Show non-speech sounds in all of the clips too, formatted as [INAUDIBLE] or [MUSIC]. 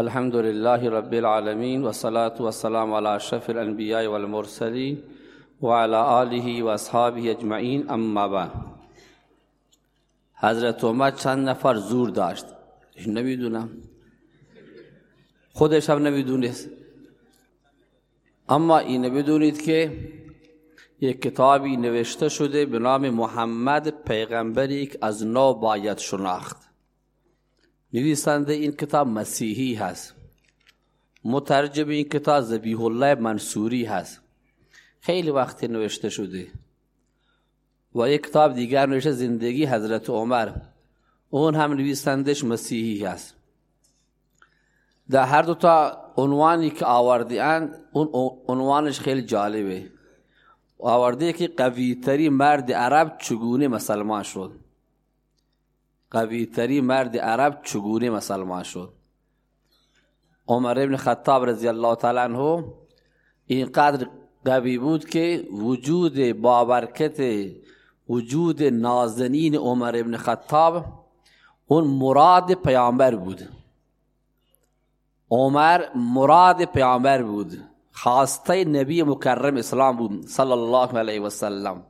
الحمد لله رب العالمين والصلاة والسلام على أشرف الأنبياء والمرسلين وعلى آله وأصحابه أجمعين اما بعد حضرت عمر چند نفر زور داشت نمی‌دونم خودش هم نمی‌دونست اما این بدونید که یک کتابی نوشته شده به نام محمد پیغمبری از نو باید شناخت نویسنده این کتاب مسیحی هست. مترجم این کتاب زبیح الله منصوری هست. خیلی وقتی نوشته شده. و یک کتاب دیگر نوشته زندگی حضرت عمر. اون هم نویسندش مسیحی هست. در هر دو تا عنوانی که آورده اند اون عنوانش خیلی جالبه. آورده که قوی تری مرد عرب چگونه مسلمان شد؟ قوی تری مرد عرب چگونه مسلمان شد؟ عمر ابن خطاب رضی الله تعالی عنه اینقدر قوی بود که وجود بابرکت وجود نازنین عمر ابن خطاب اون مراد پیامبر بود. عمر مراد پیامبر بود. خواسته نبی مکرم اسلام بود صلی الله علیه و سلم.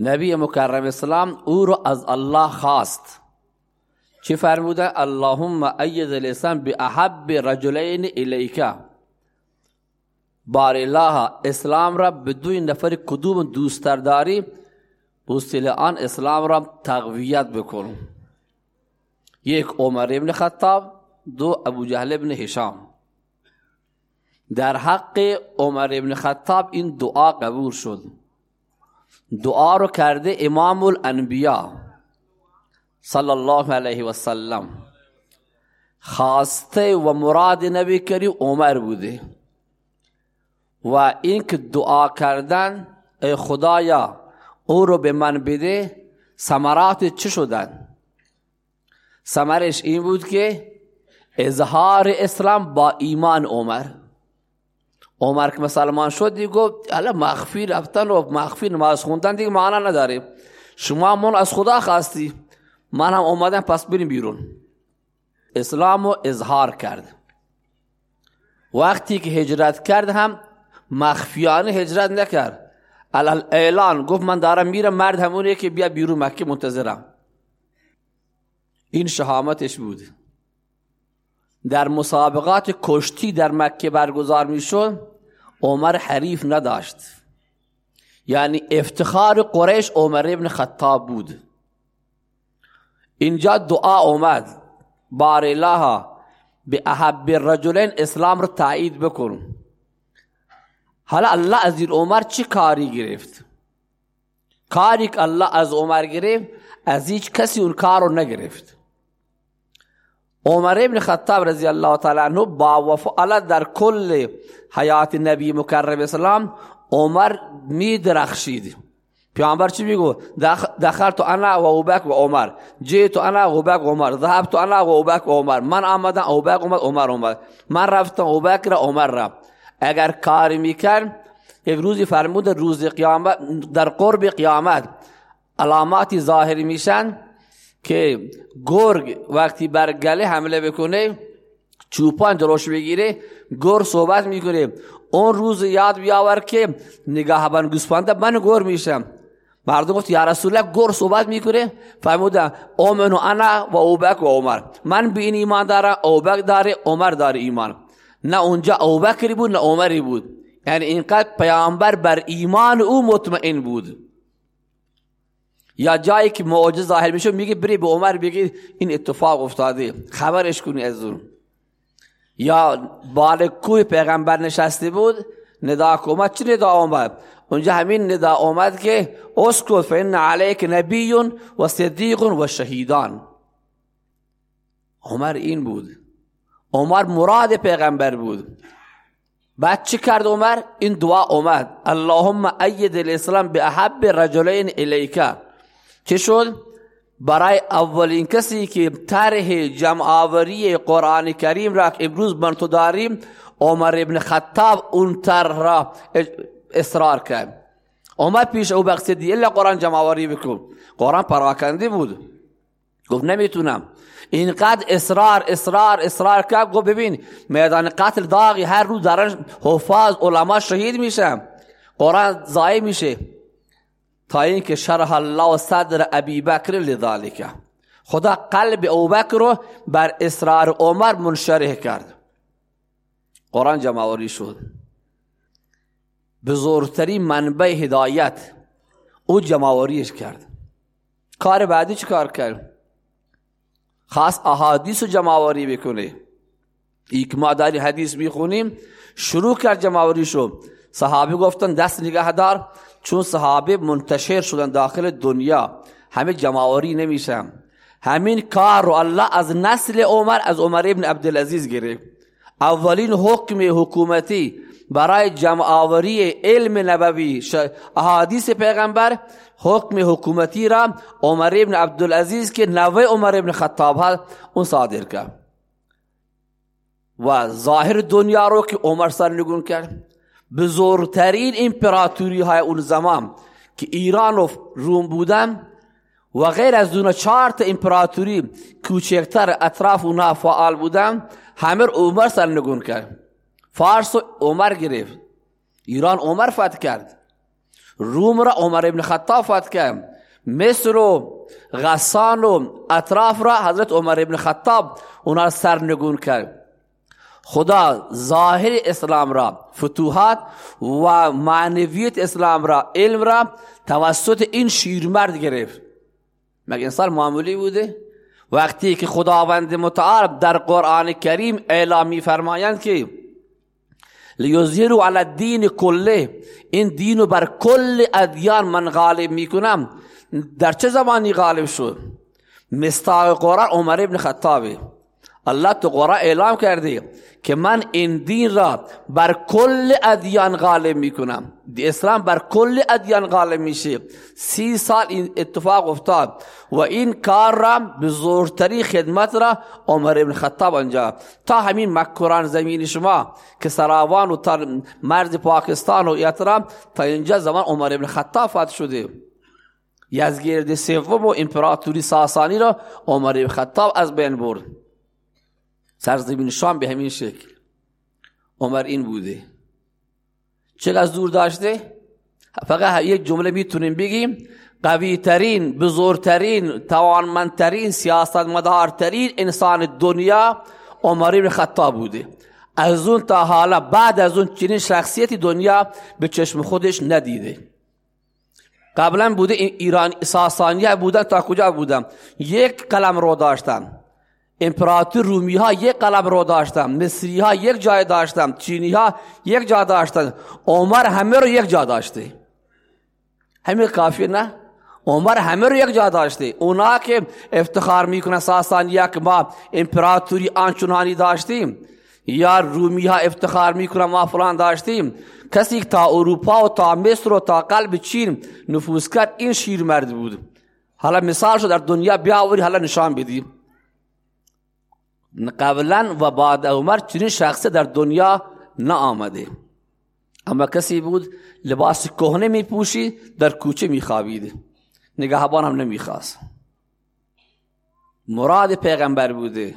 نبی مکرم اسلام او رو از الله خواست چی فرموده اللهم اید الاسلام به احب رجلین الیکا بار الله اسلام را بدون نفر کدوم دوست داری بوستیل آن اسلام را تقویت بکن یک عمر ابن خطاب دو ابو جهل ابن هشام در حق عمر ابن خطاب این دعا قبول شد دعا رو کرده امام الانبیا صلی الله علیه و سلم خواسته و مراد نبی کریم عمر بوده. و این که دعا کردن ای خدایا او رو به من بده سمرات چه شدن؟ سمرش این بود که اظهار اسلام با ایمان عمر. عمر که مسلمان شد دیگه گفت الا مخفی رفتن و مخفی نماز خوندن دیگه معنا نداره. شما من از خدا خواستی من هم اومدم پس بریم بیرون. اسلام رو اظهار کرد. وقتی که هجرت کرد هم مخفیانه هجرت نکرد. اعلان گفت من دارم میرم مرد همونیه که بیا بیرون مکه منتظرم. این شهامتش بود. در مسابقات کشتی در مکه برگزار می‌شد. عمر حریف نداشت. یعنی افتخار قریش عمر ابن خطاب بود. اینجا دعا اومد. بار الله به احب رجلین اسلام رو تایید بکن. حالا الله از این عمر چی کاری گرفت؟ کاری که الله از عمر گرفت از هیچ کسی اون کار رو نگرفت. عمر ابن خطاب رضی الله تعالی عنہ با وفعل در کل حیات نبی مکرم اسلام عمر می درخشید پیامبر چی میگو؟ دخلت انا و ابوبکر و عمر. جیت انا و ابوبکر و عمر. ذهبت انا و ابوبکر و عمر. من آمدم ابوبکر اومد عمر اومد من رفتم ابوبکر عمر رفت اگر کاری می‌کرد یک روزی فرمود روز قیامت در قرب قیامت علاماتی ظاهر میشن. که گرگ وقتی بر گله حمله بکنه چوپان جلوش بگیره گرگ صحبت می‌کنه. اون روز یاد بیاور که نگاه بن گسپانده من گرگ میشم. مردم گفت یا رسول الله گرگ صحبت می‌کنه. فرمودن اومنو انا و اوبک و عمر. من به این ایمان دارم اوبک داره عمر داره ایمان. نه اونجا اوبکری بود نه عمری بود. یعنی اینقدر پیامبر بر ایمان او مطمئن بود. یا جایی که معجزه ظاهر میشه میگه بری به عمر بگی این اتفاق افتاده. خبرش کنی از اون. یا بال کوی پیغمبر نشسته بود ندا اومد. چی ندا اومد؟ اونجا همین ندا اومد که اسکت فین علیک نبی و صدیق و شهیدان. عمر این بود. عمر مراد پیغمبر بود. بعد چی کرد عمر؟ این دعا اومد. اللهم اید الاسلام به احب رجلین الیکا چه شد؟ برای اولین کسی که طرح جمع آوری قرآن کریم را امروز من تو داریم عمر ابن خطاب اون طرح را اصرار کرد. عمر پیش او بقصدی الا قرآن جمع آوری بکن. قرآن پراکنده بود. گفت نمی‌تونم. اینقدر اصرار اصرار اصرار کرد. گفت ببین میدان قتل داغی هر روز دارن حفاظ علما شهید میشن. قرآن ضایع میشه. تا اینکه شرح الله صدر ابی بکر لذالک. خدا قلب ابوبکر رو بر اصرار عمر منشرح کرد. قرآن جمعوری شد. بزرگترین منبع هدایت او جمعوریش کرد. کار بعدی چی کار کرد؟ خاص احادیث جمعوری بکنه یک ما حدیث می‌خونیم شروع کرد جمعوری شو صحابه گفتن دست نگه دار. چون صحابه منتشر شدن داخل دنیا همه جمعوری نمیشن. همین کار رو الله از نسل عمر از عمر ابن عبدالعزیز گرفت. اولین حکم حکومتی برای جمع آوری علم نبوی احادیث پیغمبر حکم حکومتی را عمر ابن عبدالعزیز که نوه عمر ابن خطاب ها اون صادر کرد. و ظاهر دنیا رو که عمر سرنگون کرد. بزرگترین امپراتوری های اون زمان که ایران و روم بودن و غیر از دونه چهار تا امپراتوری کوچکتر اطراف اونها فعال بودن همه عمر سرنگون کرد. فارس عمر گرفت. ایران عمر فتح کرد. روم را عمر ابن خطاب فتح کرد. مصر و غسان و اطراف را حضرت عمر ابن خطاب اونا را سرنگون کرد. خدا ظاهر اسلام را فتوحات و معنویت اسلام را علم را توسط این شیرمرد گرفت. مگه انسان معمولی بوده؟ وقتی که خداوند متعال در قرآن کریم اعلامی فرمایند که لیظهروا علی الدین کله این دینو بر کل ادیان من غالب می‌کنم. در چه زمانی غالب شد؟ مستاق قرآن عمر ابن خطابه. الله تو قرآن اعلام کرده که من این دین را بر کل ادیان غالب می‌کنم. اسلام بر کل ادیان غالب میشه. سی سال این اتفاق افتاد و این کار را به خدمت را عمر ابن خطاب انجام. تا همین مکران زمین شما که سراوان و مرز پاکستان و ایترام تا اینجا زمان عمر ابن خطاب فات شده. یزگرد سوم و امپراتوری ساسانی را عمر ابن خطاب از بین برد. سرزمین شام به همین شکل. عمر این بوده. چقدر دور داشته؟ فقط یک جمله می‌تونیم بگیم. قوی ترین بزرگترین توانمندترین سیاستمدارترین انسان دنیا عمر بن خطاب بوده. از اون تا حالا بعد از اون چنین شخصیتی دنیا به چشم خودش ندیده. قبلا بوده ایران ساسانیه بودن تا کجا بودن؟ یک قلم رو داشتن. امپراتور رومی ها یک قلم رو داشتن مصری ها یک جای داشتن چینی ها یک جا داشتن عمر همه رو یک جا داشته همه کافی نه عمر همه رو یک جا داشته اونا که افتخار می‌کنه ساسانیا که ما امپراتوری آنچنانی داشتیم یا رومی ها افتخار می‌کنه ما فلان داشتیم کسی تا اروپا و تا مصر و تا قلب چین نفوذ کرد این شیر مرد بود حالا مثال شد در دنیا بیاوری حالا نشان بدیم قبلا و بعد عمر چنین شخصی در دنیا نه آمده اما کسی بود لباس کهنه می پوشی در کوچه می خوابید نگهبان هم نمی خواست مراد پیغمبر بوده.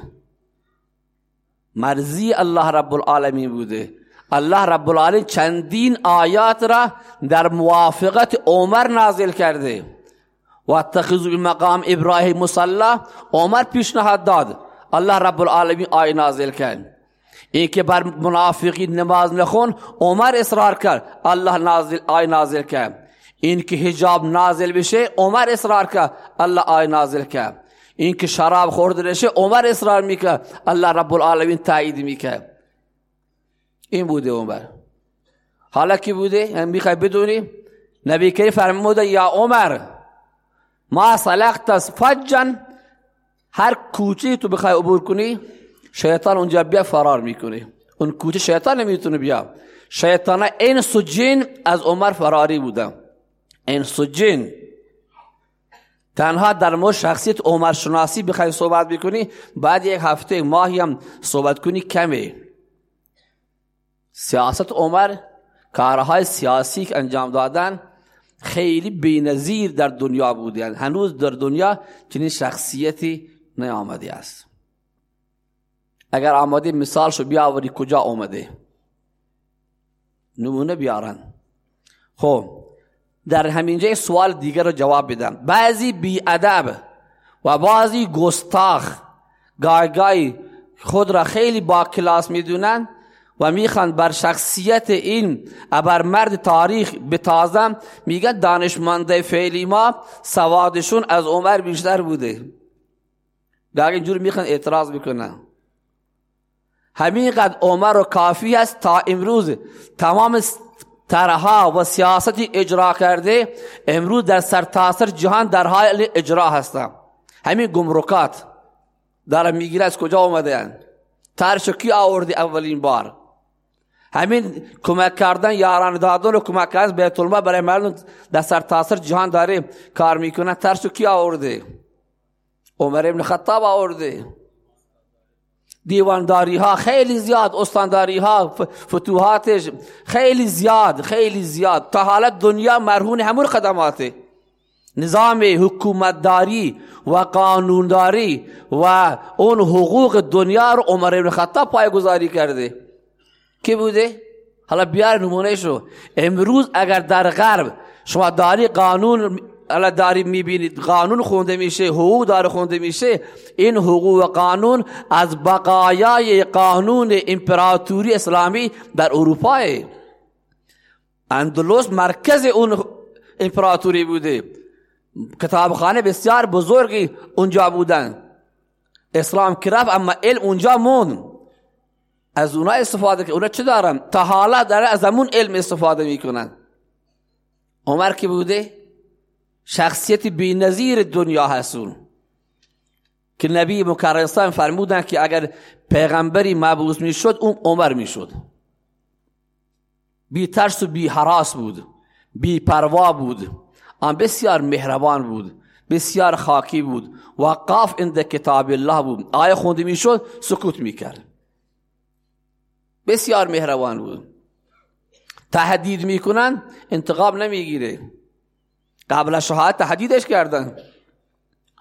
مرزی الله رب العالمین بوده. الله رب العالمین چندین آیات را در موافقت عمر نازل کرده. و اتخذوا مقام ابراهیم مصلا عمر پیشنهاد داد. الله رب العالمین آیه نازل کرد. این که بر منافقین نماز نخون عمر اصرار کرد. الله نازل آیه نازل کرد. این که حجاب نازل بشه عمر اصرار کرد. الله آیه نازل کرد. این که شراب خورده نشه عمر اصرار می‌کرد. الله رب العالمین تایید می‌کرد. این بوده عمر. حالا کی بوده؟ هم می‌خوای بدونی؟ نبی کریم فرموده یا عمر ما سلقت فجا هر کوچه تو بخوای عبور کنی شیطان اونجا بیا فرار می‌کنه اون کوچه شیطان نمی‌تونه بیا. شیطان این سجین از عمر فراری بودن این سجین. تنها در مورد شخصیت عمر شناسی بخوای صحبت بکنی بعد یک هفته ماهی هم صحبت کنی کمه. سیاست عمر کارهای سیاسی که انجام دادن خیلی بینظیر در دنیا بودن. هنوز در دنیا چنین شخصیتی نیامده است. اگر آمده مثالشو بیاوری کجا آمده نمونه بیارن. خب در همینجا سوال دیگر رو جواب بدم. بعضی بیادب و بعضی گستاخ گای خود را خیلی با کلاس می‌دونن و می‌خوان بر شخصیت این مرد تاریخ بتازم میگن دانشمنده فعلی ما سوادشون از عمر بیشتر بوده. در اینجور می‌خوان اعتراض بکنن. همین قد عمر و کافی است تا امروز تمام ترها و سیاستی اجرا کرده امروز در سرتاسر جهان در حال اجرا هستن. همین گمرکات دارن می‌گیره از کجا اومده هن ترشو کی آوردی اولین بار؟ همین کمک کردن یاران دادن و کمک کردن بیت برای مردم در سرتاسر جهان داره کار می‌کنن ترشو کی آورده عمر ابن خطاب آورده. دیوانداری ها خیلی زیاد استانداری ها فتوحاتش خیلی زیاد خیلی زیاد. تا حالت دنیا مرهون همون خدماته. نظام حکومتداری و قانونداری و اون حقوق دنیا رو عمر ابن خطاب پای گذاری کرده. کی بوده؟ حالا بیار نمونه شو. امروز اگر در غرب شما داری قانون الان داری می‌بینید. قانون خونده میشه حقوق داره خونده میشه. این حقوق و قانون از بقایای قانون امپراتوری اسلامی در اروپا اندلس مرکز اون امپراتوری بوده. کتابخانه بسیار بزرگی اونجا بودن. اسلام کرف اما علم اونجا مون از اونا استفاده که اونا چه دارن؟ تا حالا داره از همون علم استفاده می‌کنن. عمر که بوده؟ شخصیت بی نظیر دنیا هستون. که نبی مکرم فرمودن که اگر پیغمبری مبعوث می‌شد اون عمر می‌شد. بی ترس و بی حراس بود بی پروا بود آن بسیار مهربان بود بسیار خاکی بود وقاف اند کتاب الله بود. آیه خونده می‌شد سکوت می‌کرد. بسیار مهربان بود. تهدید می‌کنن انتقاب نمی‌گیره. قبل شهادت تهدیدش کردن.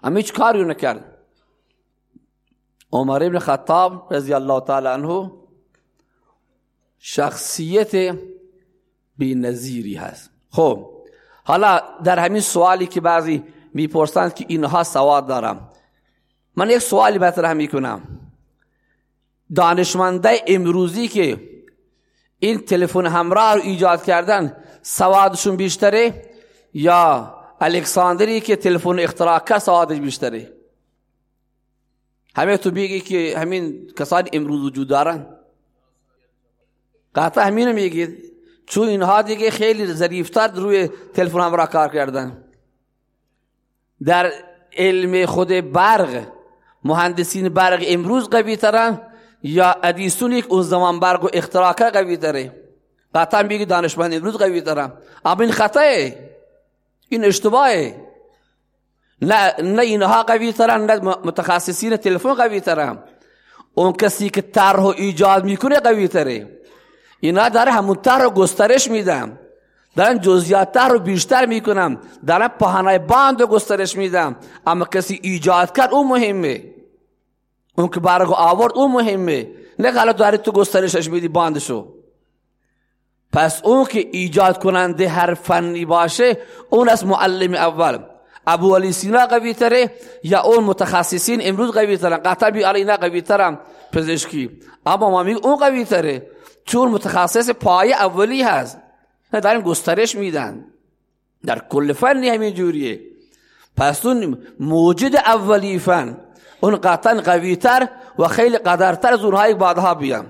اما هیچ کاری نکرد عمر ابن خطاب رضی الله تعالی عنه شخصیت بی نظیری هست. خب حالا در همین سوالی که بعضی می‌پرسند که اینها سواد دارم. من یک سوالی مطرح می‌کنم. دانشمنده امروزی که این تلفن همراه رو ایجاد کردن سوادشون بیشتره؟ یا الکساندری که تلفن اختراع کرد سوادش بیشتره همه تو بیگی که همین کسانی امروز وجود دارن قطعا همین میگید چون اینها دیگه خیلی ظریفتر روی تلفن همراه کار کردن در علم خود برق مهندسین برق امروز قوی ترن یا ادیسونی که اون زمان برق و اختراع کرد قوی تره قطعا بیگی دانشمند امروز قوی ترن اما این خطاه این اشتباهه. نه نه اینها قوی ترن نه متخصصین تلفن قوی ترن. اون کسی که طرح ایجاد می‌کنه قوی تره. اینا داره همون رو گسترش میدم دارن جزیات رو بیشتر می‌کنم دارن پهانای باند رو گسترش میدم اما کسی ایجاد کرد اون مهمه. اون که برگو آورد اون مهمه. نه غلط داری تو گسترشش میدی باندشو. پس اون که ایجاد کننده هر فنی باشه اون از معلم اول. ابو علی سینا قوی تره یا اون متخصصین امروز قوی ترن قطعا بی اینا قوی ترم پزشکی. اما ما میگه اون قوی تره چون متخصص پای اولی هست. داریم گسترش میدن. در کل فنی همین جوریه. پس اون موجود اولی فن اون قطعا قویتر و خیلی قدرتر از اونهای بعدها بیان.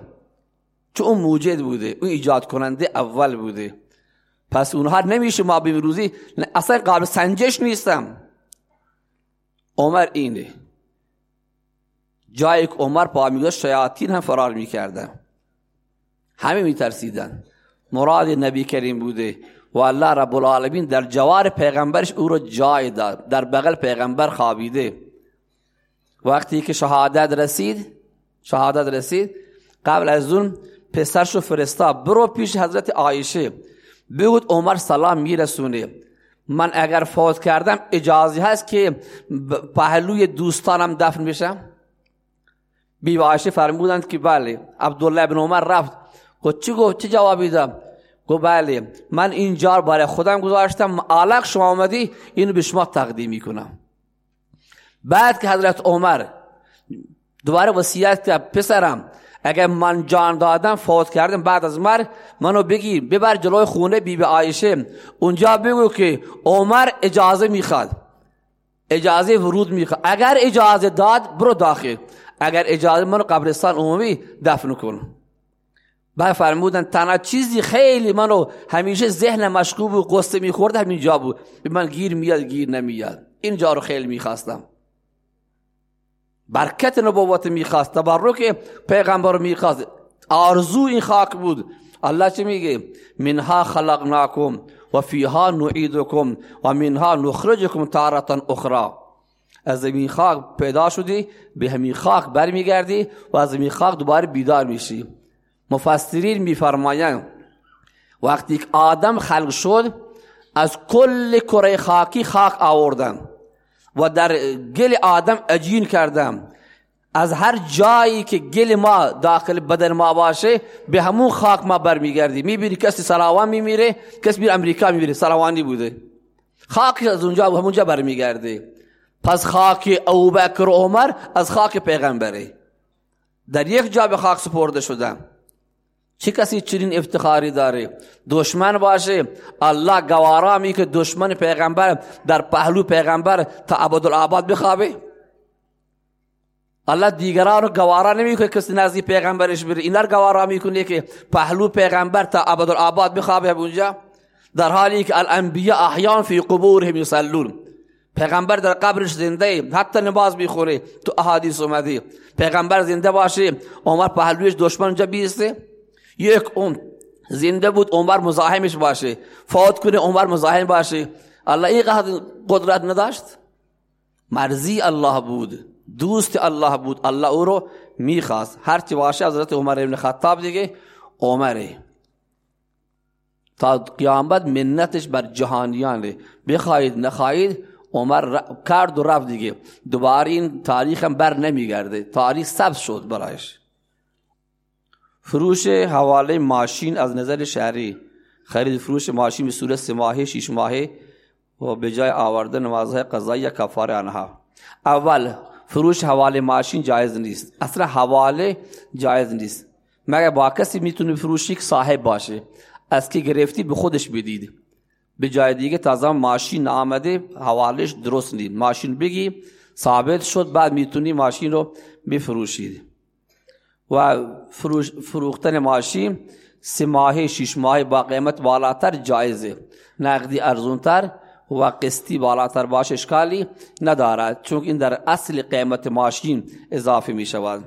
چون اون موجود بوده اون ایجاد کننده اول بوده. پس اونها نمیشه ما روزی اصلا قابل سنجش نیستم. عمر اینه. جایی که عمر پا میگه شیاطین هم فرار می‌کردن. همه میترسیدن. مراد نبی کریم بوده. و الله رب العالمین در جوار پیغمبرش او رو جای داد. در بغل پیغمبر خوابیده. وقتی که شهادت رسید شهادت رسید قبل از اون پسرشو فرستا برو پیش حضرت عایشه. بگود عمر سلام میرسونه. من اگر فوت کردم اجازه هست که پهلوی دوستانم دفن بشم؟ بی عایشه فرمودند که بله. عبدالله بن عمر رفت. گفت چی گفت؟ چی جوابی دم گفت بله. من این جار برای خودم گذاشتم. آلق شما آمدی اینو به شما تقدیم می‌کنم. بعد که حضرت عمر دوباره وصیت کرد پسرم اگر من جان دادم فوت کردم. بعد از مر منو بگیر ببر جلوی خونه بی بی عایشه. اونجا بگو که عمر اجازه می‌خواد. اجازه ورود می‌خواد. اگر اجازه داد برو داخل. اگر اجازه منو قبرستان عمومی دفن کن. بعد فرمودن تنها چیزی خیلی منو همیشه ذهن مشکوب و قصه می‌خورد همین جا بود. به من گیر میاد گیر نمیاد. اینجا رو خیلی می‌خواستم. برکت نبوت می‌خواست تبرک پیغمبر می‌خواست. آرزو این خاک بود. الله چه میگه؟ منها خلقناکم و فیها نعیدکم و منها نخرجکم تارتا اخرى از این خاک پیدا شدی به همین خاک برمیگردی و از این خاک دوباره بیدار میشی. مفسرین میفرمایند وقتی آدم خلق شد از کل کره خاکی خاک آوردن. و در گل آدم اجین کردم. از هر جایی که گل ما داخل بدن ما باشه به همون خاک ما برمیگردی. می‌بینی کسی سلاوان میمیره کسی بیر امریکا میمیره. سلاوانی بوده. خاک از اونجا و همونجا برمیگرده. پس خاک ابوبکر عمر از خاک پیغمبره. در یک جا به خاک سپرده شدن چه کسی چنین افتخاری داره دشمن باشه الله گوارا می که دشمن پیغمبر در پهلو پیغمبر تا عبدالعباد بخوابه الله دیگران رو گوارا نمی‌کنه کسی نزدی پیغمبرش بره. اینا گوارا می‌کنه که پهلو پیغمبر تا عبدالعباد بخوابه اونجا در حالی که الانبیاء احیان فی قبورهم یصلون پیغمبر در قبرش زنده حتی نماز می‌خوره. تو احادیث اومده پیغمبر زنده باشه عمر پهلویش دشمن اونجا بیسته. یک اون زنده بود عمر مزاحمش باشه. فوت کنه عمر مزاحم باشه. الله این قدرت نداشت؟ مرزی الله بود دوست الله بود. الله او رو می‌خواست. هرچی باشه حضرت عمر ابن خطاب دیگه عمره. تا قیامت منتش بر جهانیانه. بخواید نخواهید عمر کرد و رفت دیگه. دوباره این تاریخ هم بر نمیگرده. تاریخ سبز شد برایش. فروش حواله ماشین از نظر شهری. خرید فروش ماشین به صورت سه شش ماهه و به جای آوردن نمازهای قضایی کفاره آنها. اول فروش حواله ماشین جایز نیست. اصلا حواله جایز نیست. مگر با کسی می‌تونه فروشی که صاحب باشه؟ از که گرفتی به خودش بدید. به جای دیگه تازه ماشین آمده حوالش درست نیست. ماشین بگی ثابت شد بعد می‌تونی ماشین رو بفروشید. و فروختن ماشین سه ماه شش ماه با قیمت بالاتر جایزه. نقدی ارزونتر و قسطی بالاتر باش اشکالی ندارد چون این در اصل قیمت ماشین اضافه می شود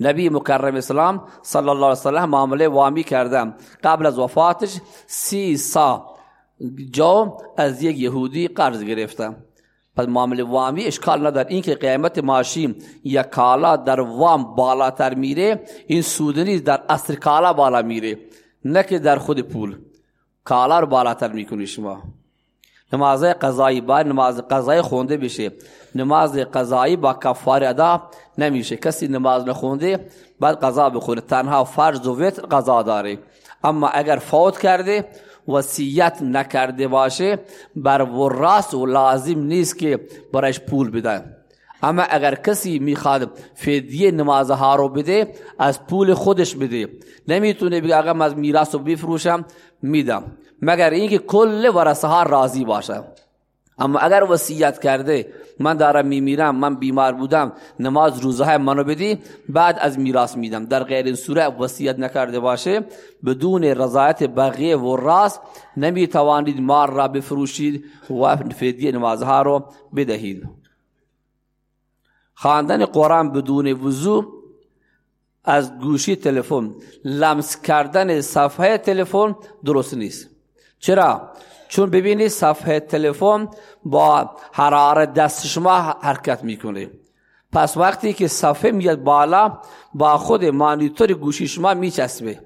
نبی مکرم اسلام صلی الله علیه وسلم معامله وامی کردم. قبل از وفاتش سی سا جو از یک یهودی قرض گرفتم. پس معامله وامی اشکال نداره این که قیمت ماشین یا کالا در وام بالاتر میره این سودنی در اصل کالا بالا میره نه که در خود پول کالا رو بالاتر می‌کنی شما نماز قضایی با نماز قضایی خونده بشه نماز قضایی با کفار ادا نمیشه کسی نماز نخونده بعد قضا بخونه تنها فرض و وتر قضا داره اما اگر فوت کرده وصیت نکرده باشه بر وراس و لازم نیست که برایش پول بدن اما اگر کسی می‌خواد فدیه نمازها رو بده از پول خودش بده. نمی‌تونه بگه اگر من از میراث رو بفروشم میدم. مگر اینکه کل ورثه ها راضی باشه. اما اگر وصیت کرده من دارم میمیرم من بیمار بودم نماز روزه منو بدی بعد از میراث میدم. در غیر این صورت وصیت نکرده باشه. بدون رضایت بقیه و راست نمی توانید مار را بفروشید و فدیه نمازها رو بدهید. خواندن قرآن بدون وضو از گوشی تلفن لمس کردن صفحه تلفن درست نیست. چرا؟ چون ببینید صفحه تلفن با حرارت دست شما حرکت می‌کنه. پس وقتی که صفحه میاد بالا با خود مانیتور گوشی شما میچسبه.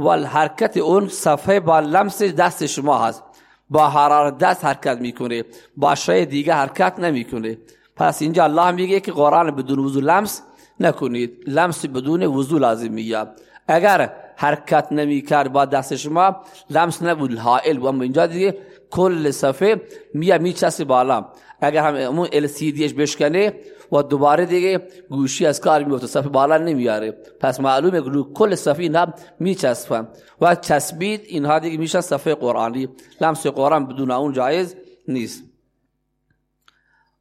و حرکت اون صفحه با لمس دست شما هست. با حرارت دست حرکت می‌کنه. با شای دیگه حرکت نمی‌کنه. پس اینجا الله میگه که قرآن بدون وضو لمس نکنید. لمس بدون وضو لازم میگه. اگر حرکت نمی کرد با دست شما. لمس نبود. حائل و اینجا دیگه. کل صفحه میاد میچسه بالا. اگر هم اون ال سی دیش بشکنه و دوباره دیگه گوشی از کار میفته صفحه بالا نمیاره. پس معلومه رو کل صفحه اینا میچسبن و چسبید اینها دیگه میشه صفحه قرآنی. لمس قرآن بدون اون جایز نیست.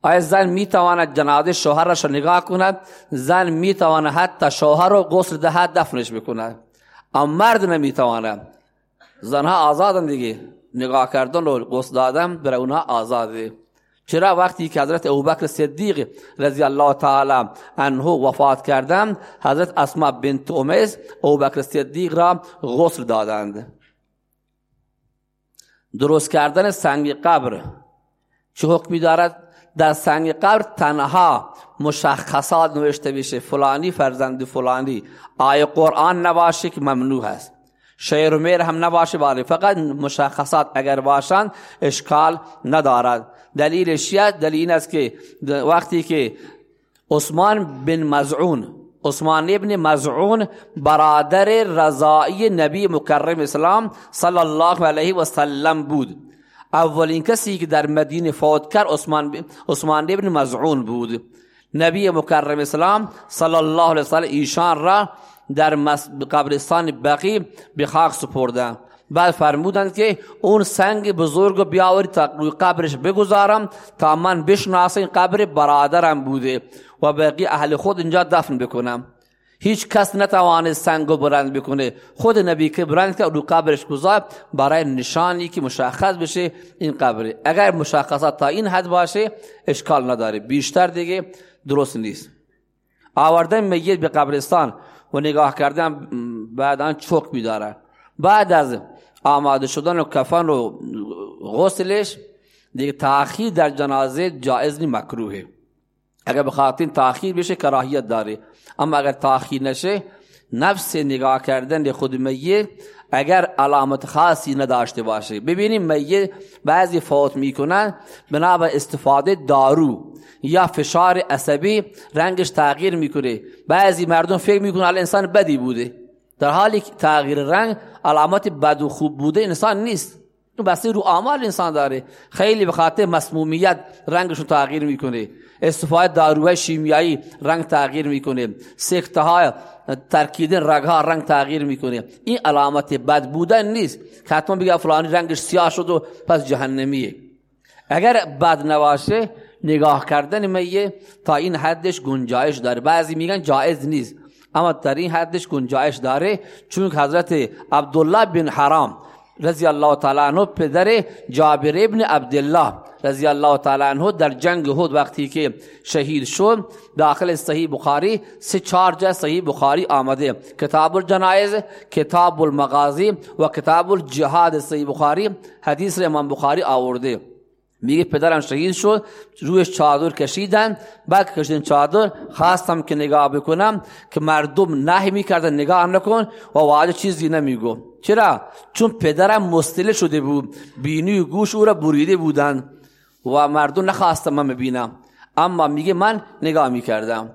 آیا زن می‌تواند جنازه شوهرش نگاه کند؟ زن می‌تواند حتی شوهر رو غسل دهد دفنش بکند. اما مرد نمی‌تواند زنها آزادن دیگه نگاه کردن و غسل دادن برای اونها آزاده چرا وقتی که حضرت ابوبکر صدیق رضی الله تعالی عنه وفات کردند حضرت اسما بنت امیس ابوبکر صدیق را غسل دادند درست کردن سنگ قبر چه حکمی دارد در سنگ قبر تنها مشخصات نوشته بشه فلانی فرزند فلانی. آیه قرآن نباشه که ممنوع هست شعر و میر هم نباشه باره فقط مشخصات اگر باشند اشکال ندارد. دلیل شیعه دلیل این است که وقتی که عثمان بن مزعون عثمان ابن مزعون برادر رضایی نبی مکرم اسلام صلی الله علیه و سلم بود. اولین کسی که در مدینه فوت کرد عثمان عثمان ابن مزعون بود. نبی مکرم اسلام صلی الله علیه و ایشان را در قبرستان بقی به خاک سپردن بعد فرمودند که اون سنگ بزرگ بیاوری تا قبرش بگذارم تا من بشناسم قبر برادرم بوده و بقی اهل خود اینجا دفن بکنم. هیچ کس نتوانست سنگ برند بکنه. خود نبی که برند که رو قبرش گذار برای نشانی که مشخص بشه این قبره اگر مشخصات تا این حد باشه اشکال نداره. بیشتر دیگه درست نیست. آوردن میت به قبرستان و نگاه کردن بعدا چوک میداره. بعد از آماده شدن و کفن و غسلش دیگه تاخیر در جنازه جائز نی مکروهه. اگر بخاطر تاخیر بشه کراهیت داره. اما اگر تاخیر نشه نفس نگاه کردن خود میت اگر علامت خاصی نداشته باشه. ببینیم میت بعضی فوت می‌کنن بنا به استفاده دارو یا فشار عصبی رنگش تغییر می‌کنه. بعضی مردم فکر می‌کنن انسان بدی بوده. در حالی که تغییر رنگ علامت بد و خوب بوده انسان نیست. بسته رو اعمال انسان داره. خیلی به خاطر مسمومیت رنگشون تغییر می‌کنه. استفاده داروهای شیمیایی رنگ تغییر می‌کنه. سکته های ترکیدن رگ ها رنگ تغییر می‌کنه. این علامت بد بودن نیست که حتما بگه فلانی رنگش سیاه شد و پس جهنمیه. اگر بد نباشه نگاه کردن میه تا این حدش گنجایش داره. بعضی میگن جایز نیست. اما در این حدش گنجایش داره چون حضرت عبدالله بن حرام رضی الله تعالی عنه پدر جابر ابن عبدالله رضی الله تعالی عنه در جنگ احد وقتی که شهید شد داخل صحیح بخاری سه چهار جا صحیح بخاری آمده کتاب الجنائز کتاب المغازی و کتاب الجهاد صحیح بخاری حدیث امام بخاری آورده میگه پدرم شهید شد رویش چادر کشیدن. بعد کشیدن چادر خواستم که نگاه بکنم که مردم نهی می‌کردن نگاه نکن. و واجه چیزی نمیگو. چرا؟ چون پدرم مستله شده بود. بینی و گوش او را بریده بودن. و مردم نخواستم من ببینم. اما میگه من نگاه می‌کردم.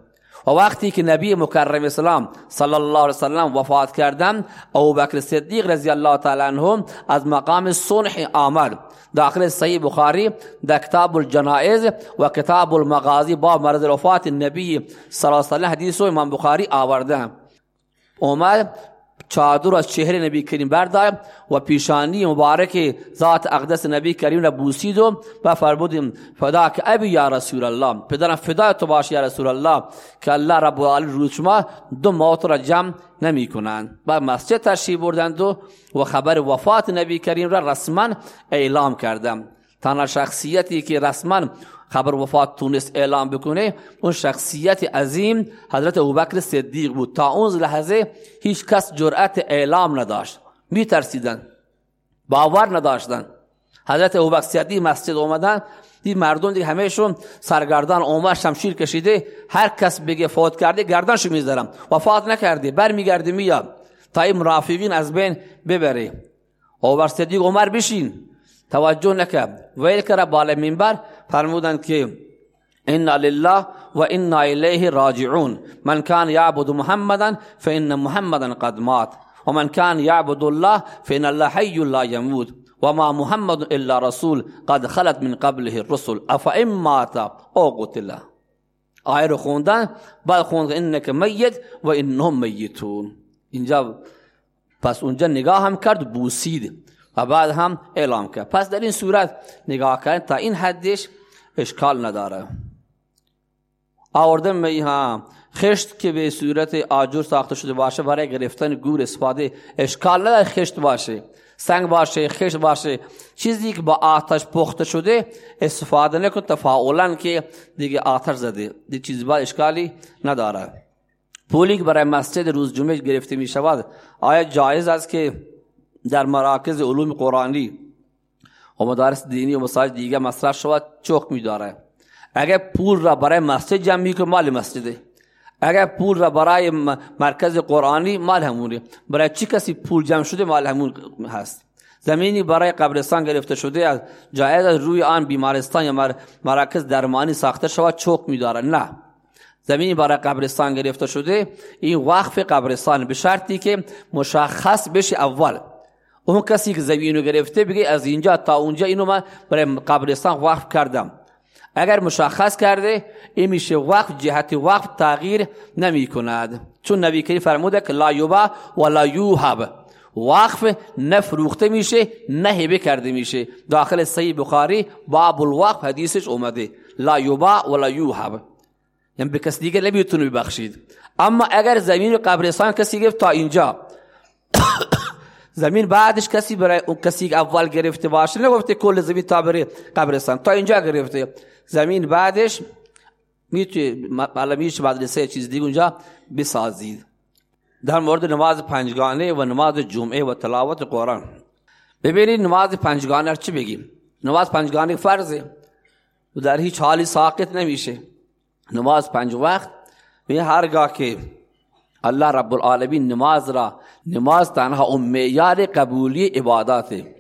و وقتی که نبی مکرم اسلام صلی الله علیه وسلم وفات کردن ابو بکر صدیق رضی الله تعالی عنه از مقام صلح آمد. داخل صحیح بخاری در کتاب الجنائز و کتاب المغازی با مرض وفات نبی صلی الله علیه وسلم حدیث امام بخاری آورده. اومد چادر از چهره نبی کریم بردار و پیشانی مبارک ذات اقدس نبی کریم را بوسید و فرمودیم فدا که ابی یا رسول الله پدرم فدا تو باش یا رسول الله که الله رب العالمین روز شما دو موت را جمع نمی کنند. و مسجد تشریف بردند و خبر وفات نبی کریم را رسما اعلام کردم. تنها شخصیتی که رسما خبر وفات تونست اعلام بکنه اون شخصیت عظیم حضرت ابوبکر صدیق بود. تا اون لحظه هیچ کس جرأت اعلام نداشت. میترسیدن. باور نداشتن. حضرت ابوبکر صدیق مسجد اومدن دید مردم دیگه همهشون سرگردان عمر شمشیر کشیده هر کس بگه فوت کرده گردنشو می‌ذارم. وفات نکرده برمیگرده میاد. تا این مرافقین از بین ببره. ابوبکر صدیق عمر بشین. توجه نکرد. ویل کرد بالا منبر فرمودند که إنا لله و أنا الیه راجعون من کان یعبد محمدا فان محمدا قد مات ومن كان يعبد الله فإن الله حي لا يموت وما محمد الا رسول قد خلت من قبله الرسل افا مات أو قتل آیه رو خوندن بعد خوند انک میت و انهم میتون اینجا پس اونجا نگاه هم کرد بوسید و بعد هم اعلام کرد پس در این صورت نگاه تا این حدش اشکال نداره. آوردم می ها خشت که به صورت آجور ساخته شده باشه برای گرفتن گور اسپاده اشکال نداره خشت باشه. سنگ باشه خشت باشه. چیزی که با آتش پخته شده استفاده نکن تفاعلا که دیگه آتش زده. دیگه چیزی با اشکالی نداره. پولی که برای مسجد روز جمعه گرفته می شود آیا جایز است که در مراکز علوم قرآنی و مدارس دینی و مساجد دیگه مصرف شود چوک می داره اگر پول را برای مسجد جمع می مال مسجده اگر پول را برای مرکز قرآنی مال همونه برای چی کسی پول جمع شده مال همون هست زمینی برای قبرستان گرفته شده از جایز از روی آن بیمارستان یا مراکز درمانی ساخته شود چوک میداره نه زمینی برای قبرستان گرفته شده این وقف قبرستان به شرطی که مشخص بشه اول اون کسی که زمینو گرفته بگه از اینجا تا اونجا اینو من برای قبرستان وقف کردم. اگر مشخص کرده این میشه وقف جهت وقف تغییر نمی کند چون نبی کریم فرموده که لا یوبا و لا یوهب. وقف نفروخته میشه نه کرده میشه. داخل صحیح بخاری باب الوقف حدیثش اومده. لا یوبا و لا یوهب. یعنی به کس دیگه نمی‌تونه ببخشید. اما اگر زمین قبرستان کسی گفت تا اینجا زمین بعدش کسی برای اون کسی اول گرفته باشه نگفته کل زمین تا برای قبرستان تا اینجا گرفته. زمین بعدش می‌تونی حالا میشه بعد سه چیز دیگه اونجا بسازید. در مورد نماز پنجگانه و نماز جمعه و تلاوت قرآن. ببینید نماز پنجگانه چی بگیم؟ نماز پنجگانه فرضه. و در هیچ حالی ساقط نمیشه. نماز پنج وقت. به هرگاه که الله رب العالمین نماز را نماز تنها اون معیار قبولی عباداته.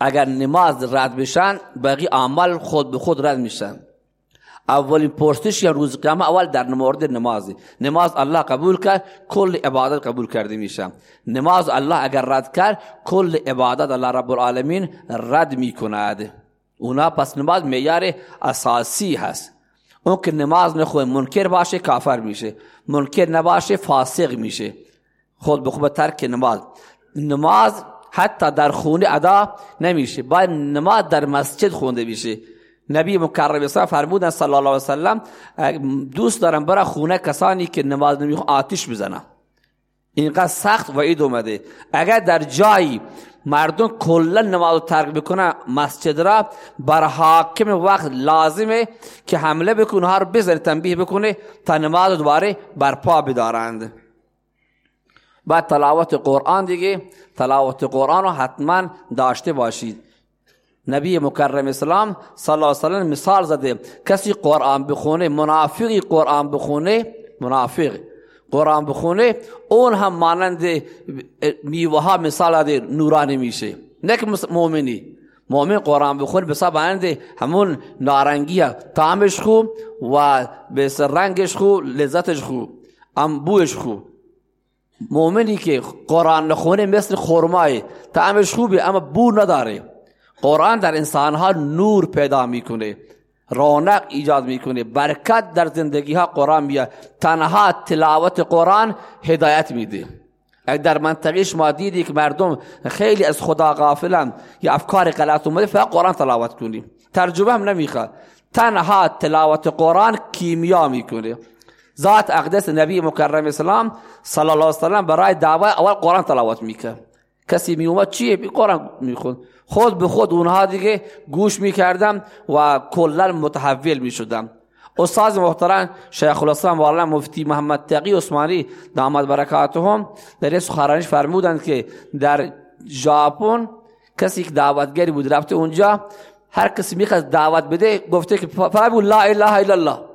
اگر نماز رد بشن باقی اعمال خود به خود رد میشن. اولین پرسش یا روز قیامت اول در مورد نمازی نماز الله قبول کرد کل عبادت قبول کرده میشه نماز الله اگر رد کرد کل عبادت الله رب العالمین رد می‌کند. اونا پس نماز معیار اساسی هست. اون که نماز نخواه منکر باشه کافر میشه. منکر نباشه فاسق میشه. خود به خود ترک نماز. نماز حتی در خونه ادا نمیشه. باید نماز در مسجد خونده میشه نبی مکرم اسلام فرمودن صلی الله علیه وسلم دوست دارم برای خونه کسانی که نماز نمی‌خوان آتش بزنن. اینقدر سخت و اید اومده. اگر در جایی مردم کلا نماز ترک بکنه مسجد را بر حاکم وقت لازمه که حمله بکنه هر بزن تنبیه بکنه تا نماز دوباره برپا بدارند. بعد تلاوت قرآن دیگه. تلاوت قرآن رو حتما داشته باشید. نبی مکرم اسلام صلی الله علیه وسلم مثال زده. کسی قرآن بخونه منافقی قرآن بخونه منافق. قرآن بخونه اون هم مانند میوه مثال ده نورانی میشه. نه که مؤمنی مؤمن قرآن بخونه بسا مانند همون نارنگی ها. طعمش خوب و به رنگش خوب لذتش خوب. ام بوش خوب. مؤمنی که قرآن نخونه مثل خرمای طعمش خوبه اما بو نداره. قرآن در انسانها نور پیدا می‌کنه رونق ایجاد می‌کنه برکت در زندگی ها قرآن میاد تنها تلاوت قرآن هدایت میده. در منطقه ما دیدی که مردم خیلی از خدا غافلن یا افکار غلط اومده فقط قرآن تلاوت کنیم ترجمه هم نمی‌خواد. تنها تلاوت قرآن کیمیا می‌کنه. ذات اقدس نبی مکرم اسلام صلی الله علیه وسلم برای دعوت اول قرآن تلاوت می‌کرد کسی می اومد بی قرآن می‌خوند خود به خود اونها دیگه گوش می‌کردم و کلا متحول می‌شدم استاد محترم شیخ الاسلام والا مفتی محمد تقی عثمانی داماد برکاتهم در سخنرانیش فرمودند که در ژاپن کسی که دعوتگری بود رفته اونجا هر کسی می‌خواد دعوت بده گفته که فقط لا اله الا الله.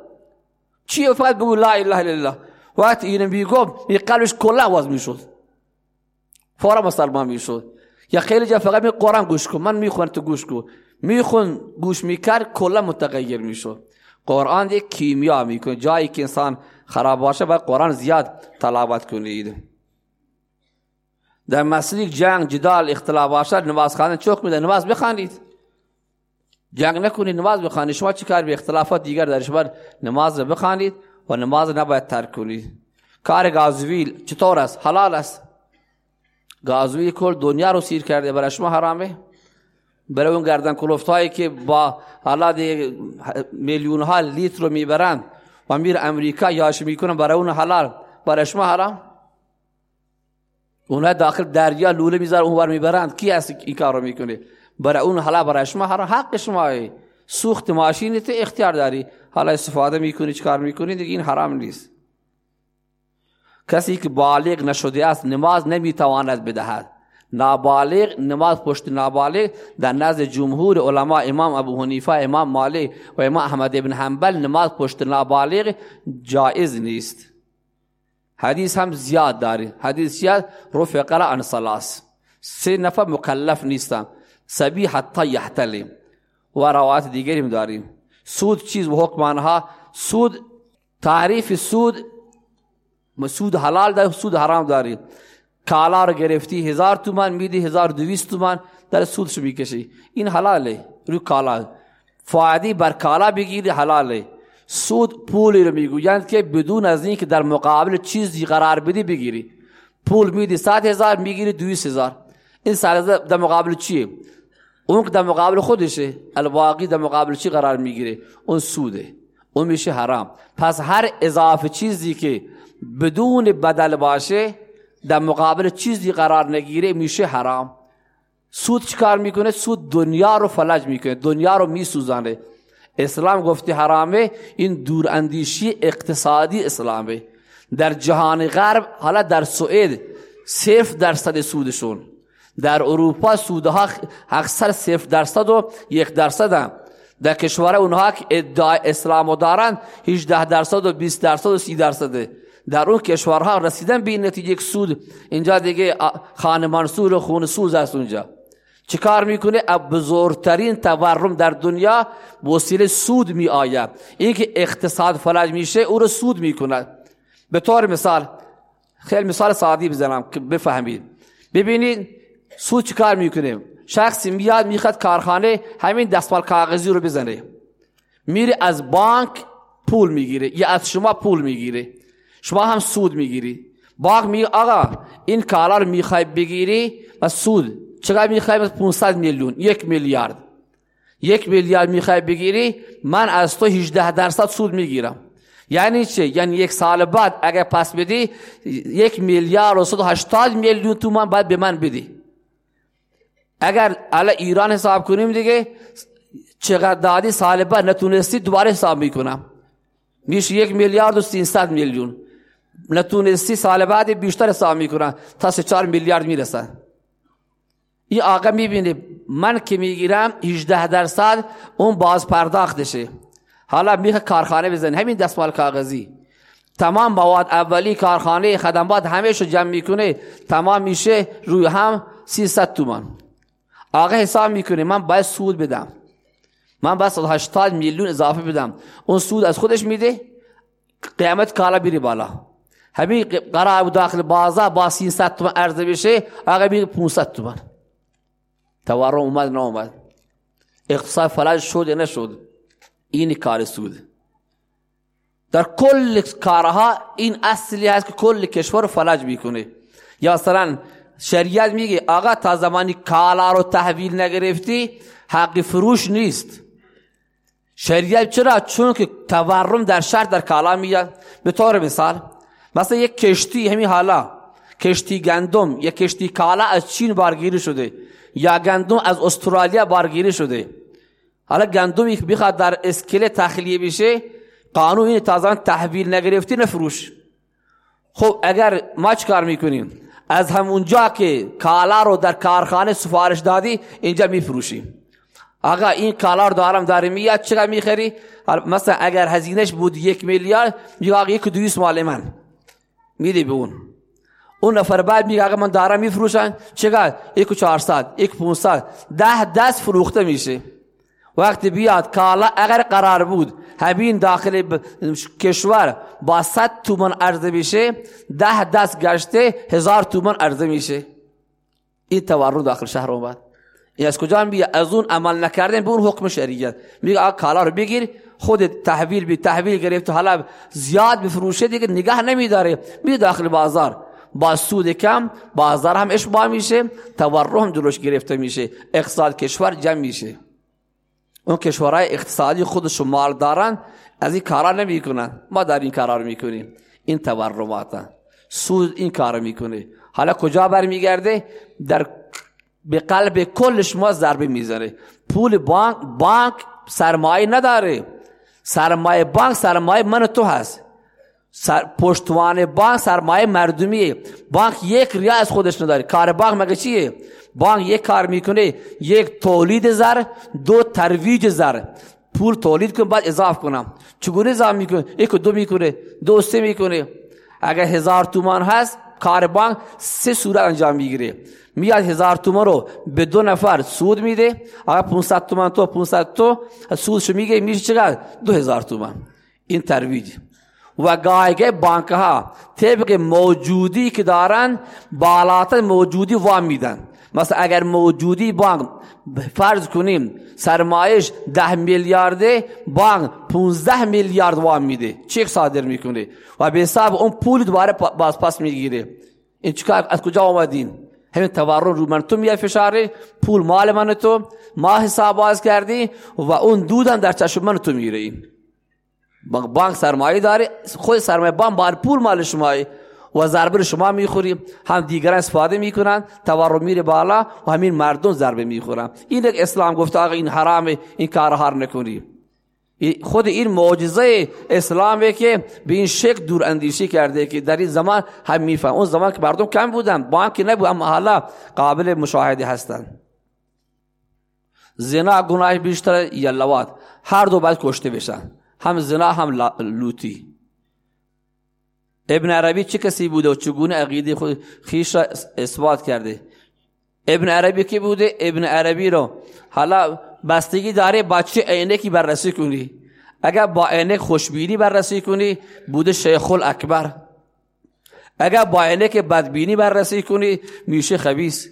چی فقط بگو لا اله الا الله؟ وقتی این می‌گفت قلبش کلا آواز می‌شد. فورا مسلمان می‌شد. یا خیلی جا فقط می قرآن گوش کن. من می‌خوان تو گوش کن. میخون گوش می‌کرد کلا متغیر می‌شد. قرآن یک کیمیا می‌کنه. جایی که انسان خراب باشه باید قرآن زیاد تلاوت کنید در مسئله جنگ جدال اختلاف باشه نماز خواندن چوک میده نماز بخوانید. جنگ نکنید نماز بخوانید. شما چیکار به اختلافات دیگر در شما نماز بخوانید و نماز نباید ترک کنید. کار گازویل چطور است؟ حلال است. گازویل کل دنیا رو سیر کرده برای شما حرامه. برای اون گردن کلوفت هایی که با حالا میلیون ها لیتر رو می‌برند و میر امریکا یاش می‌کنن برای اون حلال. برای شما حرام؟ اونها داخل دریا لوله میذار اونور می‌برند. کی هست این کار رو می‌کنه؟ برای اون حالا برای شما حرام حق شما سوخت ماشینت اختیار داری. حالا استفاده می‌کنی چیکار می‌کنی؟ دیگه این حرام نیست. کسی که بالغ نشده است نماز نمی‌تواند بدهد. نابالغ نماز پشت نابالغ در نزد جمهور علما امام ابو حنیفه امام مالک و امام احمد ابن حنبل نماز پشت نابالغ جائز نیست. حدیث هم زیاد داری حدیث زیاد رفع قرا عن صلاس. سه نفر مکلف نیستن. سبی حتی یحتلیم و روایت دیگری هم داریم. سود چیز و حکم سود تعریف سود سود حلال داری سود حرام داری کالا رو گرفتی هزار تومان میدی هزار دویست تومان در سودش می‌کشی. این حلاله روی کالا. فایدی بر کالا بگیری حلاله. سود پولی رو می‌گویند که بدون از اینکه در مقابل چیزی قرار بدی بگیری. پول میدی ست هزار می‌گیری دویست هزار. این سال در مقابل چیه؟ اون که در مقابل خودشه الواقی در مقابل چی قرار می‌گیره؟ اون سوده اون میشه حرام. پس هر اضافه چیزی که بدون بدل باشه در مقابل چیزی قرار نگیره میشه حرام. سود چیکار می‌کنه؟ سود دنیا رو فلج می‌کنه دنیا رو میسوزانه. اسلام گفتی حرامه این دور اندیشی اقتصادی اسلامه. در جهان غرب حالا در سوئد صرف درصد سودشون. در اروپا سودها اکثر صرف درصد و یک درصد هم. در کشور اونها که ادعای اسلام دارن 18 درصد و 20 درصد و 30 درصده در اون کشورها رسیدن به نتیجه یک سود. اینجا دیگه خان منصور و خون سوز است اونجا. چیکار می‌کنه؟ بزرگترین تورم در دنیا وسیله سود می آید اینکه اقتصاد فلج میشه او رو سود می‌کنه به طور مثال خیلی مثال سادی بزنم که بفهمید. ببینید سود چیکار می‌کنه شخصی میاد می‌خواد کارخانه همین دستمال کاغذی رو بزنه. میره از بانک پول می‌گیره یا از شما پول می‌گیره شما هم سود می‌گیری. باغ می آقا این کالا رو می‌خوای بگیری و سود. چقدر می‌خوای؟ 500 میلیون یک میلیارد. یک میلیارد می‌خوای بگیری من از تو 18 درصد سود می‌گیرم. یعنی چه یعنی یک سال بعد اگر پس بدی یک میلیارد و 180 میلیون تومان باید به من بدی. اگر الا ایران حساب کنیم دیگه چقدر دادی سال بعد نتونستی دوباره حساب می‌کنم. میشه یک میلیارد و 300 میلیون. نتونستی سال بعد بیشتر حساب می‌کنن تا سه چهار میلیارد می‌رسن این آقا می‌بینه من که می‌گیرم 18 درصد اون باز پرداختشه حالا میخه کارخانه بزنه. همین دستمال کاغذی. تمام مواد اولی کارخانه خدمات همه جمع می‌کنه. تمام میشه روی هم 300 تومان. آقا حساب می‌کنه من باید سود بدم. من باید 80 میلیون اضافه بدم. اون سود از خودش میده قیمت کالا بیری بالا. همین قرار داخل بازار با 300 تومن عرضه بشه آقا میگه 500 تومن تورم اومد نه اومد. اقتصاد فلج شد یا نشد این کار سود. در کل کارها این اصلی هست که کل کشور فلج می‌کنه. یا مثلا شریعت میگه آقا تا زمانی کالا رو تحویل نگرفتی حق فروش نیست. شریعت چرا؟ چون که تورم در شهر در کالا میاد. به طور مثال مثلا یک کشتی همین حالا کشتی گندم یا کشتی کالا از چین بارگیری شده یا گندم از استرالیا بارگیری شده. حالا گندمی که بخواد در اسکله تخلیه بشه قانون این تازه تحویل نگرفتی نفروش. خب اگر ما کار می‌کنیم؟ از همونجا که کالا رو در کارخانه سفارش دادی اینجا میفروشیم آقا این کالا رو دارم داری میاد چقدر می‌خری؟ مثلا اگر هزینهش بود یک میلیارد میگه آقا یک دویست مال من. میده به اون. اون نفر بعد میگه اگه من دارم میفروشن چقدر یک و چهارصد یک پونصد ده دست فروخته میشه. وقتی بیاد کالا اگر قرار بود همین داخل کشور با صد تومن عرضه میشه ده دست گشته هزار تومن عرضه میشه این تورم داخل شهر اومد این از کجا میگه از اون عمل نکردن به اون حکم شریعت میگه آقا کالا رو بگیر خود تحویل بی تحویل گرفت حالا زیاد بفروشه دیگه نگاه نمیداره می داخل بازار با سود کم بازار هم اشباه میشه تورم جلوش گرفته میشه اقتصاد کشور جمع میشه اون کشورهای اقتصادی خودش مال دارن از این کارا نمی‌کنن. ما در این کارا رو می‌کنیم. این تورمات سود این کار می‌کنه. حالا کجا برمیگرده؟ در به قلب کل شما ضربه می‌زنه. پول بانک بانک سرمایه نداره. سرمایه بانک سرمایه من تو هست. سر پشتوان بانک سرمایه مردمیه بانک یک ریا از خودش نداره کار بانک مگه چیه؟ بانک یک کار می‌کنه یک تولید زر دو ترویج زر. پول تولید کن بعد اضاف کنم. چگونه اضاف می‌کنه؟ یک دو می‌کنه دو سه می‌کنه. اگر هزار تومان هست کار بانک سه صورت انجام می‌گیره. میاد هزار تومان رو به دو نفر سود میده. اگر 500 تومان تو 500 تو سودشو میگه میشه چقدر؟ دو هزار تومان. این ترویج. و گایگه بانک ها طبق موجودی که دارن بالاتر موجودی وام میدن. مثلا اگر موجودی بانک فرض کنیم سرمایش ده میلیارده بانک 15 میلیارد وام میده. چک صادر می‌کنه؟ و به حساب اون پول دوباره باز پس می‌گیره. این چکار از کجا آمدین همین تورم رو من تو میای فشاره پول مال من تو ما حساب باز کردی و اون دودن در چشم من تو میره این بانک سرمایه داره خود سرمایه بانک بار پول مال شمایی و ضربه شما می‌خوریم هم دیگران استفاده می‌کنن تورم میره بالا و همین مردم ضربه می‌خورن. این اسلام گفته آقا این حرامه این کارها نکنی خود این معجزه اسلامه که به این شکل دور اندیشی کرده که در این زمان هم میفهم. اون زمان که مردم کم بودن بانک نبود اما حالا قابل مشاهده هستند زنا گناه بیشتر یا لوات هر دو باید کشته بشن. هم زنا هم لوتی. ابن عربی چه کسی بوده و چگونه عقیده خود خیش را اثبات کرده؟ ابن عربی کی بوده؟ ابن عربی رو. حالا بستگی داره با چه عینکی بررسی کنی. اگر با عینک خوشبینی بررسی کنی بوده شیخ اکبر اگر با عینک بدبینی بررسی کنی میشه خبیث.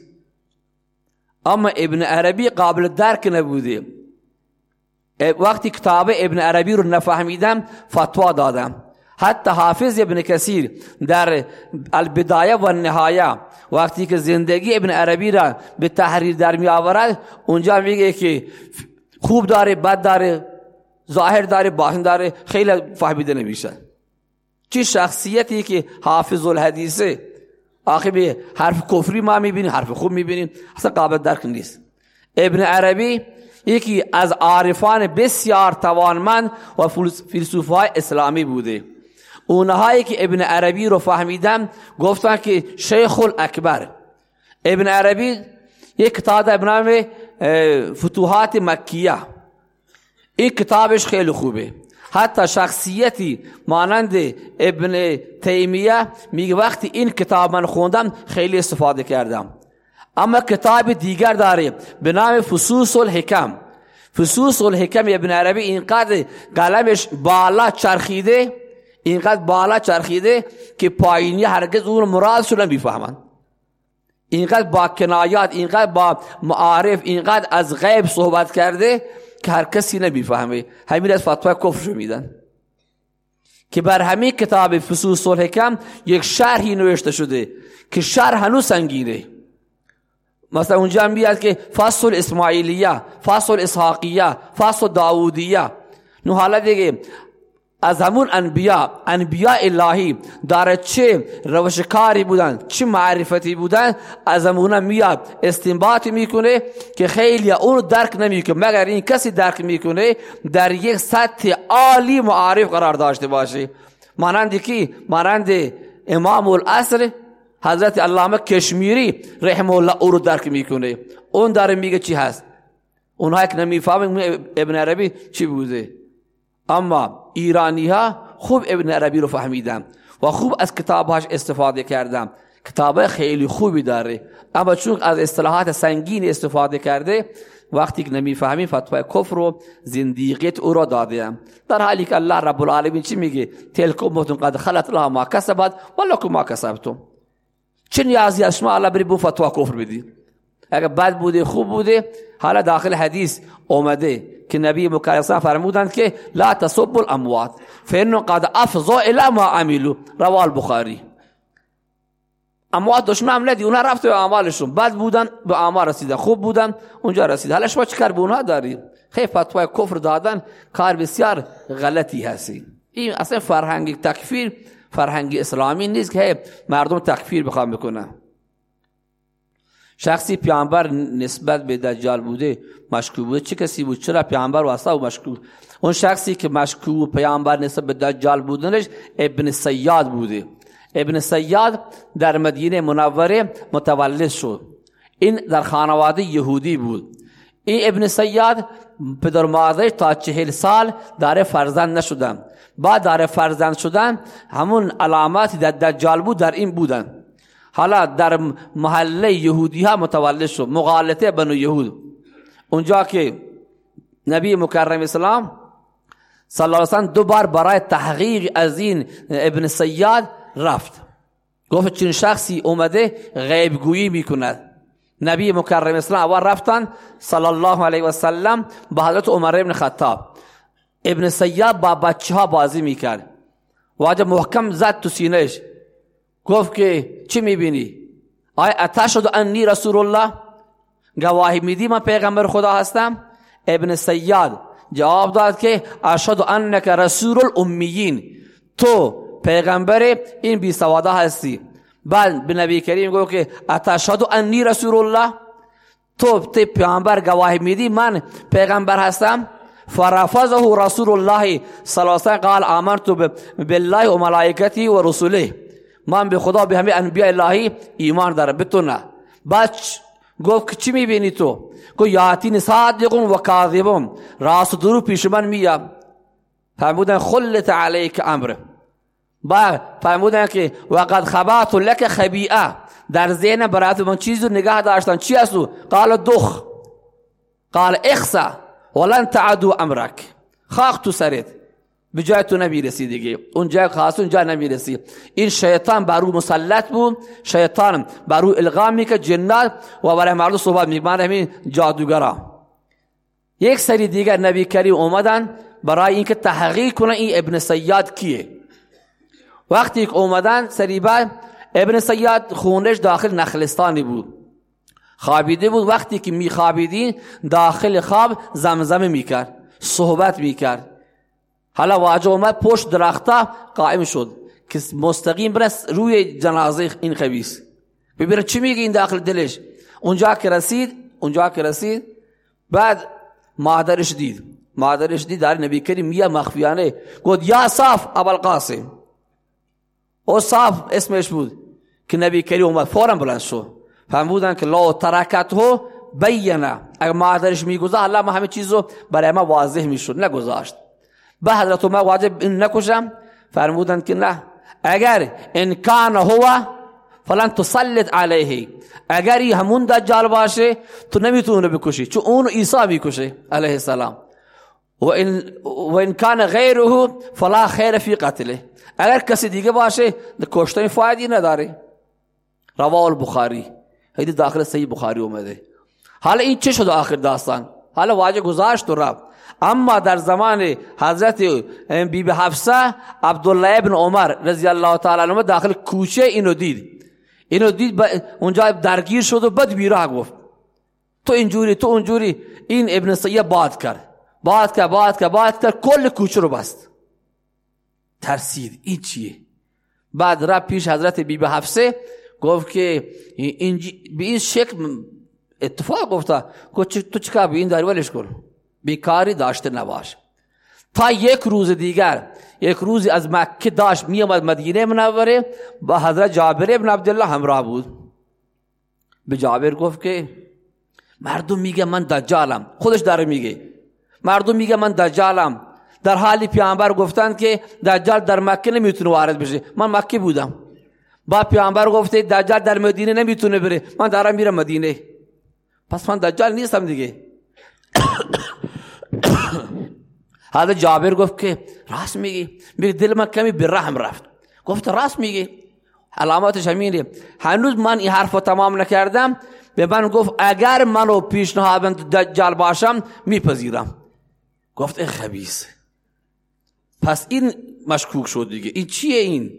اما ابن عربی قابل درک نبوده. وقتی کتاب ابن عربی رو نفهمیدم فتوا دادم حتی حافظ ابن کثیر در البدایه و نهایه وقتی که زندگی ابن عربی را به تحریر در می آورد اونجا میگه که خوب داره بد داره ظاهر داره باطن داره خیلی فهمیده نمیشه چی شخصیتی که حافظ الحدیثه آخه به حرف کفری ما می‌بینیم حرف خوب می‌بینیم اصلا قابل درک نیست ابن عربی یکی از عارفان بسیار توانمند و فیلسوفای اسلامی بوده. اونهایی که ابن عربی رو فهمیدم گفتن که شیخ الاکبر. ابن عربی یک کتاب به نام فتوحات مکیه. این کتابش خیلی خوبه. حتی شخصیتی مانند ابن تیمیه میگه وقتی این کتاب من خوندم خیلی استفاده کردم. اما کتاب دیگر داره به نام فصوص الحکم. فصوص الحکم ابن عربی اینقدر قلمش بالا چرخیده اینقدر بالا چرخیده که پایینی هرگز اون مراد رو نمی‌فهمند اینقدر با کنایات اینقدر با معارف اینقدر از غیب صحبت کرده که هر کسی نمی‌فهمه. همین از فتوه کفر میدن. که بر همین کتاب فصوص الحکم یک شرحی نوشته شده که شرح هنوز سنگینه. مثلا اونجا هم بیاد که فصل اسماعیلیه فصل اسحاقیه فصل داودیه. نو حالا دیگه از همون انبیا انبیا الهی داره چه روشکاری بودن چه معرفتی بودن از همون میاد استنباط می‌کنه که خیلی اون درک نمی‌کنه. مگر این کسی درک می‌کنه در یک سطح عالی معارف قرار داشته باشه. مانند کی؟ مانند امام الاصل حضرت علامه کشمیری رحمه الله او رو درک می‌کنه اون داره میگه چی هست اونها که نمی‌فهمن ابن عربی چی بوده اما ایرانی ها خوب ابن عربی رو فهمیدم و خوب از کتابهاش استفاده کردم کتاب خیلی خوبی داره اما چون از اصطلاحات سنگین استفاده کرده وقتی که نمی‌فهمی فتوای کفر و زندیقیت او را داده در حالی که الله رب العالمین چی میگه تلک امتون قد خلط لها ما کسبت ولکم ما کسبتم چه نیازی از شما الله بری بو فتوا کفر بدی؟ اگر بد بوده خوب بوده حالا داخل حدیث اومده که نبی مکرم فرمودند که لا تصب الاموات فانه قد افضوا الى ما عملوا. رواه البخاری. اموات دشمن هم ندی اونها رفت به اعمالشون. بد بودن به اعمال رسیدن. خوب بودن اونجا رسید. حالا شما چیکار به اونها داری؟ خیلی فتوای کفر دادن کار بسیار غلطی هستی. این اصلا فرهنگ تکفیر فرهنگ اسلامی نیست که مردم تکفیر بخوام بکنن. شخصی پیامبر نسبت به دجال بوده مشکوک بوده چه کسی بود؟ چرا پیامبر واسه و مشکوک؟ اون شخصی که مشکوک پیامبر نسبت به دجال بودنش ابن سیاد بوده. ابن سیاد در مدینه منوره متولد شد. این در خانواده یهودی بود. این ابن سیاد پدر مادرش تا چهل سال داره فرزند نشدن بعد داره فرزند شدن همون علاماتی در دجال بود در این بودن حالا در محله یهودی ها متولد شد مغالطه بنو یهود اونجا که نبی مکرم اسلام صلی الله علیه وسلم دو بار برای تحقیق از این ابن سیاد رفت گفت چین شخصی اومده غیبگویی می‌کند نبی مکرم اسلام اول رفتن صلی الله علیه و سلم با حضرت عمر ابن خطاب. ابن سیاد با بچه ها بازی می‌کرد. واجه محکم زد تو سینهش. گفت که چی می‌بینی؟ آیا اتشد انی رسول الله گواهی میدی من پیغمبر خدا هستم؟ ابن سیاد جواب داد که اشهد انک رسول الامیین. تو پیغمبر این بی سواده هستی. بعد به نبی کریم گفت که اتشهد انی رسول الله؟ تو تی پیغمبر گواهی میدی من پیغمبر هستم؟ فرفضه رسول الله صلی الله علیه قال آمنت بالله و ملائکتی و رسوله. من به خدا به همه انبیاء الهی ایمان دارم. به بعد گفت چی می‌بینی تو؟ گفت یاتین صادقون و کاذبون. راست درو پیش من میام فرمودن خلت علیک امر. بعد فرمودن که وقد خبات لك خبیئه در ذهن برات من چیز رو داشتن. چی هستو قال دخ قال اخسا ولن تعدو امرک خاک تو سرت. به جای تو نمی‌رسی دیگه. اون جای خاص اون جای نمی‌رسی. این شیطان بر او مسلط بود. شیطان بر او الغام می‌کرد. جنات و برای مردم صحبت می‌کرد. همین جادوگرا. یک سری دیگر نبی کریم اومدن برای اینکه تحقیق کنن این ابن سیاد کیه. وقتی که اومدن سری بعد ابن سیاد خونش داخل نخلستانی بود. خوابیده بود. وقتی که میخوابیدین داخل خواب زمزمه می‌کرد صحبت می‌کرد. حالا واجه اومد پشت درخته قائم شد. که مستقیم برس روی جنازه این خبیس ببینه چی میگه این داخل دلش. اونجا که رسید اونجا که رسید بعد مادرش دید. مادرش دید در نبی کریم میه مخفیانه گفت یا صاف ابو قاسم او صاف اسمش بود که نبی کریم اومد فورا بلند شد. فهمودن که لو ترکته بینا. اگر مادرش میگذاشت الله ما همه چیزو برای ما واضح می‌شد. نگذاشت. به حضرت عمر واجب این نکشم. فرمودند که نه. اگر ان کان هو فلان تسلط علیه. اگر همون دجال باشه تو نمی‌تونه بکشی. چون اون عیسی می‌کشه. علیه السلام. و ان و ان غیره فلا خیر فی قتله. اگر کسی دیگه باشه کشتن فایدی نداره. رواه البخاری. هیدی داخل صحیح بخاری اومده. حالا این چه شد آخر داستان؟ حالا واجه گذاشت و رفت. اما در زمان حضرت بی بی حفصه عبدالله ابن عمر رضی الله تعالی عنه داخل کوچه اینو دید. اینو دید اونجا درگیر شد و بد بیراه گفت. تو اینجوری تو اونجوری. این ابن سیه باد کرد. باد کرد باد کرد باد کرد کل کوچه رو بست. ترسید. این چیه؟ بعد رب پیش حضرت بی بی حفصه گفت که به این شکل اتفاق گفتا گفت تو چکا به این داری ولش کن؟ بیکاری داشته نباش. تا یک روز دیگر یک روزی از مکه داشت می آمد مدینه منوره با حضرت جابر ابن عبدالله همراه بود. به جابر گفت که مردم میگه من دجالم. خودش داره میگه. مردم میگه من دجالم. در حالی پیامبر گفتن که دجال در مکه نمی‌تونه وارد بشه. من مکه بودم. با پیامبر گفته دجال در مدینه نمی‌تونه بره. من دارم میرم مدینه. پس من دجال نیستم دیگه. حضرت جابر گفت که راست میگی. میگه دل من کمی برحم رفت. گفت راست میگی. علاماتش همینه. هنوز من این حرف تمام نکردم. به من گفت اگر منو پیشنهاد دجال باشم میپذیرم. گفت این خبیث. پس این مشکوک شد دیگه. این چیه این؟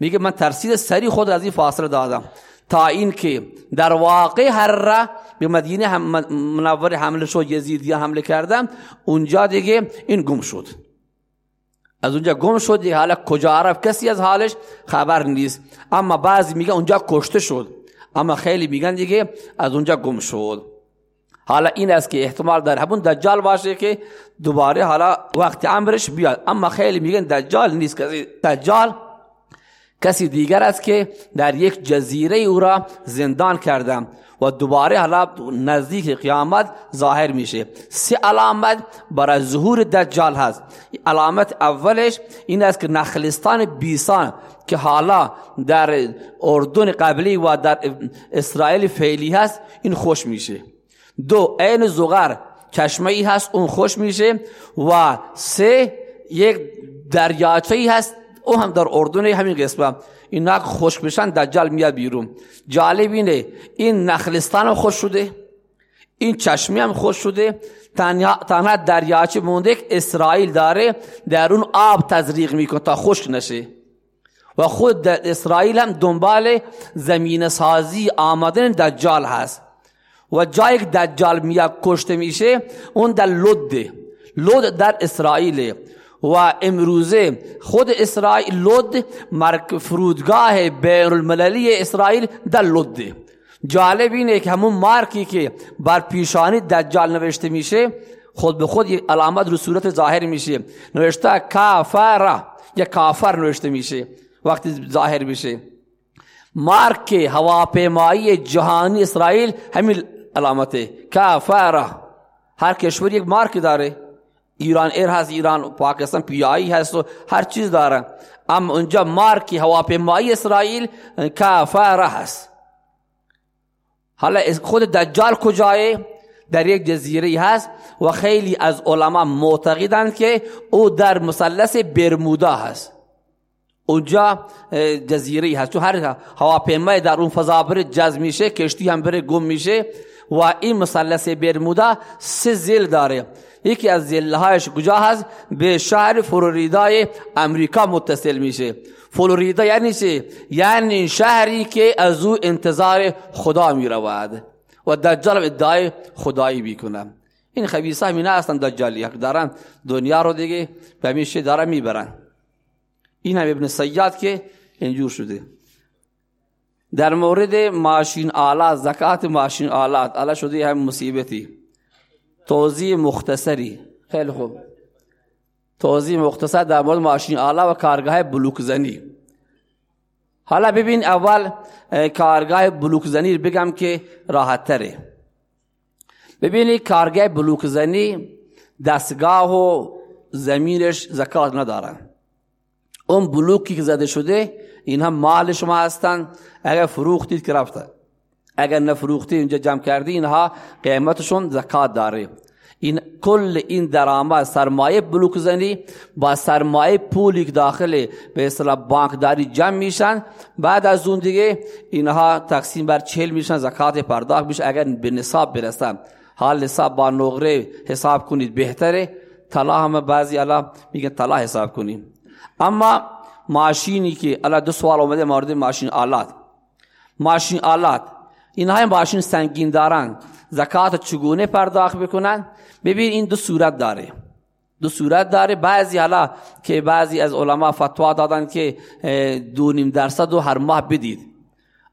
میگه من ترسید سری خود از این فاصله دادم. تا این که در واقع هر را به مدینه هم منور حمله شد یزیدی حمله کردم اونجا دیگه این گم شد. از اونجا گم شد دیگه. حالا کجا عرف کسی از حالش خبر نیست. اما بعضی میگه اونجا کشته شد. اما خیلی میگن دیگه از اونجا گم شد. حالا این است که احتمال در همون دجال باشه که دوباره حالا وقت عمرش بیاد. اما خیلی میگن دجال نیست. کسی دجال کسی دیگر است که در یک جزیره او را زندان کردم و دوباره حالا نزدیک قیامت ظاهر میشه. سه علامت برای ظهور دجال هست. علامت اولش این است که نخلستان بیسان که حالا در اردن قبلی و در اسرائیل فعلی هست این خوش میشه. دو عین زغر چشمه ای هست اون خوش میشه و سه یک دریاچه ای هست او هم در اردن همین قسمت. اینا خوش بشن دجال میاد بیرون. جالب اینه این نخلستان خوش شده این چشمی هم خوش شده. تنها دریاچه مونده که اسرائیل داره در اون آب تزریق می‌کنه تا خشک نشه. و خود اسرائیل هم دنبال زمین سازی آمدن دجال هست. و جایی که دجال میاد کشته میشه اون در لده لد در اسرائیل. و امروزه خود اسرائیل مرک فرودگاه بین المللی اسرائیل در لده جالب اینه که همون مارکی که بر پیشانی دجال نوشته میشه خود به خود علامت رو صورت ظاهر میشه. نوشته کافر. یا کافر نوشته میشه. وقتی ظاهر میشه. مارک هواپیمایی جهانی اسرائیل همین علامته کافر هر کشور یک مارک داره. ایران ایر هست ایران پاکستان پیایی هست و هر چیز داره. اما اونجا مارکی هواپیمایی اسرائیل کافره هست. حالا خود دجال کجایه در یک جزیره هست و خیلی از علما معتقدند که او در مثلث برمودا هست. اونجا جزیره هست. چون هر هواپیمای در اون فضا بره جذب میشه کشتی هم بره گم میشه. و این مثلث برمودا سه زل داره. یکی از زلهایش کجا هست؟ به شهر فلوریدای امریکا متصل میشه. فلوریدا یعنی چه یعنی شهری که از او انتظار خدا می‌رود و دجال ادعای خدایی می‌کنه. این خبیثه همینا هستن دجالی دارن دنیا رو دیگه به همیشه دارن می‌برن. این هم ابن سیاد که اینجور شده. در مورد ماشین آلات زکات ماشین آلات الله شده هم مصیبتی. توضیح مختصری. خیلی خوب. توضیح مختصر در مورد ماشین آلا و کارگاه بلوک زنی. حالا ببین اول کارگاه بلوک زنی بگم که راحت تره ببینی کارگاه بلوک زنی دستگاه و زمینش زکات ندارن. اون بلوکی که زده شده این هم مال شما هستن. اگر فروختید که رفتن اگر نفروختی اینجا جمع کردی اینها قیمتشون زکات داره. این کل این درآمد سرمایه بلوک زنی با سرمایه پولی که داخل به اصطلاح بانکداری جمع میشن. بعد از اون دیگه اینها تقسیم بر چهل میشن زکات پرداخت میشه. اگر به نصاب برسن حال نصاب با نقره حساب کنید بهتره. طلا هم بعضی الا میگن طلا حساب کنیم. اما ماشینی که الا دو سوال اومده مورد ماشین آلات. ماشین آلات. اینها هم ماشین سنگین دارن. زکات چگونه پرداخت بکنن؟ ببین این دو صورت داره. دو صورت داره. بعضی حالا که بعضی از علما فتوا دادن که دو نیم درصد و هر ماه بدید.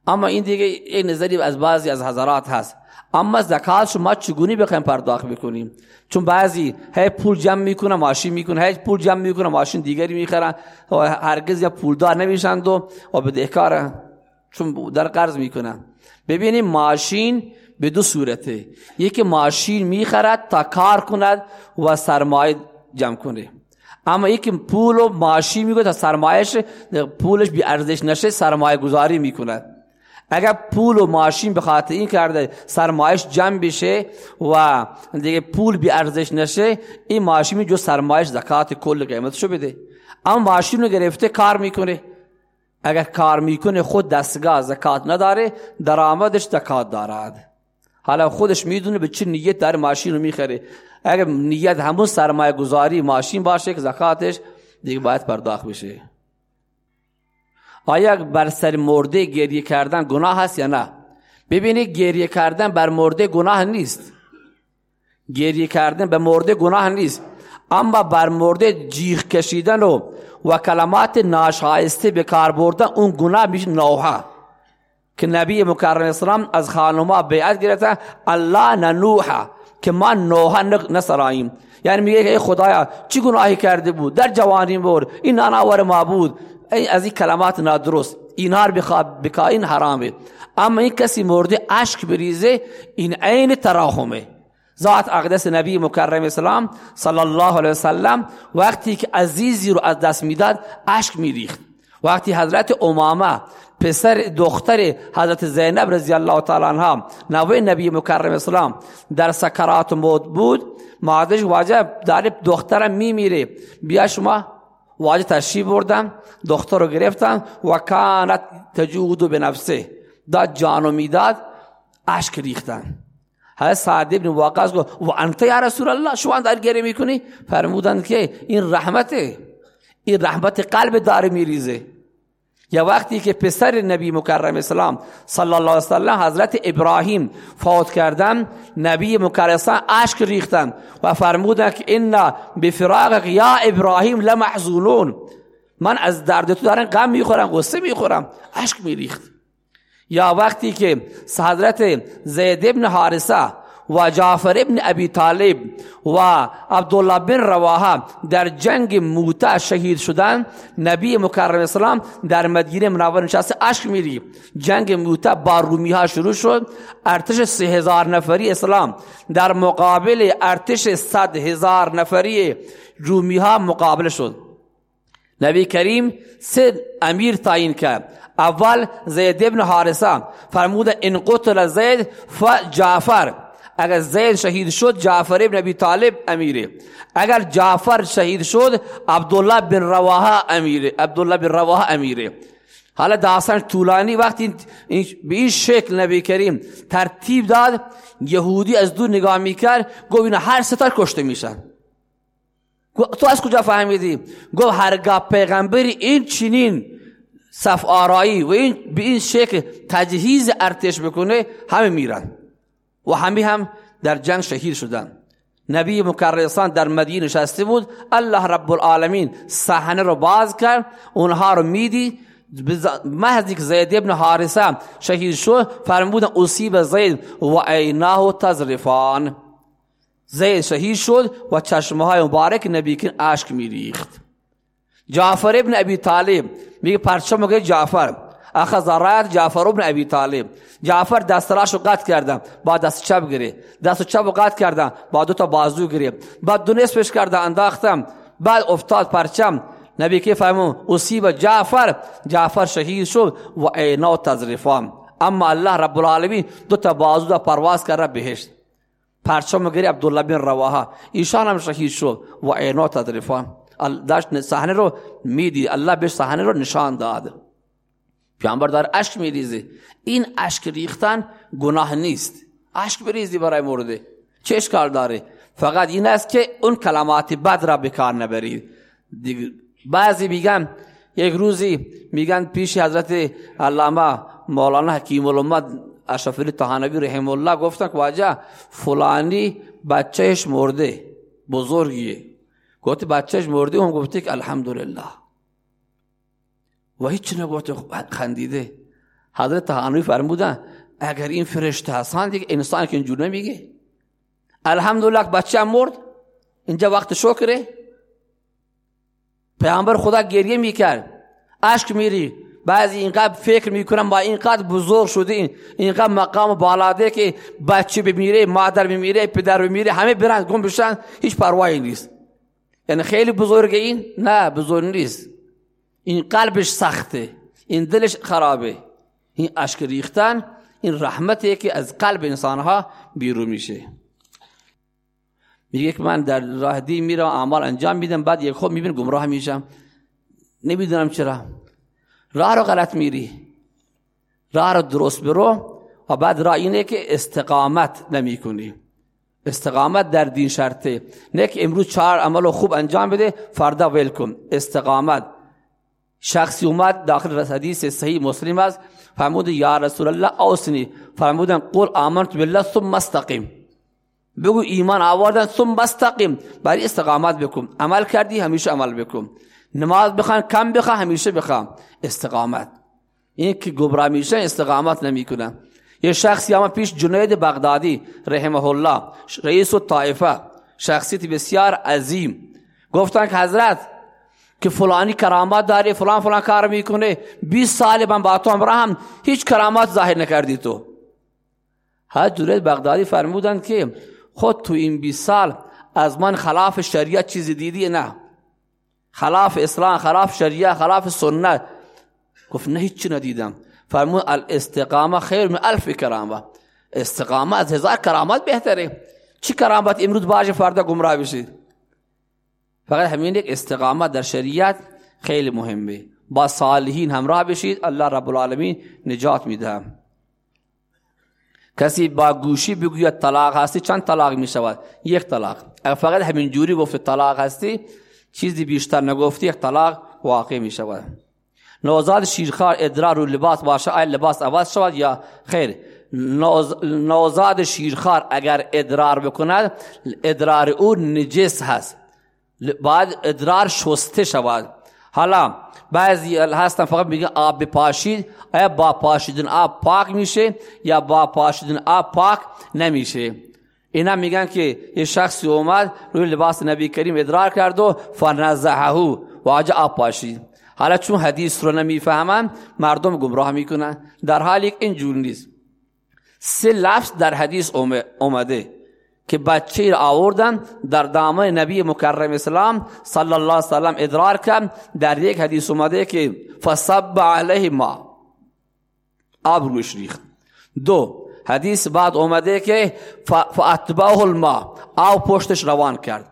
اما این دیگه این نظری از بعضی از حضرات هست. اما زکات شما چگونه بخوایم پرداخت بکنیم؟ چون بعضی هی پول جمع می‌کنه ماشین می‌کنه هی پول جمع می‌کنه ماشین دیگری می‌خرن و هرگز یا پولدار نمیشند و و بدهکار چون در قرض می‌کنن. ببینیم ماشین به دو صورته. یکی ماشین می‌خرد تا کار کند و سرمایه جمع کنه. اما یکی پول و ماشی میگه تا سرمایش پولش بی ارزش نشه سرمایه گذاری می‌کنه اگر پول و ماشین به خاطر این کرده سرمایش جمع بشه و دیگه پول بی ارزش نشه این ماشین جو سرمایش زکات کل قیمتشو بده. اما ماشین رو گرفته کار می‌کنه. اگر کار می‌کنه خود دستگاه زکات نداره درآمدش زکات دارد. حالا خودش می‌دونه به چه نیت داره ماشین رو می‌خره. اگر نیت همون سرمایه گذاری ماشین باشه که زکاتش دیگه باید پرداخت بشه. آیا بر سر مرده گریه کردن گناه هست یا نه؟ ببینید گریه کردن بر مرده گناه نیست. گریه کردن به مرده گناه نیست. اما بر مرده جیغ کشیدن و و کلمات ناشایسته به کار بردن اون گناه میشه نوحه. که نبی مکرم اسلام از خانوما بیعت گرفته الله ننوحه که ما نوحه نسراییم یعنی میگه ای خدایا چی گناهی کرده بود؟ در جوانی بور این ناناور ما بود از این کلمات نادرست اینار بکا این حرامه اما این کسی مورد عشق بریزه این عین تراحمه ذات اقدس نبی مکرم اسلام صلی الله علیه وسلم وقتی که عزیزی رو از دست می‌داد عشق میریخت. وقتی حضرت امامه پسر دختر حضرت زینب رضی الله تعالی عنها نوه نبی مکرم اسلام در سکرات موت بود مادرش واجه داره دخترم میمیره. بیا شما واجه تشریف بردم دختر رو گرفتم و کانت تجود به نفسه. داد جانو می‌داد عشق ریختن. های سعد ابن واقعا گفت و انت یا رسول الله شما در گریه می‌کنی؟ فرمودن که این رحمته. این رحمت قلب داره میریزه. یا وقتی که پسر نبی مکرم اسلام صلی الله علیه وسلم حضرت ابراهیم فوت کردن نبی مکرم اشک ریختن و فرمودن که اینا بفراغ یا ابراهیم لمحزونون. من از درد تو دارن غم می‌خورم غصه می‌خورم اشک میریخت. یا وقتی که حضرت زید ابن حارسه و جعفر ابن ابی طالب و عبدالله بن رواحه در جنگ موتا شهید شدن. نبی مکرم اسلام در مدینه منور نشسته عشق میری جنگ موتا با رومی ها شروع شد. ارتش سه هزار نفری اسلام در مقابل ارتش صد هزار نفری رومی ها مقابل شد. نبی کریم سه امیر تعیین کرد. اول زید ابن حارسه فرمود ان قتل زید فجعفر اگر زید شهید شد جعفر ابن ابی طالب امیره. اگر جعفر شهید شد عبدالله بن رواحه امیره. عبدالله بن رواحه امیره. حالا داستان طولانی وقتی به این شکل نبی کریم ترتیب داد یهودی از دور نگاه می‌کرد گفت اینا هر ستار کشته میشن. تو از کجا فهمیدی؟ گفت هرگاه پیغمبری این چنین صف آرایی و این به این شکل تجهیز ارتش بکنه همه میرن. و همه هم در جنگ شهید شدن نبی مکرسان در مدینه نشسته بود. الله رب العالمین صحنه رو باز کرد. اونها رو میدی. محض که زید ابن حارسه شهید شد فرمودن اصیب زید و عیناه تزرفان زید شهید شد و چشمه های مبارک نبی که عشق میریخت. جعفر ابن ابی طالب میگه پرچم میگه جعفر. اخذ رایت جعفر ابن ابی طالب. جعفر دستراشو قطع کردم با دست چپ گری. دست چپ قطع کردم با دو تا بازو گری. بعد دو نصفش کردم انداختم. بعد افتاد پرچم. نبی که فهمون اصیب جعفر. جعفر شهید شد و عینا تزرفان اما الله رب العالمین دو تا بازو دا پرواز کرد بهشت. پرچم گری عبدالله بن رواحه. ایشان هم شهید شد و عینا تزرفان داشت صحنه رو میدی الله بهش صحنه رو نشان داد. پیامبر داره اشک میریزه. این اشک ریختن گناه نیست. اشک بریزی برای مرده. چه اشکال داره؟ فقط این است که اون کلمات بد را بکار نبرید. بعضی میگن یک روزی میگن پیش حضرت علامه مولانا حکیم الامت اشرف علی طحانوی رحم الله گفتن که واجه فلانی بچهش مرده. بزرگیه. گفت بچهش مرده هم گفته که الحمدلله. و هیچ نگفته خندیده. حضرت تحانوی فرمودن اگر این فرشته هستن دیگه انسان که اینجور نمیگه. الحمدلله بچه مرد. اینجا وقت شکره. پیامبر خدا گریه می‌کرد. اشک میری. بعضی اینقدر فکر می‌کنم با اینقدر بزرگ شده اینقدر مقام بالاده که بچه بمیره مادر بمیره پدر بمیره همه برن گم بشن. هیچ پروایی نیست. یعنی خیلی بزرگه این؟ نه بزرگ نیست. این قلبش سخته این دلش خرابه. این اشک ریختن این رحمته که از قلب انسانها بیرون میشه. میگه که من در راه دی میرم اعمال انجام میدم بعد یک خود می‌بینم گمراه میشم. نمی‌دونم چرا. راه رو غلط میری. راه رو درست برو و بعد راه اینه که استقامت نمی کنی استقامت در دین شرطه. نه که امروز چهار عمل خوب انجام بده فردا ول استقامت. شخصی اومد داخل حدیث صحیح مسلم است. فرمود یا رسول الله اوسنی فرمودن قول آمنت بالله ثم استقیم بگو ایمان آوردن ثم استقیم برای استقامت بکن. عمل کردی همیشه عمل بکن. نماز بخوان کم بخواه همیشه بخواه استقامت. این که گبرا میشه استقامت نمی‌کنن. یه شخصی اما پیش جنید بغدادی رحمه الله رئیس و طائفه. شخصیت بسیار عظیم. گفتن که حضرت که فلانی کرامات داری فلان فلان کار می‌کنه 20 سال من با تو هم هیچ کرامات ظاهر نکردی تو. حضرت بغدادی فرمودن که خود تو این 20 سال از من خلاف شریعت چیز دیدی نه؟ خلاف اسلام خلاف شریعت خلاف سنت. گفت نه هیچ ندیدم. فرمود الاستقامه خیر من الف کرامه استقامه از هزار کرامات بهتره. چی کرامت امروز باشه فردا گمراه بشید. فقط همین یک استقامت در شریعت خیلی مهمه. با صالحین همراه بشید الله رب العالمین نجات میده. کسی با گوشی بگوید طلاق هستی چند طلاق می شود یک طلاق. اگر فقط همین جوری گفت طلاق هستی چیزی بیشتر نگفتی یک طلاق واقع می شود نوزاد شیرخوار ادرار و لباس باشه آیا لباس عوض شود یا خیر؟ نوزاد شیرخوار اگر ادرار بکند ادرار او نجس هست. بعد ادرار شسته شود. حالا بعضی هستن فقط میگن آب بپاشید. آیا با پاشیدن آب پاک میشه یا با پاشیدن آب پاک نمیشه؟ اینا میگن که یه شخصی اومد روی لباس نبی کریم ادرار کرد و فنزحهو و آب پاشید. حالا چون حدیث رو نمی‌فهمن مردم گمراه می‌کنن. در حالی که اینجور نیست. سه لفظ در حدیث اومده. که بچه را آوردن در دامن نبی مکرم اسلام صلی الله علیه وسلم ادرار کرد در یک حدیث اومده که فصب علیه ما آب روش ریخت دو حدیث بعد اومده که فاتباه الماء آب پشتش روان کرد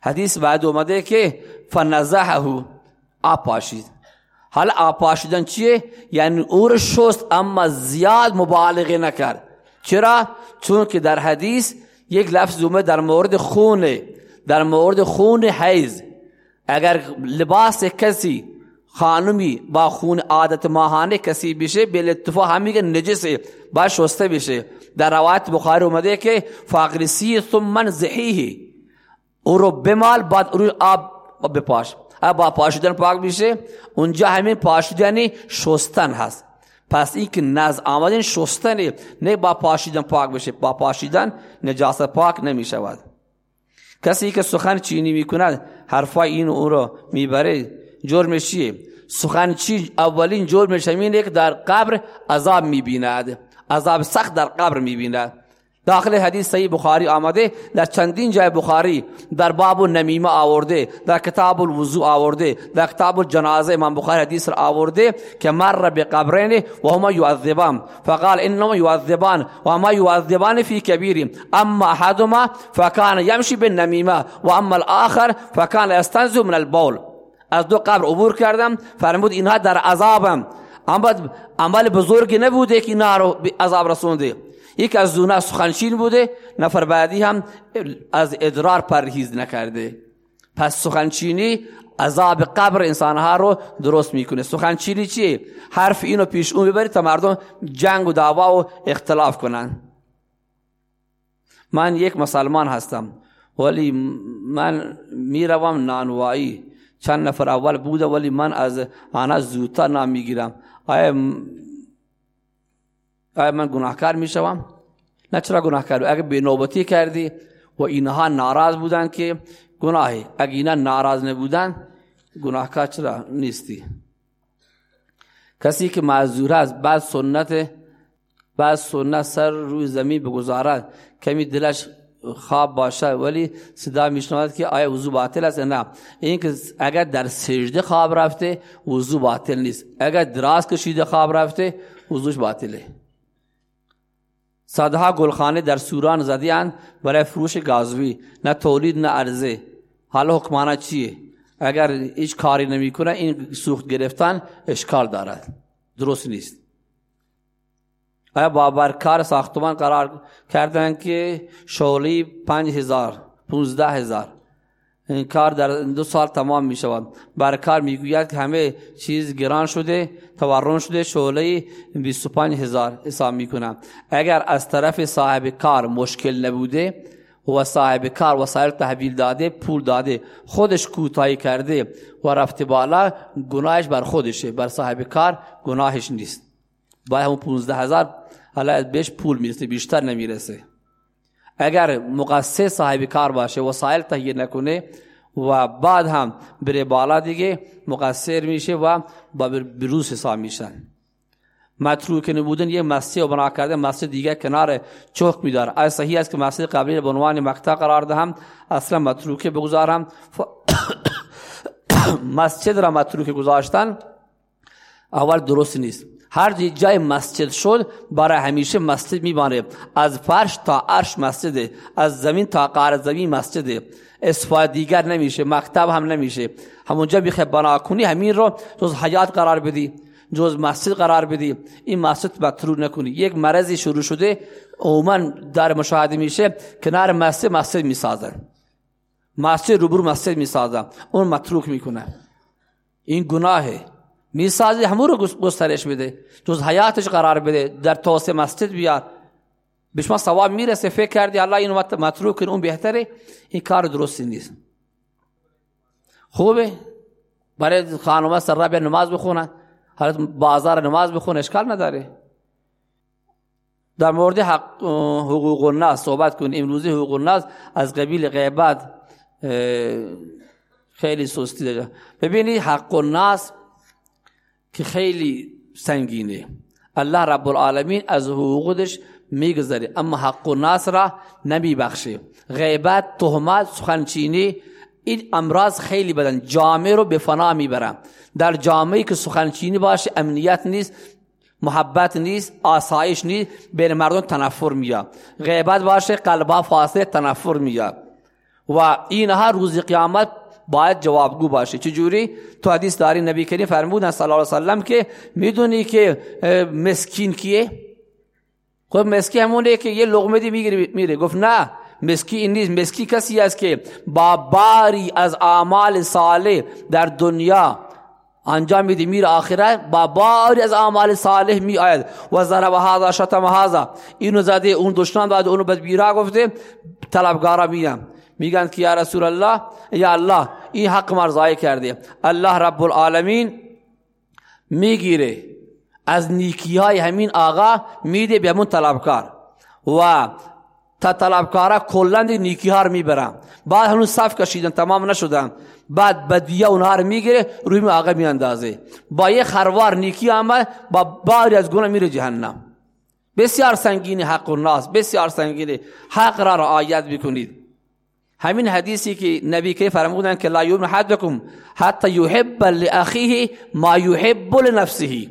حدیث بعد اومده که فنزحه آب پاشید حالا آب پاشیدن چیه؟ یعنی اور شست اما زیاد مبالغه نکرد چرا؟ چون که در حدیث یک لفظ اومد در مورد خونه در مورد خون حیز اگر لباس کسی خانمی با خون عادت ماهانه کسی بشه به اتفاق هم میگه نجسه با شسته بشه. در روایت بخاری اومده که فاقرسی ثم زحیه او رو بمال بعد روی آب بپاش. با پاشیدن پاک میشه اونجا همین پاشیدنی شستن هست. پس این که نز آمدن شستنه نه با پاشیدن پاک بشه با پاشیدن نجاست پاک نمی شود کسی که سخن چینی می‌کند حرفای این اون رو می‌بره جرمش چیه؟ سخن چی؟ اولین جرمش همینه که در قبر عذاب می‌بیند. عذاب سخت در قبر می‌بیند. داخل حدیث صحیح بخاری آمده در چندین جای بخاری در باب النمیمه آورده در کتاب الوضوع آورده در کتاب الجنازه امام بخاری حدیث را آورده که مر بقبرین و هما یعذبان. فقال انما یعذبان و هما یعذبان فی کبیر اما احدهما فکان یمشی بالنمیمه و اما الاخر فکان یستنزو من البول. از دو قبر عبور کردم فرمود اینها در عذابم. اما عمل بزرگی نبوده که اینا رو عذاب رسونده. یک از دونه سخنچین بوده نفر بعدی هم از ادرار پرهیز نکرده. پس سخنچینی عذاب قبر انسانها رو درست می‌کنه. سخنچینی چیه؟ حرف اینو پیش اون ببرید تا مردم جنگ و دعوا و اختلاف کنن. من یک مسلمان هستم. ولی من می‌روم نانوایی. چند نفر اول بوده ولی من از آنها زودتر نام می‌گیرم آیا آیا من گناهکار می‌شوم؟ نه چرا گناهکار؟ اگه به نوبتی کردی و اینها ناراض بودن که گناهی. اگه اینا ناراض نبودن گناهکار چرا نیستی؟ کسی که معذور است بعد سنت بعد سنت سر روی زمین بگذارد. کمی دلش خواب باشه ولی صدا میشنود که آیا وضو باطل است نه. این که اگر در سجده خواب رفته وضو باطل نیست. اگر دراز کشیده خواب رفته وضوش باطله. صدها گلخانه در سوران زدیان برای فروش گازوی نه تولید نه عرضه. حالا حکمانه چیه؟ اگر هیچ کاری نمی‌کنه این سوخت گرفتن اشکال دارد. درست نیست. آیا با کار ساختمان قرار کردن که شغلی پنج هزار پونزده هزار کار در دو سال تمام می شود برکار می گوید که همه چیز گران شده تورن شده شعله 25 هزار حساب می کنم اگر از طرف صاحب کار مشکل نبوده و صاحب کار وسایل تحویل داده پول داده خودش کوتاهی کرده و رفته بالا گناهش بر خودشه بر صاحب کار گناهش نیست باید همون 15 هزار حالا بهش پول می‌رسه بیشتر نمی‌رسه اگر مقصر صاحب کار باشه وسایل تهیه نکنه و بعد هم بره بالا دیگه مقصر میشه و با بروز حساب میشن. متروک نبودن یه مسجد و بنا کرده مسجد دیگه کنار چوک میداره آیا صحیح است که مسجد قبلی به عنوان مقطع قرار دهم اصلا متروکه بگذارم. ف... [COUGHS] مسجد را متروکه گذاشتن اول درست نیست. هر جای مسجد شد برای همیشه مسجد میبانه از فرش تا عرش مسجده از زمین تا قار زمین مسجده. استفاده دیگر نمیشه مکتب هم نمیشه. همونجا بخواه بنا کنی همین رو جز حیات قرار بدی جز مسجد قرار بدی. این مسجد مطرور نکنی. یک مرضی شروع شده عموما در مشاهده میشه کنار مسجد مسجد می‌سازن. مسجد روبرو مسجد می‌سازن. اون متروک می‌کنه. این گناهه. می‌سازی همون رو گسترش بده جز حیاتش قرار بده. در توسعه مسجد بیار بشما ثواب می‌رسه. فکر کردی الله اینو متروک اون بهتره. این کار درستی نیست. خوبه؟ برای خانوما سر رابع نماز بخونن حالت بازار نماز بخون اشکال نداره. در مورد حق حقوق الناس صحبت کن. امروزی حقوق الناس از قبیل غیبت خیلی سستی داره. ببینی حق الناس که خیلی سنگینه. الله رب العالمین از حقوقش میگذره اما حق الناس را نمیبخشه. غیبت تهمت سخنچینی این امراض خیلی بدن. جامعه رو به فنا می‌برن. در جامعه که سخنچینی باشه امنیت نیست محبت نیست آسایش نیست بین مردم تنفر میاد. غیبت باشه قلبا فاصله تنفر میاد. و اینها روز قیامت باید جوابگو باشه. چجوری؟ تو حدیث داری نبی کریم فرمودن صلی الله علیه وسلم که می‌دونی که مسکین کیه؟ خب مسکی همونه که یه لغمه دی می‌گیره میره. گفت نه مسکی این نیست. مسکی کسی است که با باری از اعمال صالح در دنیا انجام میده میره آخرت با باری از اعمال صالح می آید و ضرب هذا شتم هذا. اینو زده اون دشمن داده اونو بدبیرا گفته طلبگارا میگن. میگن که یا رسول الله یا الله این حق مرزای کرده الله رب العالمین می‌گیره از نیکی های همین آقا میده به همون طلبکار و تا طلبکارا کلند نیکی ها رو می‌برن بعد هنوز صف کشیدن تمام نشدن بعد بدیه اونها رو می‌گیره روی آقا میاندازه با یه خروار نیکی آمد با باری از گناه میره جهنم بسیار سنگینی حق الناس بسیار سنگینی حق را رعایت بکنید همین حدیثی که نبی که فرمودن که لا یؤمن حدکم حتی یحب لاخیه ما یحب لنفسه.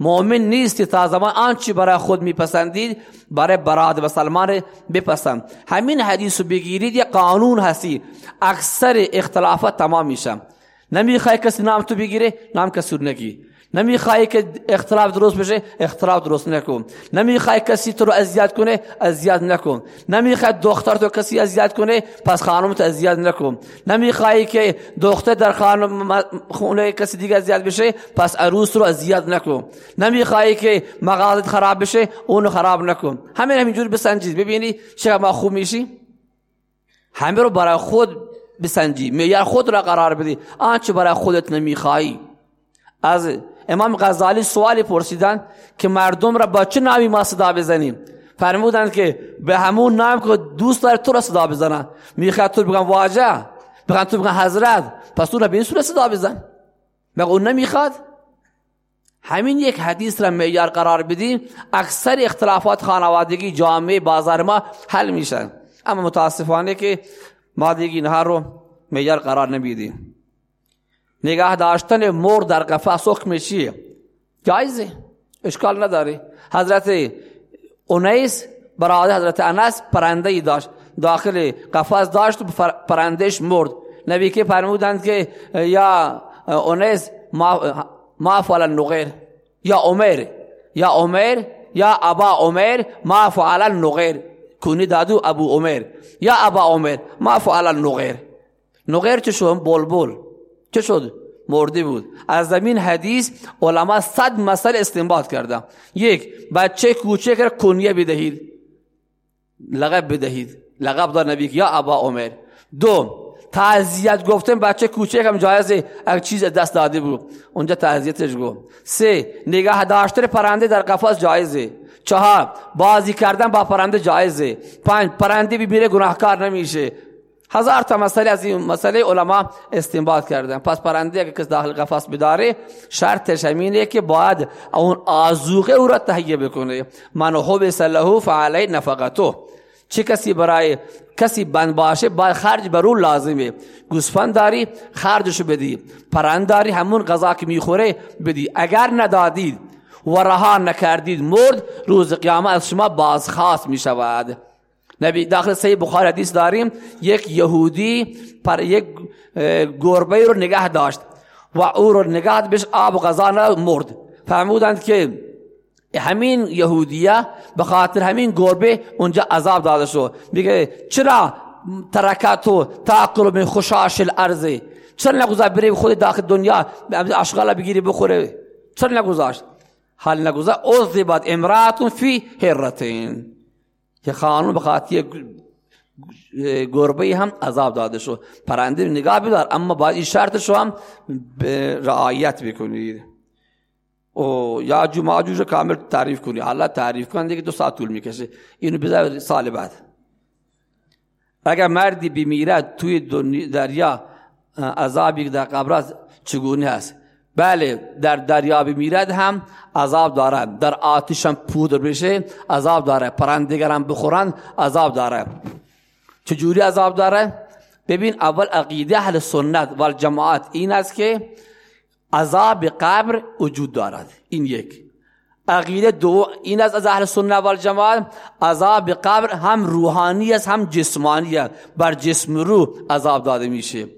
مؤمن نیست تا زمان آنچه برای خود میپسندید برای برادر و سلمان بپسند. همین حدیث بگیرید یه قانون هستی. اکثر اختلافات تمام میشن نمی‌خوای کسی نام تو بگیره نام کسی نگی. نمی‌خوای که اختلاف درست بشه اختلاف درست نکن. نمی‌خوای کسی تو رو اذیت کنه اذیت نکن. نمی‌خوای دختر تو کسی اذیت کنه پس خانم تو اذیت نکن. نمی‌خوای که دختر در خانم خونه کسی دیگه اذیت بشه پس عروس رو اذیت نکن. نمی‌خوای که مغازت خراب بشه اونو خراب نکن. همین همینجوری بسنجید. ببینی چقدر ما خوب میشی همه رو برای خود بسنجی. معیار خود را قرار بدی. آنچه برای خودت نمی‌خوای از امام غزالی سوالی پرسیدن که مردم را با چه نامی ما صدا بزنیم؟ فرمودند که به همون نام که دوست داره تو را صدا بزنن می‌خواد تو بگن واجه بگن تو بگن حضرت پس تو را به این صورت صدا بزن. مگه اون نمی‌خواد؟ همین یک حدیث را معیار قرار بدیم اکثر اختلافات خانوادگی جامعه بازار ما حل میشن. اما متاسفانه که ما دیگه اینها رو میار قرار نمیدیم. نگاه داشتن مور در قفس حکم چیه جایزه؟ اشکال نداره حضرت اونیس برادر حضرت انس پرنده داشت. داخل قفس داشت پرندش مرد. نبی که فرمودند که یا اونیس ما ما فعل النغیر یا عمر یا عمر یا ابا عمر ما فعل النغیر. کنی دادو ابو عمر یا ابا عمر ما فعل النغیر. نغیر چه شد؟ بلبل. چه شد؟ مرده بود. از زمین حدیث علما صد مسئله استنباط کردن. یک بچه کوچک را کنیه بدهید. لقب بدهید. لقب دار نبی یا ابا عمر. دو تعذیت گفتن بچه کوچک هم جایزه اگه چیز دست داده بود. اونجا تعذیتش گفت. سه نگاه داشتن پرنده در قفس جایزه. چهار بازی کردن با پرنده جایزه. پنج پرنده میره گناهکار نمیشه. هزار تا مسئله از این مسئله علما استنباط کردن. پس پرنده اگه کس داخل قفس بداره شرطش همینه که باید اون آزوقه او را تهیه بکنه. من حبس له فعلی نفقتو چه کسی برای کسی بند باشه باید خرج بر اون لازمه. گوسفند داری خرجشو بدی. پرند داری همون غذا که می‌خوره بدی. اگر ندادید و رها نکردید مرد روز قیامت از شما بازخواست می‌شود. نبی داخل صحیح بخاری حدیث داریم یک یهودی پر یک گربه رو نگه داشت و او رو نگه بهش آب و غذا مرد فهمودند که همین یهودیه به خاطر همین گربه اونجا عذاب داده شد. میگه چرا ترکاتو تاکل من خشاش الارض؟ چرا نگذاشت بری خود داخل دنیا اشغال بگیری بخوره؟ چرا نگذاشت؟ حال نگذاشت عذبت امراتون فی هرتین که خانون به خاطر گربه هم عذاب داده شد پرنده نگاه بدار اما باید این شرطش هم رعایت بکنید او یا جو ماجوج کامل تعریف کنی. حالا تعریف کنی که دو ساعت طول می‌کشه. اینو بذار سال بعد. اگر مردی بمیرد توی دریا عذابی در قبر چگونه هست؟ بله در دریا بمیرد هم عذاب دارد در آتش هم پودر بشه عذاب داره. پرندگان هم بخورن عذاب داره. چجوری عذاب داره؟ ببین اول عقیده اهل سنت و جماعت این است که عذاب قبر وجود دارد. این یک. عقیده دو این از اهل سنت و جماعت عذاب قبر هم روحانی است هم جسمانی است. بر جسم رو عذاب داده میشه.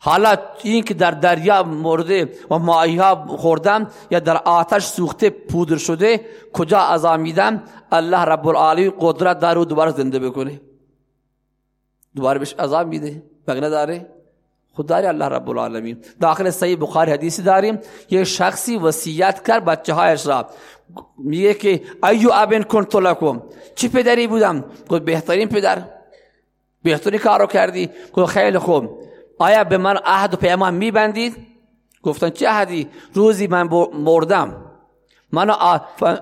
حالا این که در دریا مرده و ماهی ها خوردن یا در آتش سوخته پودر شده کجا عذاب میدن الله رب العالمین قدرت داره و دوباره زنده بکنه دوباره بهش عذاب میده بگنه داره خدای الله رب العالمین داخل صحیح بخاری حدیثی داریم یه شخصی وصیت کرد بچه هایش را میگه که ایو ابن کنت لکم چی پدری بودم گفت بهترین پدر بهترین کارو کردی گفت خیلی خوب آیا به من عهد و پیمان میبندید؟ گفتن چه عهدی؟ روزی من مردم من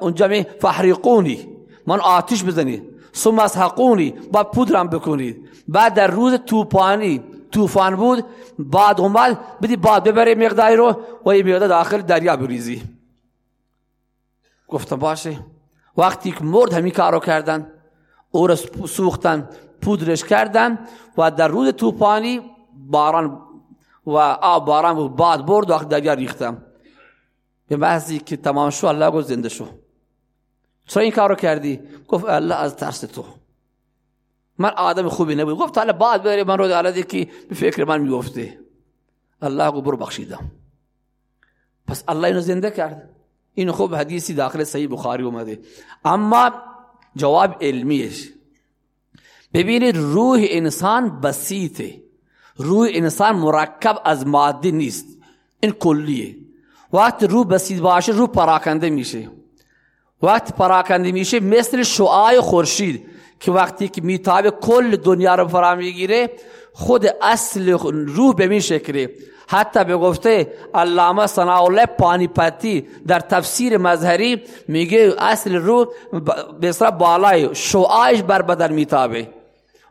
اونجا می فحرقونی من آتش بزنید ثم اسحقونی. بعد پودرم بکنید بعد در روز توپانی. طوفان بود. بعد اومد. بدی بعد ببری مقداری رو و یه مقدار داخل دریا بریزی. گفتم باشه. وقتی که مرد همین کارو کردن او را سوختن پودرش کردن و در روز طوفانی باران و آب باران بود بعد برد وقت دریا ریختم. به محضی که تمام شو الله گفت زنده شو. چرا این کارو کردی؟ گفت الله از ترس تو. من آدم خوبی نبود. گفت حالا بعد بری من رو حالا که به فکر من می‌گفته الله گفت برو بخشیدم. پس الله اینو زنده کرد. این خوب حدیثی داخل صحیح بخاری اومده. اما جواب علمیش. ببینید روح انسان بسیطه. روح انسان مرکب از ماده نیست. این کلیه. وقت روح بسیط باشه روح پراکنده میشه. وقت پراکنده میشه مثل شعاع خورشید که وقتی که میتابه کل دنیا رو فرا می‌گیره خود اصل روح به این شکله. حتی به گفته علامه صناعالله پانی در تفسیر مظهری میگه اصل روح به بالای شعاعش بر بدن میتابه.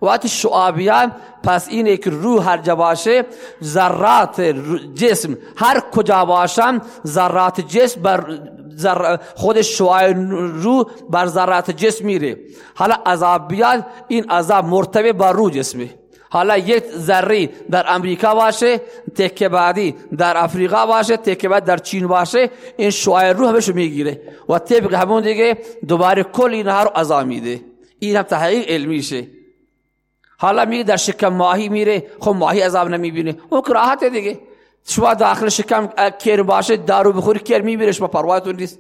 وقتی شعابیان پس اینه که روح هر جا باشه ذرات جسم هر کجا باشن ذرات جسم بر خود شعاع روح بر ذرات جسم میره. حالا عذاب بیاد این عذاب مرتبه بر روح جسمه. حالا یک ذری در امریکا باشه تکه بعدی در افریقا باشه تکه بعد در چین باشه این شعاع روح بهش می‌گیره. و طبق همون دیگه دوباره کل اینها رو عذاب میده. این هم تحقیق علمیشه. حالا میگه در شکم ماهی میره خب ماهی عذاب نمی‌بینه اون راحت دیگه. شما داخل شکم کر باشه دارو بخوری کر میمیره شما پروایتون نیست.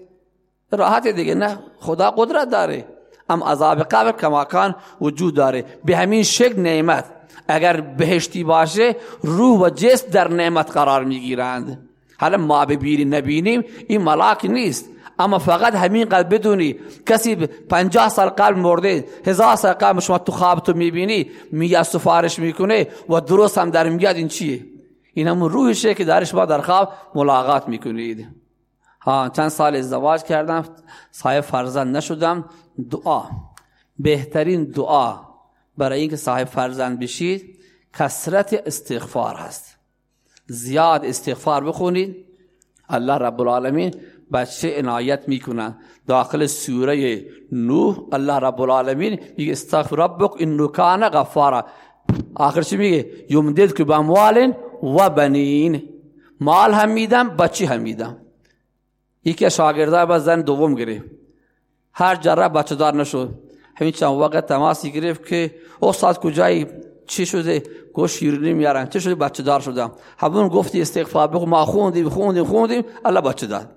راحت دیگه نه. خدا قدرت داره. ام عذاب قبر کماکان وجود داره. به همین شکل نعمت. اگر بهشتی باشه روح و جسم در نعمت قرار می‌گیرند. حالا ما ببینیم نبینیم این ملاک نیست. اما فقط همین قلب بدونی. کسی پنجاه سال قلب مرده هزار سال قلب شما تو خواب تو می‌بینی میاد سفارش می‌کنه و درست هم در میاد این چیه؟ این همون روحشه که درش با در خواب ملاقات می‌کنید. ها چند سال ازدواج کردم صاحب فرزند نشدم. دعا بهترین دعا برای اینکه صاحب فرزند بشید کسرت استغفار هست. زیاد استغفار بخونید. الله رب العالمین بچه عنایت می‌کنن داخل سوره نوح الله رب العالمین میگه استغفر ربک انه کان غفارا. آخر چی میگه? یمدد که باموال و بنین. مال هم میدم بچه هم میدم. یکی شاگرده با زن دوم گرفت. هر جره بچه دار نشد همین چند وقت تماسی گرفت که استاد کجایی؟ چی شده؟ گوش شیرینی میارن چه شده؟ بچه دار شدم. همون گفتی استغفار بگو ما خوندیم خوندیم خوندیم. الله بچه داد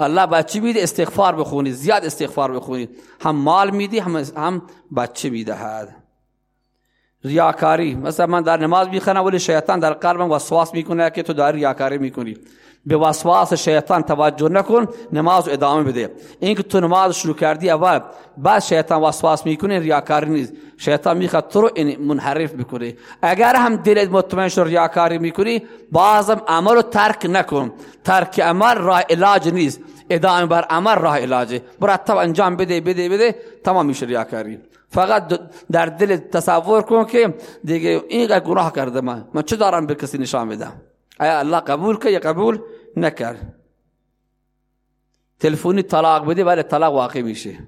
الله بچه میده استغفار بخونید زیاد استغفار بخونید هم مال میدی هم هم بچه می‌دهد ریاکاری. مثلا من در نماز می‌خونم ولی شیطان در قلبم وسواس می‌کنه که تو داری ریاکاری می‌کنی. به وسواس شیطان توجه نکن نماز ادامه بده. اینکه تو نماز شروع کردی اول بعد شیطان وسواس می‌کنه ریاکاری نیست. شیطان می‌خواد تو رو منحرف بکنه. اگر هم دلت مطمئن شد ریاکاری می‌کنی بازم عمل رو ترک نکن. ترک عمل راه علاج نیست. ادامه بر عمل راه علاجه. مرتب انجام بده بده بده تمام میشه ریاکاری فقط در دل تصور کن که دیگه اینقدر گناه کرده من. من چه دارم به کسی نشان بدم؟ آیا الله قبول که یا قبول نکرد؟ تلفنی طلاق بده ولی طلاق واقع میشه.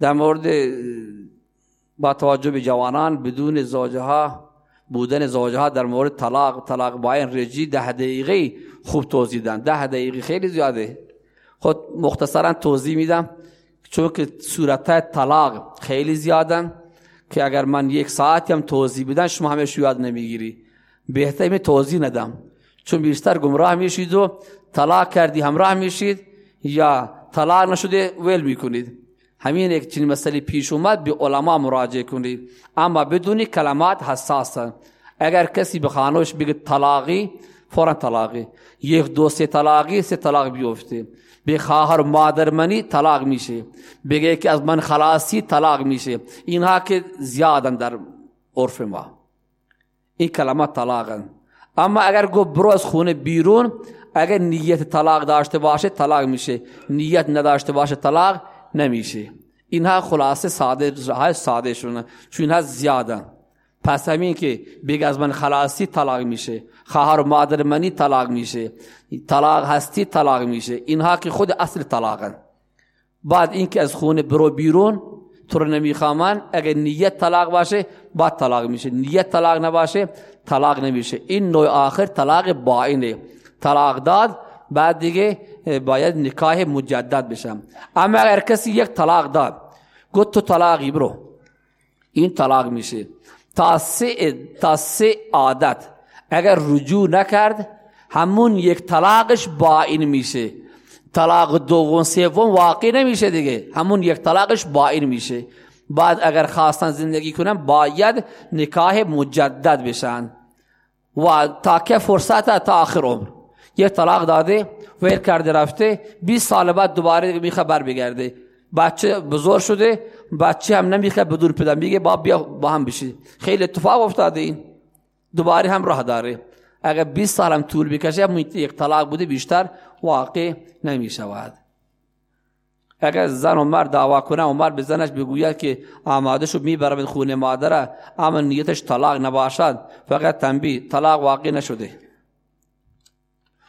در مورد با توجه به جوانان بدون زوجها بودن زوجها در مورد طلاق طلاق باین رجی ده دقیقه خوب توضیح دن. ده دقیقه خیلی زیاده. خود مختصرا توضیح میدم. چون که صورت طلاق خیلی زیادن که اگر من یک ساعتی هم توضیح بدن شما همه یاد نمی‌گیری. بهتر می توضیح ندم. چون بیشتر گمراه میشید و طلاق کردی همراه میشید یا طلاق نشده ول می‌کنید. همین یک چنین مسئله پیش اومد به علما مراجعه کنید. اما بدونی کلمات حساسه. اگر کسی به خانوش بگه طلاقی فورا طلاقی یک دو سه طلاقی سه طلاق بیفته به خواهر مادر منی طلاق میشه بگه که از من خلاصی طلاق میشه اینها که زیادن در عرف ما این کلمات طلاقن اما اگر گو برو از خونه بیرون اگر نیت طلاق داشته باشه طلاق میشه نیت نداشته باشه طلاق نمیشه اینها خلاصه ساده راه ساده شونه چون اینها زیاده پس همین که بگه از من خلاصی طلاق میشه خواهر مادر منی طلاق میشه طلاق هستی طلاق میشه اینها که خود اصل طلاقن. بعد اینکه از خونه برو بیرون تو رو نمیخوامن اگر نیت طلاق باشه بعد طلاق میشه. نیت طلاق نباشه طلاق نمیشه. این نوع آخر طلاق باینه. طلاق داد بعد دیگه باید نکاح مجدد بشم. اما اگر کسی یک طلاق داد گفت تو طلاقی برو. این طلاق میشه. تا سه, عادت. اگر رجوع نکرد همون یک طلاقش باین میشه. طلاق دوم سوم واقع نمیشه دیگه. همون یک طلاقش باین میشه. بعد اگر خواستن زندگی کنن باید نکاح مجدد بشن. و تا که فرصت تا آخر عمر. یک طلاق داده ویل کرده رفته 20 سال بعد دوباره می‌خواد بر بگرده بچه بزرگ شده بچه هم نمی‌خواد بدون پدر میگه باب بیا با هم بشید خیلی اتفاق افتاده این دوباره هم راه داره اگر 20 سال هم طول بکشه یک طلاق بوده بیشتر واقع نمی شود اگر زن و مرد دعوا کنه و مرد به زنش بگوید که آماده شو می‌برم خون مادره اما نیتش طلاق نباشد فقط تنبیه طلاق واقع نشده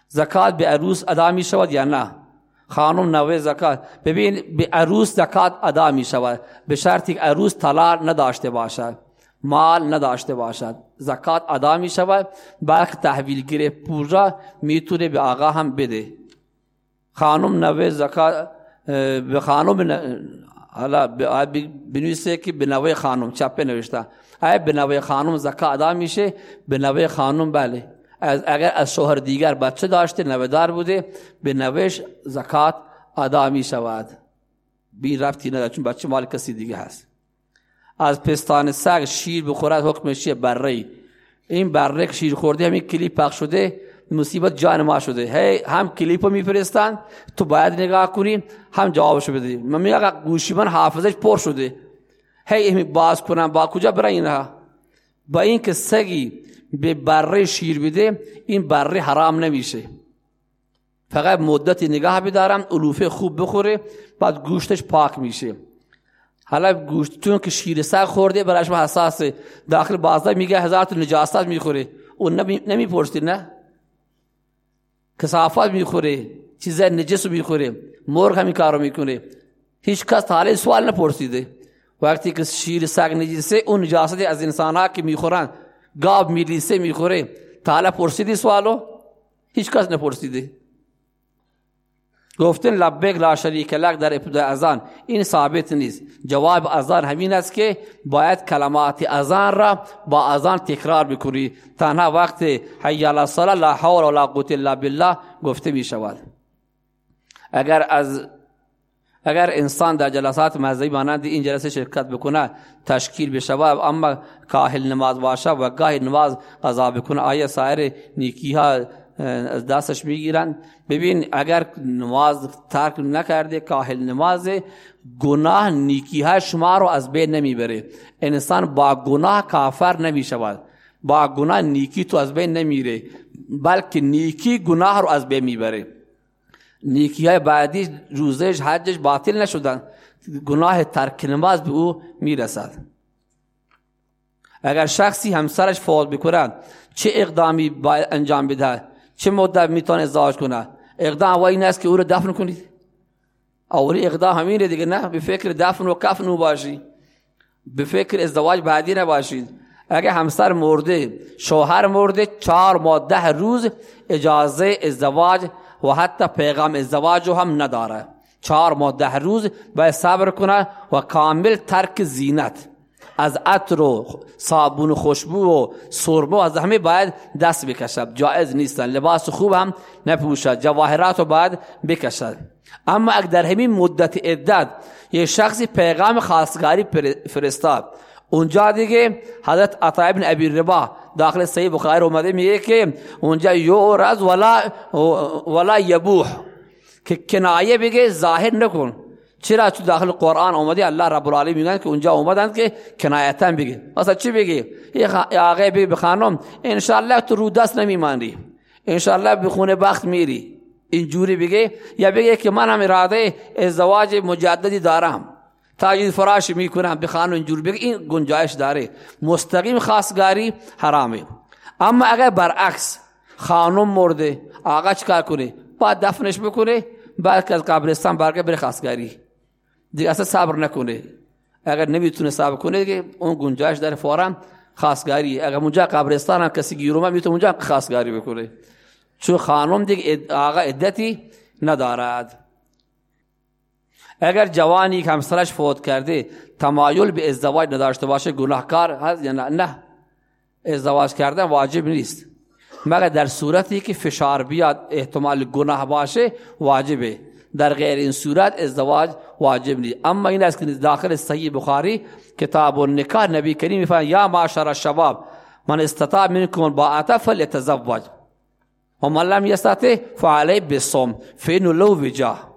زکات به عروس ادا می شود یا نه خانم نوه زکات. ببین به عروس زکات ادا می شود به شرطی که عروس طلاق نداشته باشد مال نداشته باشد. زکات ادا می شود بلکه تحویل گیره پورا می‌تونه به آقا هم بده. خانم نوه زکات به خانم حالا بنویسه که به خانم چپه نوشته ای به خانم زکات ادا میشه. به نوه خانم بله. اگر از شوهر دیگر بچه داشته نوهدار بوده به نوش زکات ادا می شود بین رفتی نداره چون بچه مال کسی دیگه هست. از پستان سگ شیر بخورد حکمش چیه؟ بره این بره شیر خورده همین کلیپ پخش شده مصیبت جان ما شده. هی هم کلیپو میفرستن تو باید نگاه کنی هم جوابشو بدی. من میگم گوشی من حافظش پر شده. هی باز کنم با کجا برای اینها؟ با این که سگی به بره شیر بده این بره حرام نمیشه. فقط مدتی نگاه بدارم علوفه خوب بخوره بعد گوشتش پاک میشه. حالا گوشت چون که شیر سگ خورده برایش حساسه. داخل بازده میگه هزار تا نجاست می‌خوره. اون نمیپرستی نه؟ کسافات می‌خوره چیز نجس می‌خوره مرغ همین کارو می‌کنه. هیچ کس حالا سوال نپرسیده. وقتی که شیر سگ نجسه اون نجاست از انسان ها که می‌خورن گاب میلیسه می‌خوره تا حالا پرسیدی سوالو؟ هیچ کس نپرسیده. گفتن لبیک لا شریک لک در ابتدای ازان این ثابت نیست. جواب ازان همین است که باید کلمات ازان را با ازان تکرار بکنی. تنها وقت حی علی لا حول ولا قوت الا بالله گفته می شود اگر از اگر انسان در جلسات مذهبی مانند این جلسه شرکت بکنه تشکیل بشه اما کاهل نماز باشه و گاهی نماز قضا بکنه آیا سایر نیکی ها از دستش می‌گیرن ببین اگر نماز ترک نکرده کاهل نماز گناه نیکی ها شما رو از بین نمی‌بره. انسان با گناه کافر نمی‌شود. با گناه نیکی تو از بین نمیره. بلکه نیکی گناه رو از بین می‌بره. نیکی های بعدی روزش حجش باطل نشدن. گناه ترک نماز به او می‌رسد. اگر شخصی همسرش فوت بکنه چه اقدامی باید انجام بده؟ چه مدت می‌تونه ازدواج کنه؟ اقدام و این است که او رو دفن کنید. اولی اقدام همینه دیگه نه؟ به فکر دفن و کفن باشی به فکر ازدواج بعدی نباشید. اگر همسر مرده شوهر مرده چهار ماه ده روز اجازه ازدواج و حتی پیغام ازدواج هم نداره. چهار ماه ده روز باید صبر کنه و کامل ترک زینت. از عطر و صابون و خوشبو و سربو از همه باید دست بکشد جایز نیستن لباس خوب هم نپوشد جواهرات رو باید بکشد اما اگر در همین مدت عدت یه شخصی پیغام خاصگاری فرستاد اونجا دیگه حضرت عطا ابن ابی ربا داخل صحیح بخاری اومده میگه که اونجا یعرض ولا ولا یبوح که کنایه بگه ظاهر نکن. چرا؟ تو داخل قرآن اومده الله رب العالمین میگن که اونجا اومدن که کنایتا بگه. مثلا چی بگه؟ یه آقای بگه به خانم تو رو دست نمیمانی انشالله به خونه بخت میری. اینجوری بگه. یا بگه که من هم اراده ازدواج مجددی دارم. تاجید فراش می‌کنم به خانم اینجور بگه این گنجایش داره. مستقیم خاصگاری حرامه. اما اگر برعکس خانم مرده آقا چکار کنه؟ بعد دفنش بکنه بعد از قبرستان برگه بره خاصگاری دیگه اصلا صبر نکنه. اگر نمی‌تونه صبر کنه دیگه اون گنجایش داره فورا خاصگاری اگر اونجا قبرستان هم کسی گیرومه می‌تونه اونجا خاصگاری بکنه. چون خانم دیگه آقا عدتی ندارد. اگر جوانی که همسرش فوت کرده تمایل به ازدواج نداشته باشه گناهکار هست یا نه؟ ازدواج کردن واجب نیست. مگر در صورتی که فشار بیاد احتمال گناه باشه واجبه. در غیر این صورت ازدواج واجب نیست. اما این است که داخل صحیح بخاری کتاب النکاح نبی کریم میفرماید یا معاشر الشباب من استطاع منکم الباءة فلیتزوج ومن لم يستطع فعليه بالصوم فإنه لو وجاه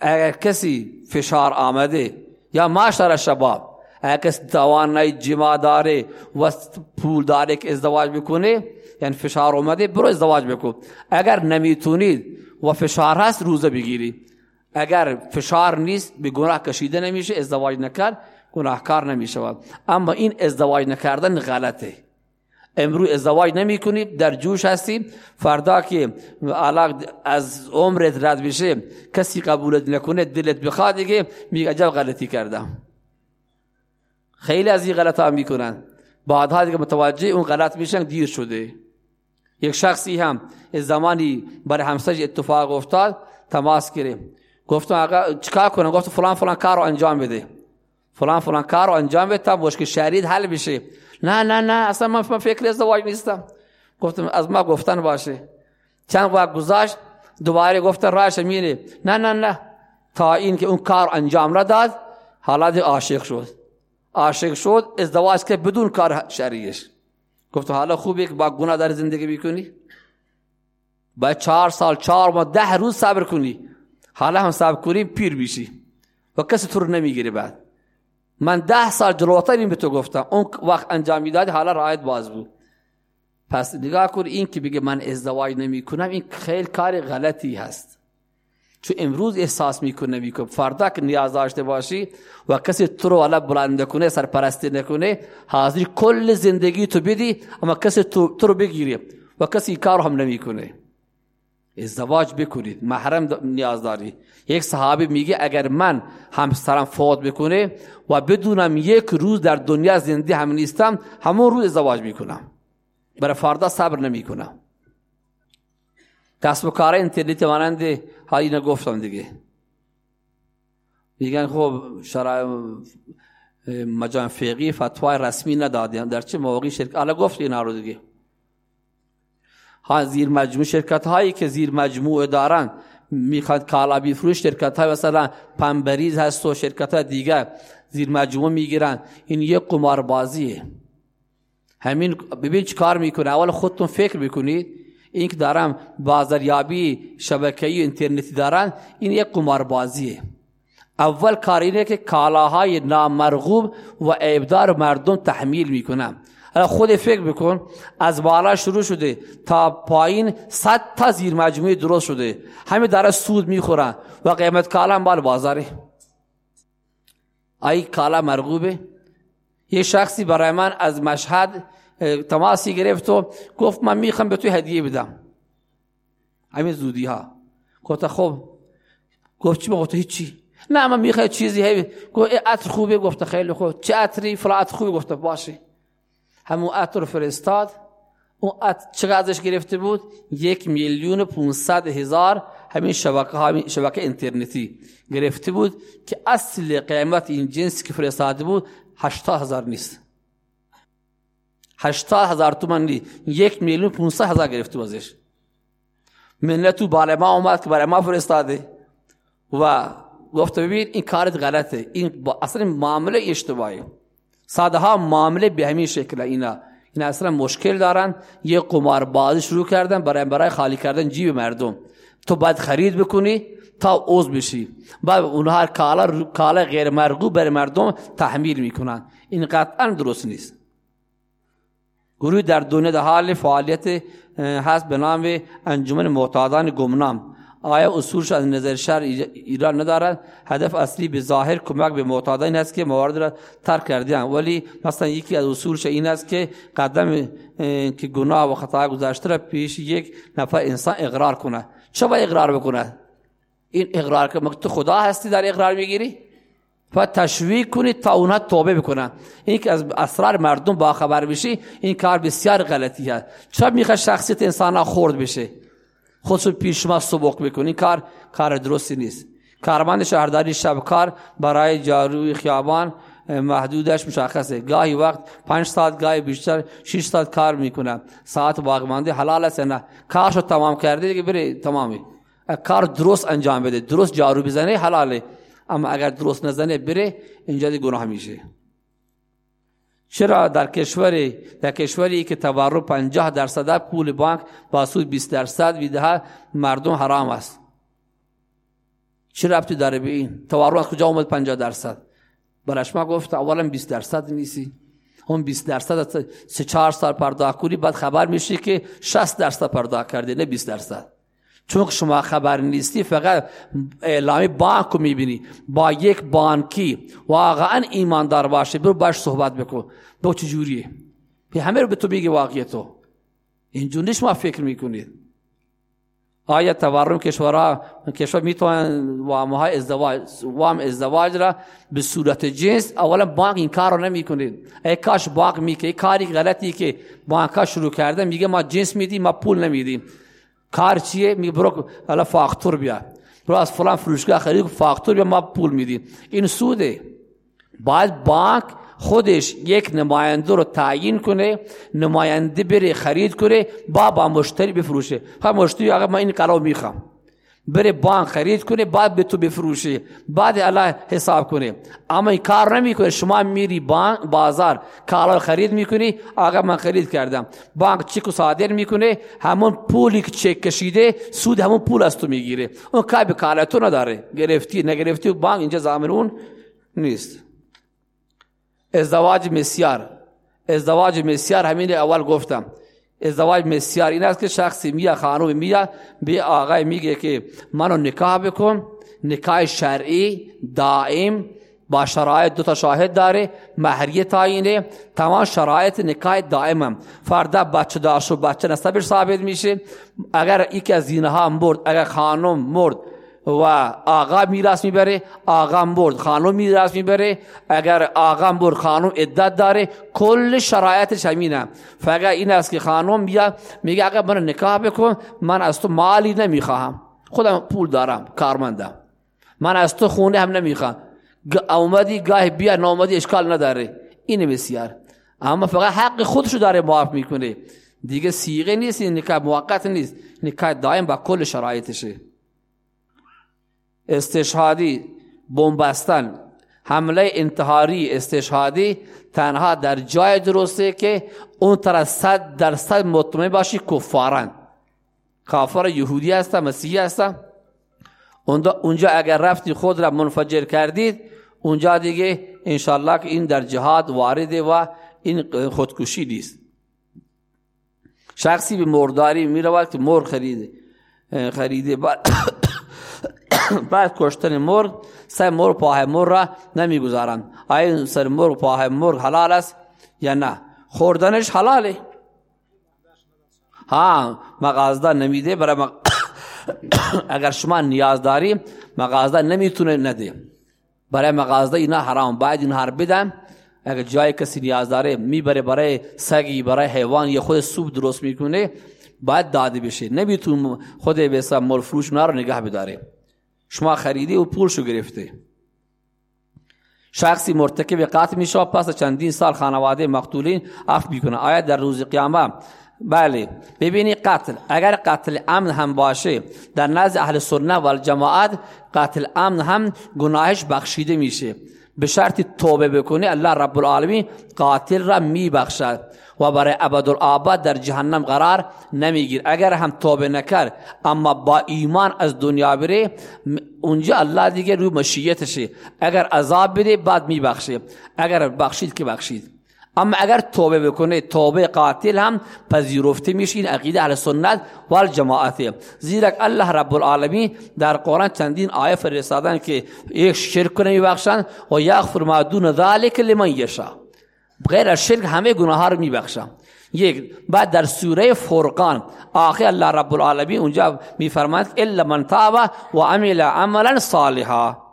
اگر کسی فشار آمده یا معاشر شباب اگر کسی توانای جمع داره و پول داره که ازدواج بکنه یعنی فشار آمده برو ازدواج بکن. اگر نمی‌تونید و فشار هست روزه بگیری. اگر فشار نیست به گناه کشیده نمیشه ازدواج نکرد گناهکار نمیشه اما این ازدواج نکردن غلطه. امروز ازدواج نمی کنی در جوش هستی. فردا که علاق از عمرت رد بشه کسی قبولت نکنه دلت بخواد دیگه میگه عجب غلطی کردم. خیلی از این غلط ها می‌کنن. بعدها دیگه متوجه اون غلط میشن دیر شده. یک شخصی هم زمانی برای همسج اتفاق افتاد تماس گرفت. گفتم آقا چیکار کنم؟ گفت فلان فلان کار رو انجام بده. فلان فلان کار رو انجام بده تا مشکل شرید حل بشه. نه نه نه اصلا من فکر ازدواج نیستم. گفتم از ما گفتن باشه. چند وقت گذاشت دوباره گفتن راش میره نه نه نه. تا این که اون کار انجام نداد حالا عاشق شد. عاشق شد ازدواج که بدون کار شریعش. گفت حالا خوبه که با گناه در زندگی بکنی باید چهار سال چهار ما ده روز صبر کنی. حالا هم صبر کنی پیر بیشی و کسی تو رو نمی‌گیره بعد. من ده سال جلوتر این به تو گفتم. اون وقت انجام می‌دادی حالا رایت باز بود. پس نگاه کن این که بگه من ازدواج نمی کنم این خیلی کار غلطی هست. چون امروز احساس می‌کنه می‌کنه فردا که نیاز داشته باشی و کسی تو رو والا بلند کنه سرپرستی نکنه حاضری کل زندگی تو بدی اما کسی تو, تو رو بگیری و کسی کار هم نمی‌کنه. ازدواج بکنید محرم نیاز داری. یک صحابی میگه اگر من همسرم فوت بکنه و بدونم یک روز در دنیا زنده هم نیستم همون روز ازدواج می‌کنم. برای فردا صبر نمی‌کنم. کسب و کار اینترنت مانند حالی نگفتم دیگه. میگن خب شرع مجان فقی فتوای رسمی ندادیم در چه موقعی شرکت حالا گفت اینا رو دیگه. ها زیر مجموع شرکت هایی که زیر مجموع دارن. می‌خواد کالا بیفروش شرکت های مثلا پنبریز هست و شرکت های دیگه زیر مجموع می‌گیرن. این یک قماربازیه. همین ببین چی کار می‌کنه؟ اول خودتون فکر بکنید این که دارم بازاریابی شبکه‌ای اینترنتی دارن این یک قماربازیه. اول کار اینه که کالاهای نامرغوب و عیبدار مردم تحمیل حالا خود فکر بکن از بالا شروع شده تا پایین صد تا زیر مجموعه درست شده. همه داره سود می‌خورن و قیمت کالا بال بازاره. ای کالا مرغوبه. یه شخصی برای من از مشهد تماسی گرفت و گفت من می‌خوام به توی هدیه بدم. همین زودی ها گفت خب. گفت چی؟ گفت هیچی؟ نه من می‌خوام چیزی هی گفت عطر خوبه؟ گفت خیلی خوب. چه عطری؟ فلا عطر خوبه؟ گفت باشه. همون عطر رو فرستاد. اون عطر چقدرش گرفته بود؟ یک میلیون پونصد هزار همین شبکه, همین شبکه اینترنتی گرفته بود که اصل قیمت این جنس که فرستاده بود هشتا هزار نیست. هشتا هزار تومن نیست یک میلیون پونصد هزار گرفته منت تو بالای ما اومد که برای ما فرستاده. و گفت ببین این کارت غلطه. این اصلا معامله اشتباهی ساده ها معامله به همین شکل. اینا این اصلا مشکل دارن. یه قمار بازی شروع کردن برای برای خالی کردن جیب مردم. تو باید خرید بکنی تا اوز بشی. بعد اونها کالا کالا غیر مرغوب بر مردم تحمیل می‌کنن. این قطعا درست نیست. گروه در دنیا در حال فعالیت هست به نام انجمن معتادان گمنام. آیا اصولش از نظر شر ایران ندارد؟ هدف اصلی به ظاهر کمک به معتادان است که موارد را ترک کردن ولی مثلا یکی از اصولش این است که قدم که گناه و خطا گذاشته را پیش یک نفر انسان اقرار کنه. چه باید اقرار بکنه؟ این اقرار که تو خدا هستی در اقرار می‌گیری؟ و تشویق کنید تا اونها توبه بکنن. این که از اسرار مردم با خبر بشی این کار بسیار غلطی هست چرا می‌خواد شخصیت انسان ها خورد بشه؟ خودشو پیش شما سبک بکنی کار کار درستی نیست. کارمند شهرداری شبکار برای جاروی خیابان محدودش مشخصه. گاهی وقت پنج ساعت گاهی بیشتر شش ساعت کار می‌کنه. ساعت باقیمانده حلال است نه؟ کارشو تمام کرده دیگه بره تمامی. کار درست انجام بده درست جارو بزنه حلاله. اما اگر درست نزنه بره اینجا گناه میشه. چرا در کشوری در کشوری که تورم 50 درصد پول بانک با سود 20 درصد میده مردم حرام است. چه ربطی داره به این؟ تورم از کجا اومد 50 درصد؟ برش ما گفت اولا 20 درصد نیستی اون 20 درصد سه چهار سال پرداخت کنی بعد خبر میشه که 60 درصد پرداخت کرده نه 20 درصد. چون شما خبر نیستی فقط اعلامی بانک رو می‌بینی. با یک بانکی. واقعا ایماندار باشه. برو باش صحبت بکن. به چجوریه همه رو به تو میگه واقعیت تو. اینجور نیست ما فکر می‌کنید آیا تورم کشورها کشور می‌تونن وام های ازدواج وام ازدواج را به صورت جنس اولا بانک این کار رو نمی‌کنه. ای کاش بانک می‌کنه کاری غلطی که بانک شروع کرده میگه ما جنس میدیم ما پول نمیدیم. کار چیه میگه برو حالا فاکتور بیا برو از فلان فروشگاه خرید فاکتور بیا ما پول میدیم این سوده باید بانک خودش یک نماینده رو تعیین کنه نماینده بره خرید کنه با با مشتری بفروشه ها مشتری آقا ما این قرار می‌خوام بره بانک خرید کنه بعد به تو بفروشه بعد الله حساب کنه. اما این کار نمی‌کنه. شما میری بانک بازار کالا خرید می‌کنی. آقا من خرید کردم. بانک چک صادر می‌کنه؟ همون پولی که چک کشیده سود همون پول از تو می‌گیره. اون کار به کالا تو نداره. گرفتی نگرفتی بانک اینجا زامنون نیست. ازدواج مسیار ازدواج مسیار همین اول گفتم. ازدواج مسیار این است که شخصی میاد خانوم میاد به آقای میگه که منو نکاح بکن نکاح شرعی دائم با شرایط دو تا شاهد داره مهریه تاینه تمام شرایط نکاح دائمم. فردا بچه داشت و بچه نصبش ثابت میشه. اگر یکی از زینها مرد اگر خانم مرد و آقا میراث می‌بره آقا برد خانم میراث می‌بره اگر آقا برد خانم عدت داره کل شرایطش همینه فقط این است که خانم بیا میگه اگر من نکاح بکن من از تو مالی نمی‌خواهم. خودم پول دارم کارمندم. من از تو خونه هم نمی‌خوام. اومدی گاه بیا نامدی اشکال نداره. این بسیار. اما فقط حق خودشو داره معاف می‌کنه. دیگه سیغه نیست نکاح موقت نیست. نکاح دائم با کل شرایطشه. استشهادی بومبستن حمله انتحاری استشهادی تنها در جای درسته که اون طرف صد درصد مطمئن باشی کفارن. کافر یهودی هستن مسیحی هستن اونجا اگر رفتی خود را منفجر کردید اونجا دیگه انشالله که این در جهاد وارده و این خودکشی نیست. شخصی به مرداری می رود که مر خریده خریده. بعد کشتن مرغ سر مرغ پاه مرغ را نمی‌گذارند آیا سر مرغ پاه مرغ حلال است یا نه خوردنش حلاله ها مغازده نمیده برای مغ... اگر شما نیاز داری مغازده نمی‌تونه نده برای مغازده اینا حرام باید این هر بدن اگر جای کسی نیاز داره می‌بره برای سگی برای حیوان یا خود سوپ درست می‌کنه باید داده بشه نمیتون خود به مول فروش رو نگه بداره شما خریدی و پولشو گرفته شخصی مرتکب قتل میشه پس چندین سال خانواده مقتولین اف می‌کنه. آیا در روز قیامت؟ بله. ببینی قتل. اگر قتل امن هم باشه در نزد اهل سنت و الجماعت قتل امن هم گناهش بخشیده میشه. به شرط توبه بکنه الله رب العالمین قاتل را میبخشد و برای ابدالآباد در جهنم قرار نمیگیر اگر هم توبه نکرد اما با ایمان از دنیا بره اونجا الله دیگه روی مشیتشه. اگر عذاب بده بعد میبخشه. اگر بخشید که بخشید. اما اگر توبه بکنه توبه قاتل هم پذیرفته میشه این عقیده اهل سنت و الجماعت زیرا الله رب العالمین در قرآن چندین آیه فرستادن که یک شرک نمیبخشن و یغفر ما دون ذلك لمن یشاء. غیر شرک همه گناه رو میبخشم یک بعد در سوره فرقان آخر الله رب العالمین اونجا میفرماید الا من تاب و عمل عملا صالحا.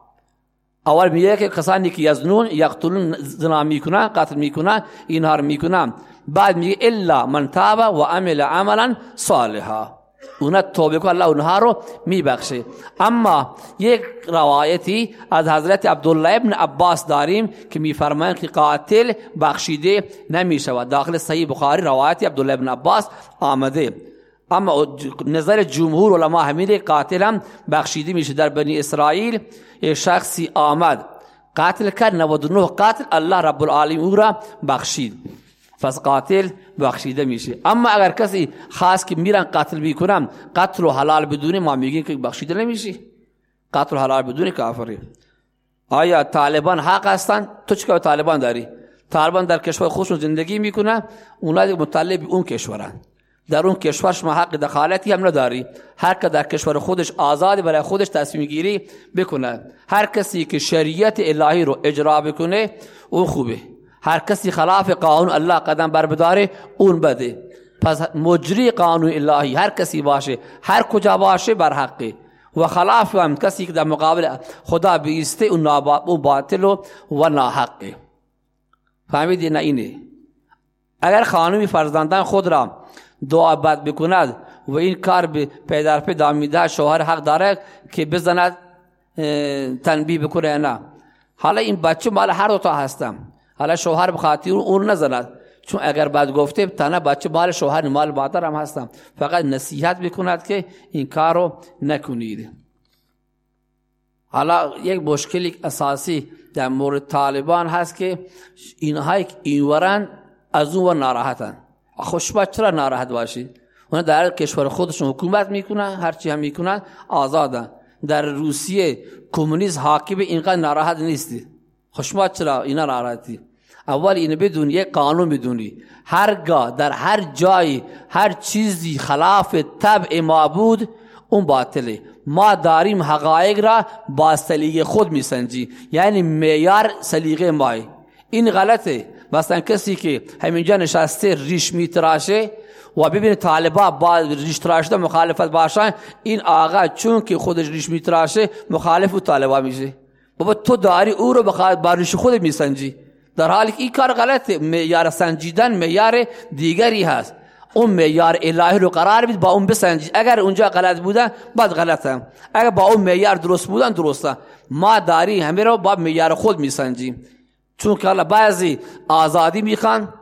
اول میگه که کسانی که یزنون یقتلون زنا می‌کنن قتل می‌کنن اینها رو می‌کنن بعد میگه الا من تاب و عمل عملا صالحا اونا توبه کو الله اونها رو میبخشه اما یک روایتی از حضرت عبدالله ابن عباس داریم که میفرمایند که قاتل بخشیده نمی‌شود داخل صحیح بخاری روایتی عبدالله ابن عباس آمده اما نظر جمهور علما همین قاتل هم بخشیده میشه در بنی اسرائیل. یک شخصی آمد. قاتل کرد 99 قاتل الله رب العالمین او را بخشید. پس قاتل بخشیده میشه. اما اگر کسی خاص که میرن قتل می‌کنن قتل و حلال بدون ما میگیم که بخشیده نمیشه. قتل و حلال بدون کافری آیا طالبان حق هستن؟ تو چیکار طالبان داری؟ طالبان در کشور خودشون زندگی می‌کنن اونا مطلب اون کشورن. در اون کشور شما حق دخالتی هم نداری. هر که در کشور خودش آزاد برای خودش تصمیم گیری بکنه. هر کسی که شریعت الهی رو اجرا بکنه اون خوبه. هر کسی خلاف قانون الله قدم بر بداره اون بده. پس مجری قانون الهی هر کسی باشه هر کجا باشه بر حقه. و خلاف هم کسی که در مقابل خدا بیسته اون, باطل و ناحقه. فهمیدی نه اینه. اگر خانمی فرزندان خود را دعا بد بکند و این کار به پیدر پی دامیده شوهر حق داره که بزند تنبیه بکنه نه. حالا این بچه مال هر دو تا هستم. حالا شوهر بخاطر اون نزند. چون اگر بعد گفته تنه بچه مال شوهر مال مادر هم هستم. فقط نصیحت بکند که این کارو نکنید. حالا یک مشکلی اساسی در مورد طالبان هست که اینها اینورن از اون ناراحتن. خوشبخت چرا ناراحت باشید اونا در کشور خودشون حکومت می‌کنن هرچی هم می‌کنن آزادن. در روسیه کمونیست حاکم اینقدر ناراحت نیستی. خوشبخت چرا اینا ناراحتی. اول اینو بدونی یک قانون بدونی. هرگاه در هر جای هر چیزی خلاف طبع معبود اون باطله. ما داریم حقایق را با سلیقه خود میسنجی. یعنی معیار سلیقه مای این غلطه. مثلا کسی که همینجا نشسته ریش میتراشه و ببینه طالبا با ریش تراشده مخالفت باشن این آقا چون که خودش ریش میتراشه مخالف و طالبا میشه. بابا تو داری او رو با ریش خود میسنجی. در حالی که این کار غلطه. معیار سنجیدن معیار دیگری هست. اون معیار الهی رو قرار بید با اون بسنجید. اگر اونجا غلط بودن بعد غلطه اگر با اون معیار درست بودن درسته. ما داری همه رو با معیار خود میسنجیم. چون که بعضی آزادی می‌خوان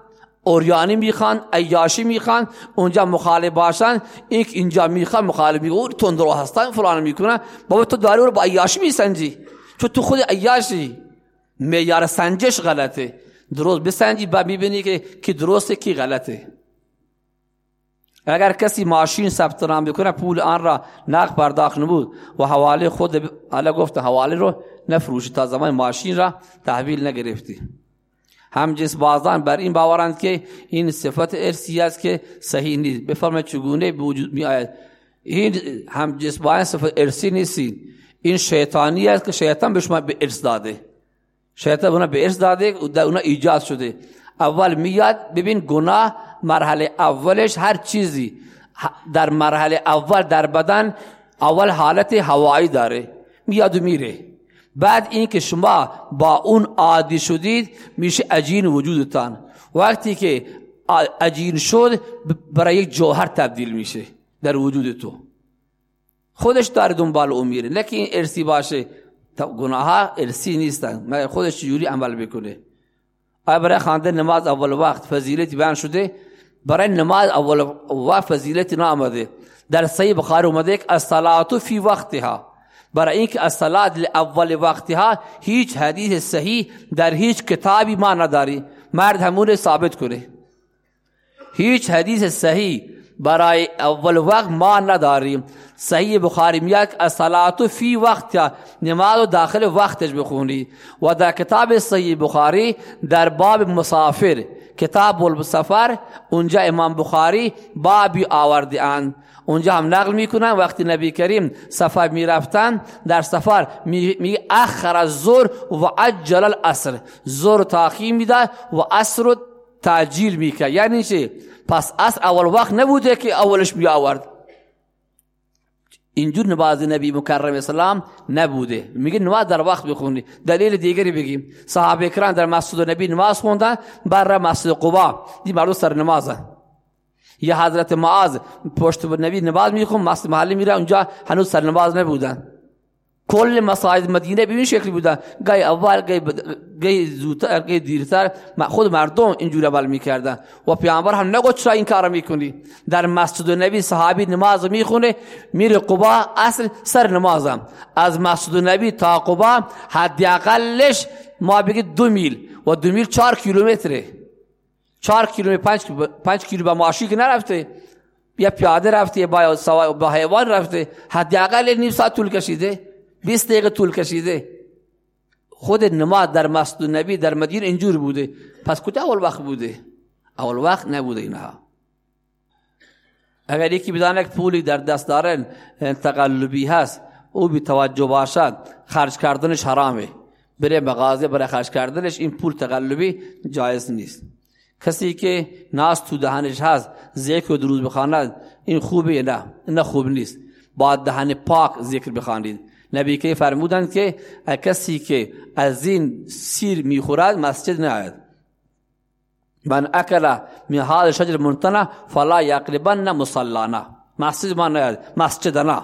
اوریانی می‌خوان ایاشی می‌خوان اونجا مخالف باشن این اینجا می‌خوان مخالف میگن تندرو هستن فلان می‌کنن. بابا تو داری رو با ایاشی میسنجی. چون تو خود ایاشی معیار سنجش غلطه. درست بسنجی با می‌بینی که کی درسته کی غلطه. اگر کسی ماشین ثبت نام بکنه پول آن را نقد پرداخت نبود. و حواله خود حالا گفت حواله رو نفروشی تا زمان ماشین را تحویل نگرفتی. هم جنس بازان بر این باورند که این صفت ارسی است که صحیح نیست. بفرمایید چگونه به وجود می آید. این هم جنس بازان صفت ارسی نیست این شیطانی است که شیطان به شما به ارث داده. شیطان اونا به ارث داده اونا ایجاد شده. اول میاد ببین گناه مرحله اولش هر چیزی. در مرحله اول در بدن اول حالت هوایی داره. میاد و میره. بعد این که شما با اون عادی شدید میشه عجین وجودتان. وقتی که عجین شد برای یک جوهر تبدیل میشه در وجود تو. خودش داره دنبال او میره. این ارسی باشه. گناه ها ارسی نیستن. مگر خودش چجوری عمل بکنه؟ آیا برای خانده نماز اول وقت فضیلتی بیان شده؟ برای نماز اول وقت فضیلتی نامده. در صحیح بخاری اومده که الصلاه فی وقتها. برای اینکه الصلاه اول وقتها هیچ حدیث صحیح در هیچ کتابی ما نداری. مرد همون ثابت کنه. هیچ حدیث صحیح برای اول وقت ما نداریم صحیح بخاری میاد الصلاه فی وقت نماز داخل وقتش بخونی. و در کتاب صحیح بخاری در باب مسافر کتاب السفر اونجا امام بخاری بابی آورده اند اونجا هم نقل می‌کنن. وقتی نبی کریم سفر می‌رفتن در سفر می اخر از زور و عجل الاسر زور تاخیر میده و اصر رو تعجیل می‌کرد. یعنی چه پس اصر اول وقت نبوده که اولش می آورد اینجور نماز نبی مکرم اسلام نبوده. میگه نماز در وقت بخونی. دلیل دیگری بگیم. صحابه اکرام در مسجد نبی نماز خوندن بر مسجد قبا. دی مردم سر نمازه. یا حضرت معاذ پشت نبی نماز میخون مسجد محلی میره اونجا هنوز سر نماز نبودن. کل مساجد مدینه به این شکلی بودن. گای اول گای گای زودتر گای دیرتر خود مردم اینجوری عمل می‌کردن. و پیامبر هم نگو چرا این کارو می‌کنی؟ در مسجد نبی صحابی نماز می‌خونه میره قبا اصل سر نمازم. از مسجد نبی تا قبا حداقلش ما بگید دو میل و دو میل چهار کیلومتره. چهار کیلومتر پنج, پنج کیلو با ماشی که نرفته یا پیاده رفته با, با حیوان رفته حداقل نیم ساعت طول کشیده 20 دقیقه طول کشیده. خود نماز در مسجد نبی در مدینه اینجور بوده. پس کجا اول وقت بوده؟ اول وقت نبوده اینها. اگر یکی بدانه که پولی در دست داره تقلبی هست او بی توجه باشد خرج کردنش حرامه. بره مغازه برای خرج کردنش این پول تقلبی جایز نیست. کسی که ناس تو دهنش هست ذکر و دروز بخواند این خوبه نه؟ نه خوب نیست. باید دهن پاک ذکر بخوانید نبی که فرمودند که کسی که از این سیر می‌خورد مسجد نیاید. من اکل من هذا شجر منتنا فلا یقربن مصلانا. مسجد ما نیاید مسجدنا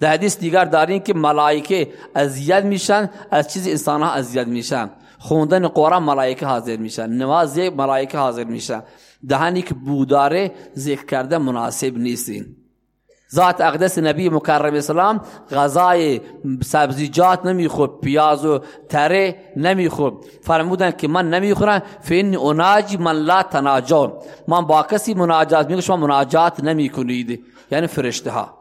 در حدیث دیگر داریم که ملائکه اذیت میشن از چیز انسان ها اذیت میشن. خوندن قرآن ملائکه حاضر میشن نماز ملائکه حاضر میشن دهانی که بوداره ذکر کرده مناسب نیستین. ذات اقدس نبی مکرم اسلام غذای سبزیجات نمی‌خورد پیاز و تره نمی‌خورد. فرمودن که من نمی‌خورم فین اوناجی من لا تناجون. من با کسی مناجات میگم شما مناجات نمی‌کنید. یعنی فرشته ها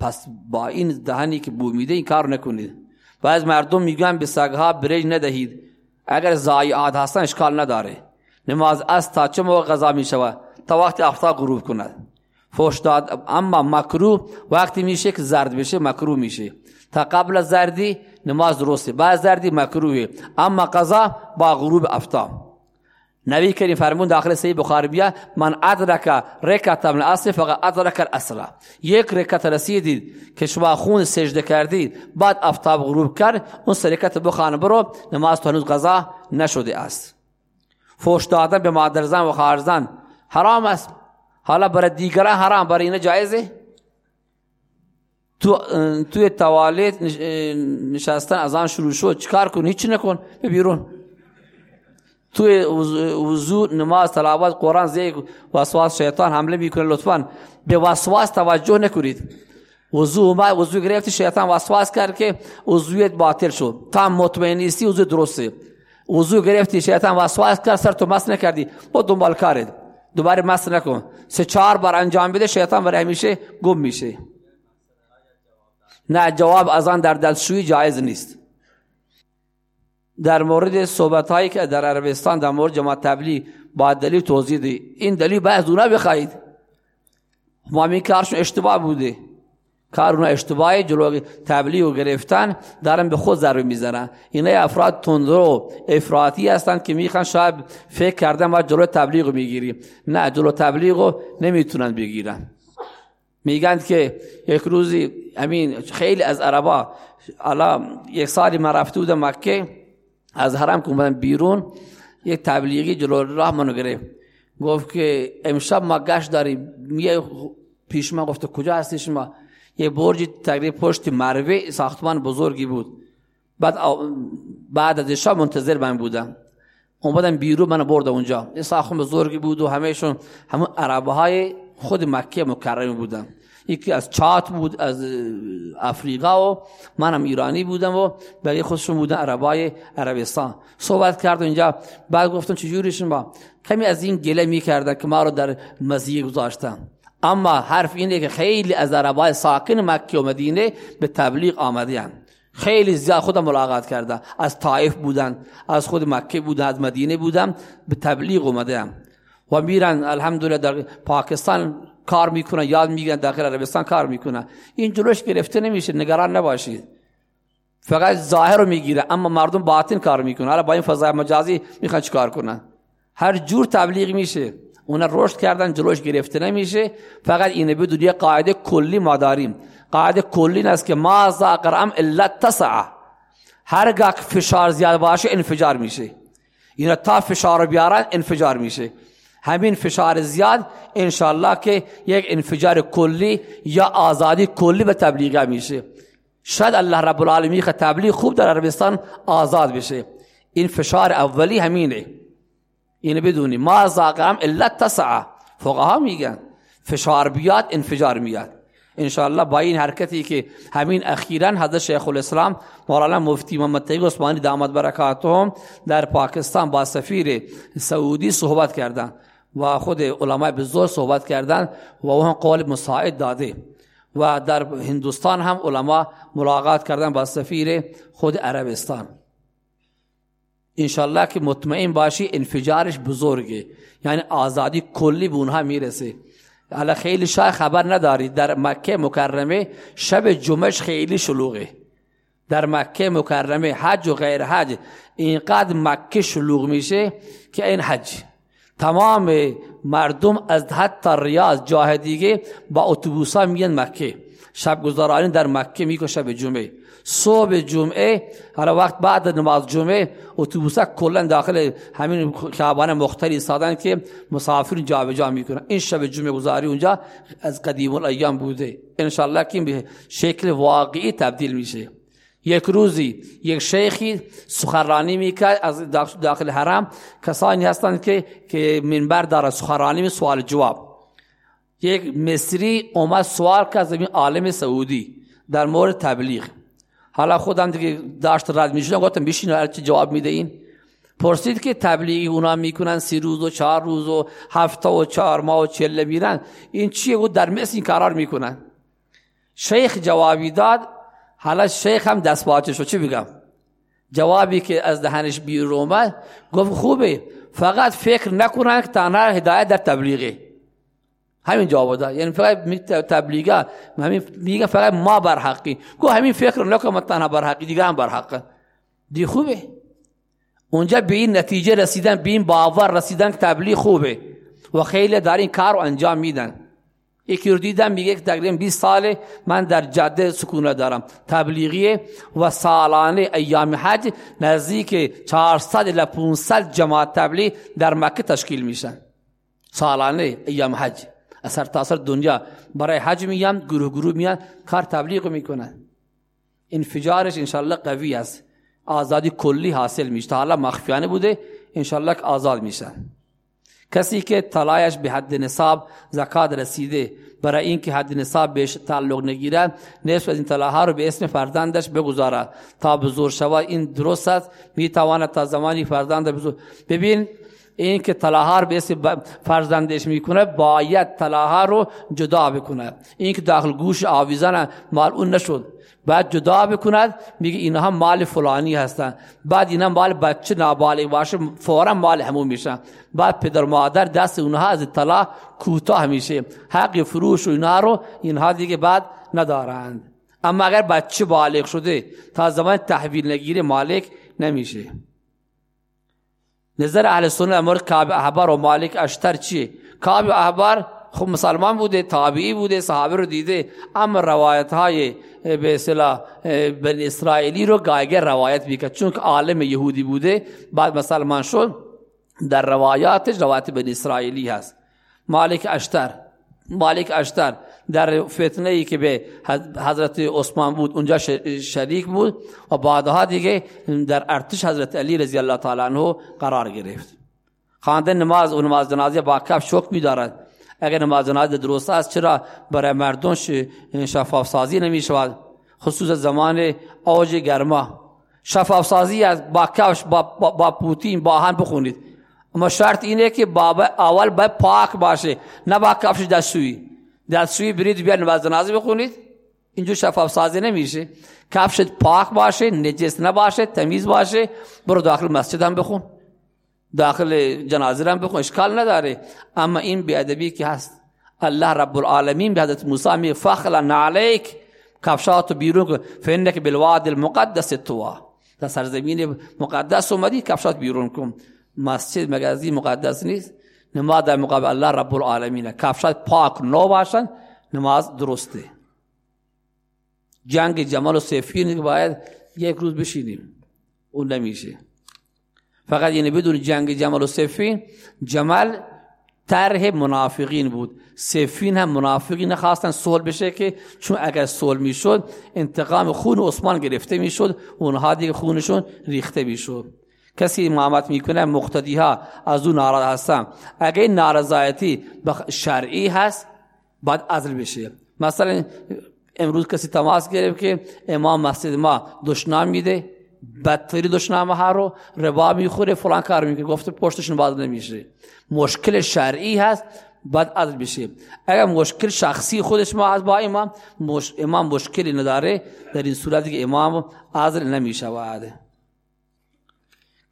پس با این دهنی که بو میده این کار نکنید. بعض مردم میگن به سگها برنج ندهید. اگر زایعات هستن اشکال نداره. نماز از تا چه موقع غذا می شود تا وقتی آفتاب غروب کند. فوش داد اما مکروه وقتی میشه که زرد بشه مکروه میشه. تا قبل از زردی نماز درسته. بعد زردی مکروه. اما قضا با غروب آفتاب نبی کریم فرمون داخل صحیح بخاری بیا من ادرک رکعت من اصل فقط ادرک الاصل یک رکعت رسیدید که شما خون سجده کردید بعد افتاب غروب کرد اون سرکت بخوان برو نماز تو هنوز قضا نشده است. فوش دادن به مادرزن و خارزن حرام است. حالا برای دیگران حرام برای این جایزه؟ تو توی توالت نشستن از شروع شد چیکار کن؟ هیچ نکن. بیرون. توی وضو نماز تلاوت قرآن زی وسواس شیطان حمله می‌کنه لطفا. به وسواس توجه نکنید. وضو ما وضو گرفتی شیطان وسواس کرد که وضویت باطل شد. تا مطمئن نیستی وضو درسته. وضو گرفتی شیطان وسواس کرد سر تو مس نکردی. با دنبال کارید دوباره مس نکن. سه چهار بار انجام بده شیطان برای همیشه گم میشه. نه جواب از آن در دلشویی جایز نیست. در مورد صحبت هایی که در عربستان در مورد جماعت تبلیغ با دلیل توضیح دی. این دلیل از اونا بخواهید ما کارشون اشتباه بوده. کار اونا اشتباهی جلو تبلیغ و گرفتن دارن به خود ضربه می‌زنن. اینا افراد تندرو افراطی هستن که می‌خوان شاید فکر کردن ما جلو تبلیغ می‌گیریم نه جلو تبلیغ نمی‌تونن بگیرن. میگن که یک روزی همین خیلی از عربا الان یک سالی من رفته بودم مکه از حرم که اومدن بیرون یک تبلیغی جلو راه منو گرفت. گفت که امشب ما گشت داریم. یه پیش ما گفت کجا هستیش ما؟ یه برج تقریب پشت مروه ساختمان بزرگی بود. بعد بعد از شب منتظر من بودم. اومدن بیرون من برد اونجا. این ساختمان بزرگی بود و همهشون همون عربه های خود مکه مکرمی بودن. یکی از چات بود از افریقا و منم ایرانی بودم و بقیه خودشون بودن عربای عربستان. صحبت کرد اینجا بعد گفتم چجوریشون با؟ کمی از این گله می‌کردن که ما رو در مزیه گذاشتن. اما حرف اینه که خیلی از عربای ساکن مکه و مدینه به تبلیغ آمدیان خیلی زیاد خودم ملاقات کردن از طائف بودن از خود مکه بودن از مدینه بودن به تبلیغ اومدن و میرن الحمدلله در پاکستان کار می‌کنن یاد میگن داخل عربستان کار می‌کنن. این جلوش گرفته نمیشه نگران نباشید فقط ظاهر رو می‌گیره اما مردم باطن کار می‌کنن. حالا با این فضای مجازی می‌خوان کار کنن؟ هر جور تبلیغ میشه. اونا رشد کردن جلوش گرفته نمیشه. فقط اینه بدون یه قاعده کلی ما داریم. قاعده کلی است که ما ام الا تسع هرگاه فشار زیاد باشه انفجار میشه. اینا تا فشار بیارن انفجار میشه. همین فشار زیاد انشالله که یک انفجار کلی یا آزادی کلی به تبلیغ میشه. شاید الله رب العالمین که تبلیغ خوب در عربستان آزاد بشه. این فشار اولی همینه. این بدونی. ما زاقم الا تسعه. فقها میگن. فشار بیاد انفجار میاد. انشاءالله با این حرکتی که همین اخیرا حضرت شیخ الاسلام مولانا مفتی محمد تقی عثمانی دامت برکاتهم در پاکستان با سفیر سعودی صحبت کردند و خود علماء بزرگ صحبت کردن و او هم قول مساعد داده و در هندوستان هم علما ملاقات کردن با سفیر خود عربستان. انشالله که مطمئن باشی انفجارش بزرگه. یعنی آزادی کلی به اونها می‌رسه. حالا خیلی شاید خبر نداری. در مکه مکرمه شب جمعش خیلی شلوغه. در مکه مکرمه حج و غیر حج. اینقدر مکه شلوغ میشه که این حج. تمام مردم از حتی ریاض جاه دیگه با اتوبوس ها میگن مکه. شب گذارانی در مکه میکن شب جمعه. صبح جمعه حالا وقت بعد نماز جمعه اتوبوس کلا داخل همین خیابان مختلف سادن که مسافر جا جا می‌کنن. این شب جمعه گذاری اونجا از قدیم الایام بوده. انشالله که به شکل واقعی تبدیل میشه. یک روزی یک شیخی سخرانی می‌کرد از داخل حرم. کسانی هستند که که منبر داره سخرانی می سوال جواب. یک مصری اومد سوال کرد از این عالم سعودی در مورد تبلیغ. حالا خودم دیگه داشت رد می‌شدم. گفتم بشین چه جواب میده این. پرسید که تبلیغی اونا می‌کنن سی روز و چهار روز و هفته و چهار ماه و چله میرن. این چیه؟ گفت در مصر این قرار می‌کنن. شیخ جوابی داد حالا شیخ هم دست باچه چی بگم؟ جوابی که از دهنش بیرون اومد گفت خوبه فقط فکر نکنن که تنها هدایت در تبلیغه. همین جواب داد. یعنی فقط تبلیغا همین میگه فقط ما بر حقی گو همین فکر نکن تنها بر حقی دیگه هم بر حق دی خوبه. اونجا به این نتیجه رسیدن به این باور رسیدن که تبلیغ خوبه. و خیلی در این کار رو انجام میدن. یکی رو دیدم میگه که تقریبا 20 ساله من در جاده سکونه دارم. تبلیغی و سالانه ایام حج نزدیک 400 الی 500 جماعت تبلیغ در مکه تشکیل میشن سالانه ایام حج. اثر تاثر دنیا. برای حج میان گروه گروه میان کار تبلیغ می‌کنن. انفجارش انشالله قوی است. آزادی کلی حاصل میشه. حالا مخفیانه بوده انشالله آزاد میشن کسی که طلایش به حد نصاب زکات رسیده برای اینکه حد نصاب بهش تعلق نگیرد نصف از این طلاها رو به اسم فرزندش بگذارد تا بزرگ شود این درست است می‌تواند تا زمانی فرزند بزرگ ببین این که طلاها رو به اسم فرزندش می‌کنه باید طلاها رو جدا بکنه. این که داخل گوش آویزن مال اون نشد. بعد جدا بکند میگه اینها مال فلانی هستن. بعد اینا مال بچه نابالغ باشه فورا مال همون میشن. بعد پدر مادر دست اونها از اطلاع کوتاه میشه. حق فروش و اینها رو اینها دیگه بعد ندارند. اما اگر بچه بالغ شده تا زمان تحویل نگیره مالک نمیشه. نظر اهل سنت امر کعب احبار و مالک اشتر چیه؟ کعب احبار خب مسلمان بوده تابعی بوده صحابه رو دیده. اما روایت های به اصطلاح بن اسرائیلی رو گایگر روایت می‌کرد. چون که عالم یهودی بوده بعد مسلمان شد در روایاتش روایت بن اسرائیلی هست. مالک اشتر مالک اشتر در فتنه ای که به حضرت عثمان بود اونجا شریک بود و بعدها دیگه در ارتش حضرت علی رضی الله تعالی عنه قرار گرفت. خواندن نماز و نماز جنازه با کف شک می‌دارد. اگر نماز جنازه درست است چرا برای مردم شفاف سازی نمی شود خصوص زمان اوج گرما. شفاف سازی از با کفش با, با, با پوتین با هم بخونید. اما شرط اینه که بابا اول باید پاک باشه نه با کفش دستویی دستویی برید بیا نماز جنازه بخونید. اینجور شفاف سازی نمیشه. کفشت پاک باشه نجس نباشه تمیز باشه. برو داخل مسجد هم بخون. داخل جنازه هم بخون اشکال نداره. اما این بیادبی که هست الله رب العالمین به حضرت موسی می فخلا علیک کفشات بیرون کن فینک بالواد المقدس توا در سرزمین مقدس اومدی کفشات بیرون کن. مسجد مگازی مقدس نیست. نماز در مقابل الله رب العالمین کفشات پاک نو باشن نماز درسته. جنگ جمال و سیفین باید یک روز بشینیم. اون نمیشه. فقط یعنی بدون جنگ جمل و سفین جمل طرح منافقین بود. سفین هم منافقین خواستن سول بشه که چون اگر سول می‌شد انتقام خون عثمان گرفته می‌شد اونها دیگه خونشون ریخته می‌شد. کسی امامت می‌کنه مقتدی ها از اون ناراض هستن. اگر این نارضایتی شرعی هست باید عزل بشه. مثلا امروز کسی تماس گرفت که امام مسجد ما دشنام میده. بدتری دشنامه ها رو ربا می‌خوره فلان کار می‌کنه. گفته پشتشون باز نمیشه. مشکل شرعی هست بعد عدل بشه. اگر مشکل شخصی خودش ما از با امام مش... امام مشکلی نداره در این صورتی که امام عادل نمیشه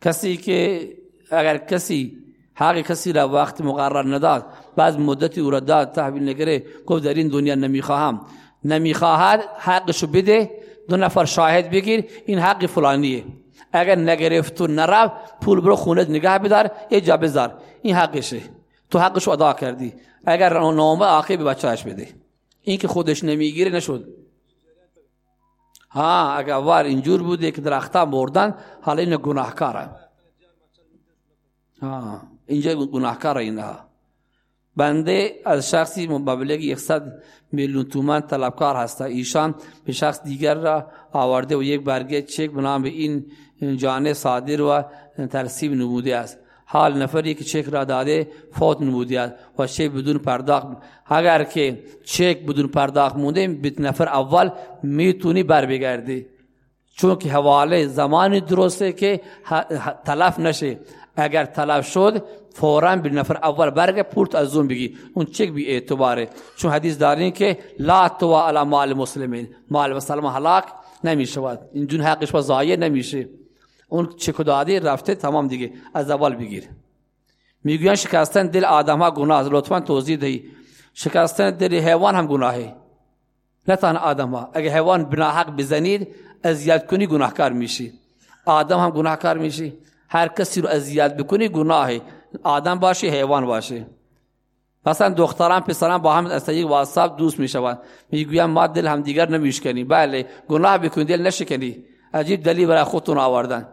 کسی که اگر کسی حق کسی را وقت مقرر نداد بعد مدتی او را داد تحویل نگره گفت در این دنیا نمی‌خواهم. نمی‌خواهد حقشو بده دو نفر شاهد بگیر این حق فلانیه. اگر نگرفت و نرفت پول برو خونت نگه بدار یه جا بذار. این حقشه. تو حقشو ادا کردی. اگر نامه آخی به بچهش بده. این که خودش نمی‌گیره نشد. ها اگر وار اینجور بوده که درختا مردن حالا این گناهکاره ها اینجا گناهکار اینها بنده از شخصی مبلغ 100 میلیون تومان طلبکار هست ایشان به شخص دیگر را آورده و یک برگه چک به این جانه صادر و ترسیب نموده است. حال نفری که چک را داده فوت نموده است و چک بدون پرداخت. اگر که چک بدون پرداخت مونده بیت نفر اول می‌تونی بر بگردی. چون که حواله زمانی درسته که تلف نشه. اگر تلف شد فورا به نفر اول برگه پورت از اون بگی. اون چک بی اعتباره. چون حدیث دارین که لا تو علی مال مسلمین. مال مسلمان هلاک نمی‌شود این جون حقش با ضایع نمیشه. اون چک داده رفته تمام دیگه. از اول بگیر. می‌گوین شکستن دل آدم ها گناه لطفا توضیح دهی. شکستن دل حیوان هم گناهه. نه تنها آدم ها. اگه حیوان بنا حق بزنید اذیت کنی گناهکار میشی. آدم هم گناهکار میشی. هر کسی رو اذیت بکنی گناهه. آدم باشه حیوان باشه مثلا دختران پسران با هم از طریق واتساپ دوست می‌شوند. می‌گویم ما دل هم دیگر نمیشکنی. بله گناه بکنی دل نشکنی. عجیب دلیل برای خودتون آوردن.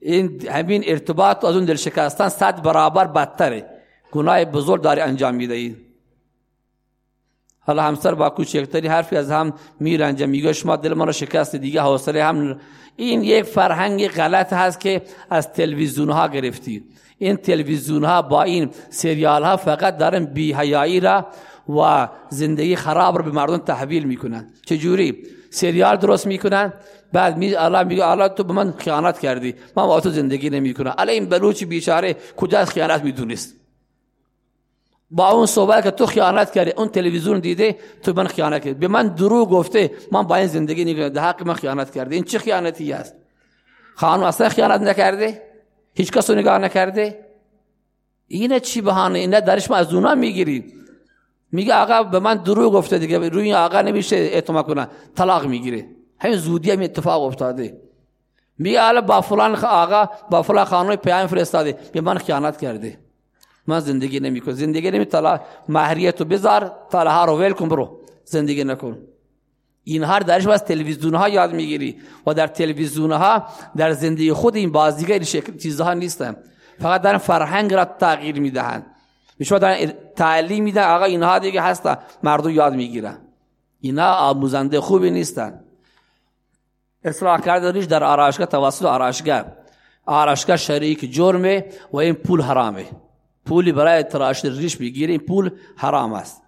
این همین ارتباط از اون دل شکستن صد برابر بدتره. گناه بزرگ داری انجام می‌دهید حالا همسر با کوچکتری حرفی از هم میرنجه میگه شما دل ما رو شکست دیگه حوصله هم این یک فرهنگ غلط هست که از تلویزیون ها گرفتی. این تلویزیون ها با این سریال ها فقط دارن بی حیایی را و زندگی خراب رو به مردم تحویل می‌کنن. چجوری؟ سریال درست می‌کنن؟ بعد می الله میگه الله تو به من خیانت کردی. من با تو زندگی نمی‌کنم. الان این بلوچ بیچاره کجا خیانت می‌دونست؟ با اون صحبت که تو خیانت کردی اون تلویزیون دیده تو من خیانت کردی. به من دروغ گفته من با این زندگی نکنم در حق من خیانت کردی. این چه خیانتی است؟ خانم اصلا خیانت نکرده؟ هیچ کس نگاه نکرده اینه چی بهانه اینه درش ما از اونا می‌گیری میگه آقا به من دروغ گفته دیگه روی این آقا نمیشه اعتماد کنه طلاق می‌گیره همین زودی هم اتفاق افتاده میگه حالا با فلان آقا با فلان خانم پیام فرستاده به من خیانت کرده من زندگی نمی‌کنم زندگی نمی طلاق مهریت بذار طلاق رو ول کن برو زندگی نکن این هر درش باز تلویزیون ها یاد می‌گیری و در تلویزیون ها در زندگی خود این بازیگر شکل چیزها نیستن. فقط در فرهنگ را تغییر می‌دهند میشه در تعلیم میدن. آقا اینها دیگه هستن مردم یاد می‌گیرن. اینا آموزنده خوبی نیستن. اصلاح کردنش در آرایشگاه توسط آرایشگاه. آرایشگاه شریک جرمه و این پول حرامه. پولی برای تراش ریش بگیره این پول حرام است.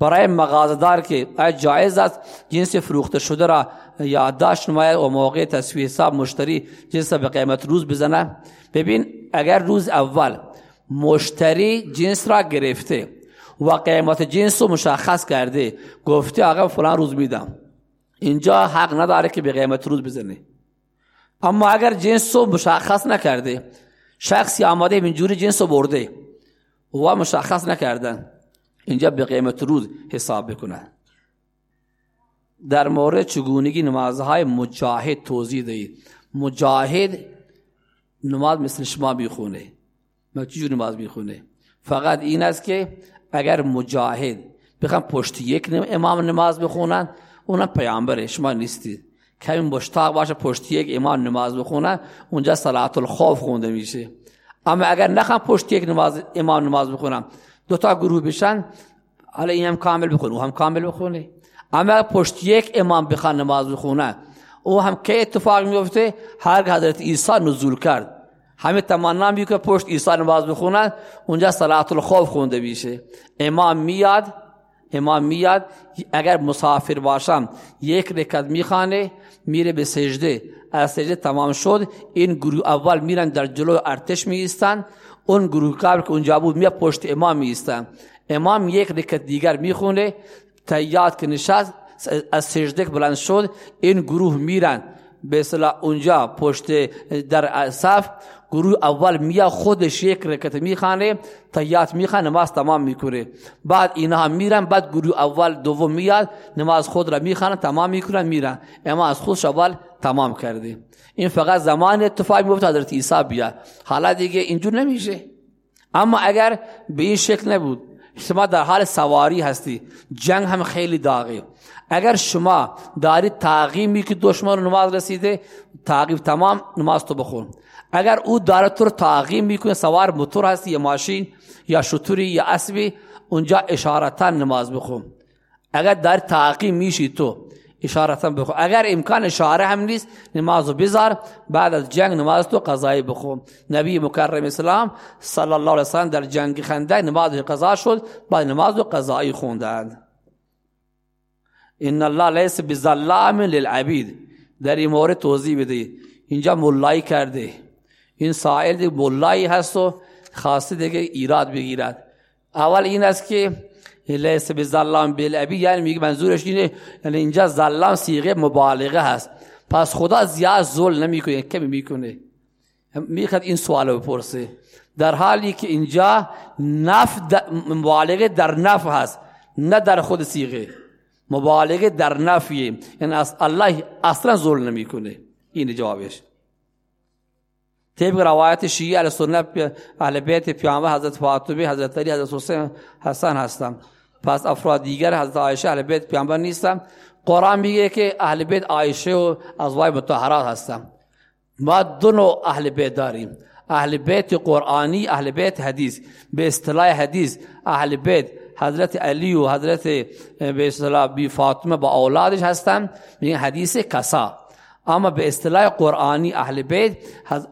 برای مغازدار که جایز است. جنس فروخته شده را یادداشت نماید و موقع تصویه حساب مشتری جنس به قیمت روز بزنه. ببین اگر روز اول مشتری جنس را گرفته و قیمت جنس رو مشخص کرده گفته آقا فلان روز میدم. اینجا حق نداره که به قیمت روز بزنه. اما اگر جنس رو مشخص نکرده شخصی آماده اینجوری جنس رو برده و مشخص نکردن اینجا به قیمت روز حساب بکنن در مورد چگونگی نمازهای مجاهد توضیح دهید. مجاهد نماز مثل شما بیخونه ما چجور نماز می‌خونه؟ فقط این است که اگر مجاهد بخوام پشت یک امام نماز بخونن اونم پیامبره شما نیستید کمی مشتاق باشه پشت یک امام نماز بخونن اونجا صلات الخوف خونده میشه. اما اگر نخوام پشت یک نماز امام نماز بخونم دو تا گروه بشن حالا این هم کامل بخونه او هم کامل بخونه. اما پشت یک امام بخوان نماز بخونه او هم که اتفاق میفته هر حضرت عیسی نزول کرد. همه تمنا می که پشت عیسی نماز بخونن اونجا صلات الخوف خونده میشه. امام میاد امام میاد اگر مسافر باشم یک رکعت میخانه میره به سجده. از سجده تمام شد این گروه اول میرن در جلو ارتش میستن اون گروه قبل که اونجا بود میاد پشت امام میستن امام یک رکعت دیگر می‌خونه تیاد که نشست از سجده بلند شد این گروه میرن. به اصطلاح اونجا پشت در صف گروه اول میاد خودش یک رکت میخانه تیات میخانه نماز تمام می‌کنه بعد اینها میرن بعد گروه اول دوم میاد نماز خود را میخانه تمام می‌کنن میرن. اما از خودش اول تمام کرده. این فقط زمان اتفاق میفته حضرت عیسی بیاد حالا دیگه اینجور نمیشه. اما اگر به این شکل نبود شما در حال سواری هستی جنگ هم خیلی داغی اگر شما دارید تعقیمی که دشمن نماز رسیده تعقیب تمام نماز تو بخون. اگر او داره تو رو تعقیب می‌کنه سوار موتور هستی یا ماشین یا شطوری یا اسبی اونجا اشارتا نماز بخون. اگر در تعقیب میشی تو اشارتا بخون. اگر امکان اشاره هم نیست نمازو بذار بعد از جنگ نماز تو قضایی بخون. نبی مکرم اسلام صلی الله علیه وسلم در جنگ خنده نماز قضا شد بعد نماز قضایی خوندند. ان الله لیس بظلام للعبید. در این مورد توضیح بده اینجا مولایی کرده. این سائل دیگه مولایی هست و خاصه دیگه ایراد بگیرد. اول این است که لیس بظلام بالعبید یعنی میگه منظورش اینه یعنی اینجا ظلام صیغه مبالغه هست. پس خدا زیاد ظلم نمی‌کنه کمی می‌کنه. می‌خواد این سوال بپرسه. در حالی که اینجا نف مبالغه در نف هست نه در خود صیغه مبالغه در نفی یعنی الله اصلا ظلم نمی‌کنه. این جوابش. طبق روایت شیعه علیه سنت اهل بیت پیامبر حضرت فاطمه حضرت علی حضرت حسین حسن هستم پس افراد دیگر حضرت عایشه اهل بیت پیامبر نیستم قرآن میگه که اهل بیت عایشه و ازواج مطهرات هستم ما دو نوع اهل بیت داریم. اهل بیت قرآنی اهل بیت حدیث. به اصطلاح حدیث اهل بیت حضرت علی و حضرت به اصطلاح بی فاطمه با اولادش هستن. میگن حدیث کسا. اما به اصطلاح قرآنی اهل بیت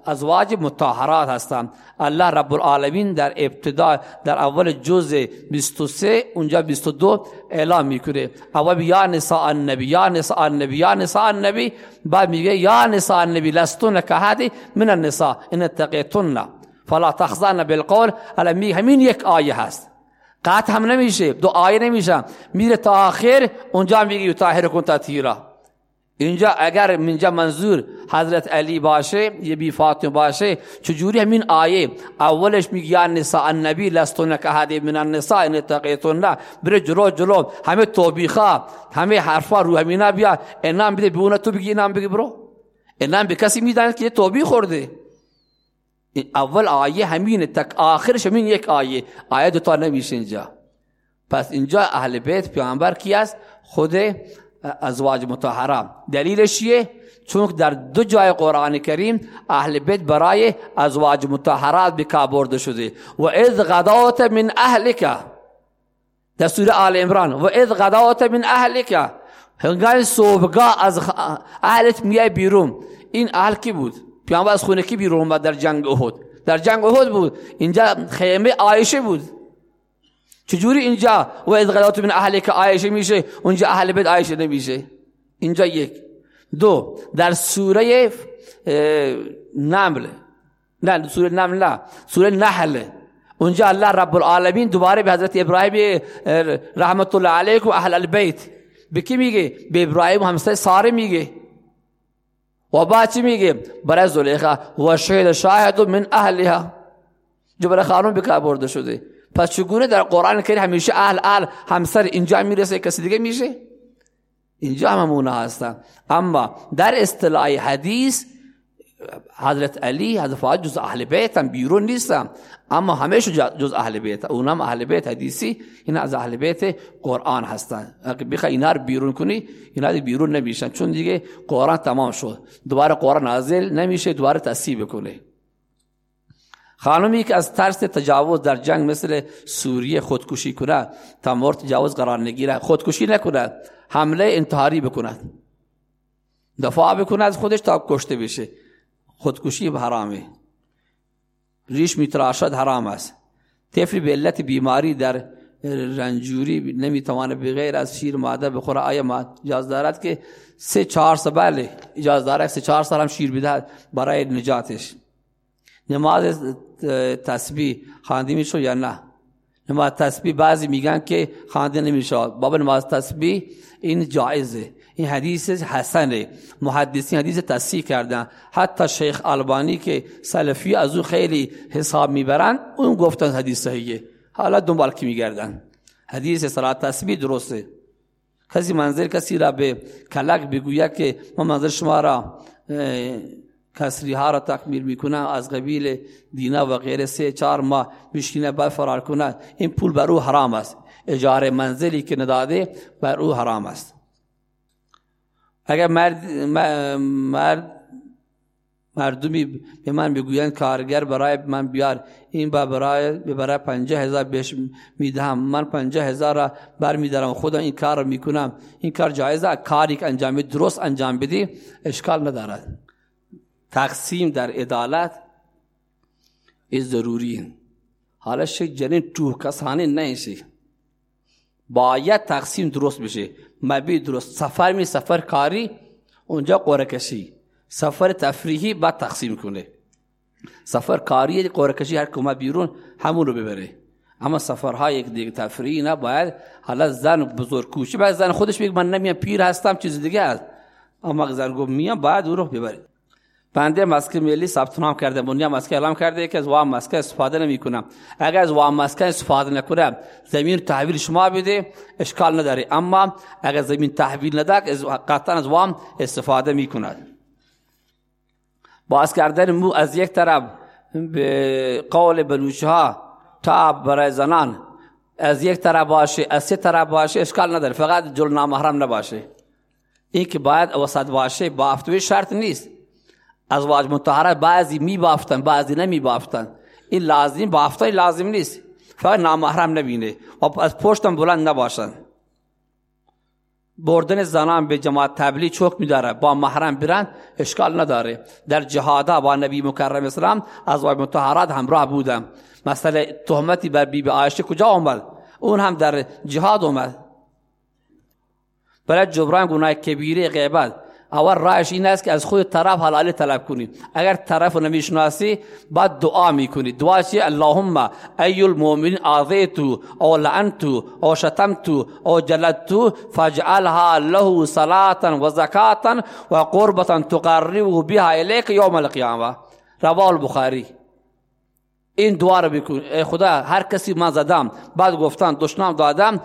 ازواج مطهرات هستند. الله رب العالمین در ابتدا در اول جزء 23 اونجا 22 اعلام می‌کنه. اول یا نساء النبی یا نساء النبی یا نساء النبی. بعد میگه یا نساء النبی لستون که من النساء ان اتقیتن. فلا تخضعن بالقول. الان همین یک آیه هست. قطع هم نمیشه دو آیه نمیشه. میره تا آخر اونجا میگه یطهرکم تطهیرا. اینجا اگر منجا منظور حضرت علی باشه یه بی فاطمه باشه چجوری همین آیه؟ اولش میگه یا نساء النبی لستون که هدی من النساء ان تقیتون بره جلو جلو. همه توبیخا همه حرفا رو همینا بیا. انام بده بیونه تو بگی انام بگی برو. انام به کسی میدن که توبی خورده. اول آیه همین تک آخرش همین یک آیه. آیه دوتا نمیشه اینجا. پس اینجا اهل بیت پیامبر کی است خود ازواج متحرم. دلیلش چیه؟ چون در دو جای قرآن کریم اهل بیت برای ازواج متحرات بکا برده شده. و اذ غدات من اهلک. در سوره آل عمران. و اذ غدات من اهلک. هنگام صبحگاه از اهلت میای بیرون. این اهل کی بود؟ پیامبر از خونه کی بیرون اومد در جنگ احد؟ در جنگ احد بود. اینجا خیمه عایشه بود. چجوری اینجا و از غلات من اهل که عایشه میشه اونجا اهل بیت عایشه نمیشه؟ اینجا یک. دو در سوره نمل. نه سوره نمل نه سوره نحل. اونجا الله رب العالمین دوباره به حضرت ابراهیم رحمت الله علیک و اهل البیت. به کی میگه؟ به ابراهیم همسایه ساره میگه. و بعد چی میگه؟ برای زلیخا و شهد شاهد من اهلها. جو برای خانون بکا برده شده. پس چگونه در قرآن کریم همیشه اهل اهل همسر اینجا می‌رسه کسی دیگه میشه؟ اینجا هممونه هستن. اما در اصطلاح حدیث حضرت علی حضرت فاطمه جز اهل بیت هم بیرون نیستن. اما همیشه جز اهل بیت. اونم اهل بیت حدیثی اینا از اهل بیت قرآن هستن. اگه بخوای اینا رو بیرون کنی اینا بیرون نمیشن. چون دیگه قرآن تمام شد. دوباره قرآن نازل نمیشه دوباره تصحیح بکنه. خانمی که از ترس تجاوز در جنگ مثل سوریه خودکشی کنه تا مورد تجاوز قرار نگیره خودکشی نکنه حمله انتحاری بکند. دفاع بکنه از خودش تا کشته بشه. خودکشی حرامه ریش میتراشد حرام است. طفل به علت بیماری در رنجوری نمی‌توانه بغیر از شیر ماده بخوره. آیا اجازه دارد که سه چهار سال بله اجازه دارد سه چهار سال هم شیر بدهد برای نجاتش؟ نماز تسبیح خانده میشه یا نه؟ نماز تسبیح بعضی میگن که خانده نمیشه بابا نماز تسبیح این جایزه. این حدیث حسنه. محدثین حدیث تصحیح کردن. حتی شیخ البانی که سلفی از اون خیلی حساب می‌برن اون گفتن حدیث صحیحه. حالا دنبال کی میگردن؟ حدیث صلات تسبیح درسته. کسی منظر کسی را به کلک بگوید که ما منظر شما را کسری ها را تکمیل می‌کنه از قبیل دینا و غیر سه چهار ماه بشینه بعد فرار کنه. این پول بر او حرام است. اجاره منزلی که نداده بر او حرام است. اگر مرد, مرد مردمی به من بگویند کارگر برای من بیار این با برای برای پنجه هزار بهش می‌دهم. من پنجه هزار را بر میدارم خودم این کار را می‌کنم. این کار جایزه. کاری که انجام درست انجام بدی اشکال ندارد. تقسیم در عدالت از ضروری حالا شک جنین تو کسانی نیست باید تقسیم درست بشه. مبی درست. سفر می سفر کاری اونجا کشی سفر تفریحی بعد تقسیم کنه. سفر کاری قره کشی هر کما بیرون همون رو ببره. اما سفرهای یک دیگه تفریحی نه باید حالا زن بزرگ کوشی باید زن خودش بگه من نمیام پیر هستم چیز دیگه هست. اما زن گفت میام باید او رو ببره بنده مسکه ملی ثبت نام کرده بنیا مسکه اعلام کرده که از وام مسکه استفاده نمی کنم اگر از وام مسکه استفاده نکنم زمین تحویل شما بده اشکال نداره. اما اگر زمین تحویل نده قطعا از وام استفاده می کند باز کردن مو از یک طرف به قول بلوچه ها تا برای زنان از یک طرف باشه از سه طرف باشه اشکال نداره. فقط جل نامحرم نباشه. این که باید وسط باشه با شرط نیست. ازواج متحره بعضی می بافتن بعضی نمی بافتن این لازم بافتن لازم نیست. فقط نامحرم نبینه. و از پشتم بلند نباشن. بردن زنان به جماعت تبلیغ چوک میداره. با محرم برن اشکال نداره. در جهادا با نبی مکرم اسلام ازواج متحرات همراه بودم. مثلا تهمتی بر بی بی عایشه کجا آمد؟ اون هم در جهاد اومد برای جبران گناه کبیره غیبت. اول راهش این است که از خود طرف حلالی طلب کنید اگر طرف نمی‌شناسی بعد دعا می‌کنی دعا چیه اللهم ای المؤمن آذیتو او لعنتو او شتمتو او جلدتو فاجعلها له صلاة و زکاة و قربة تقربه بها الیک یوم القیامه رواه البخاری این دعا رو بکن ای خدا هر کسی ما زدم بعد گفتن دشنام دادم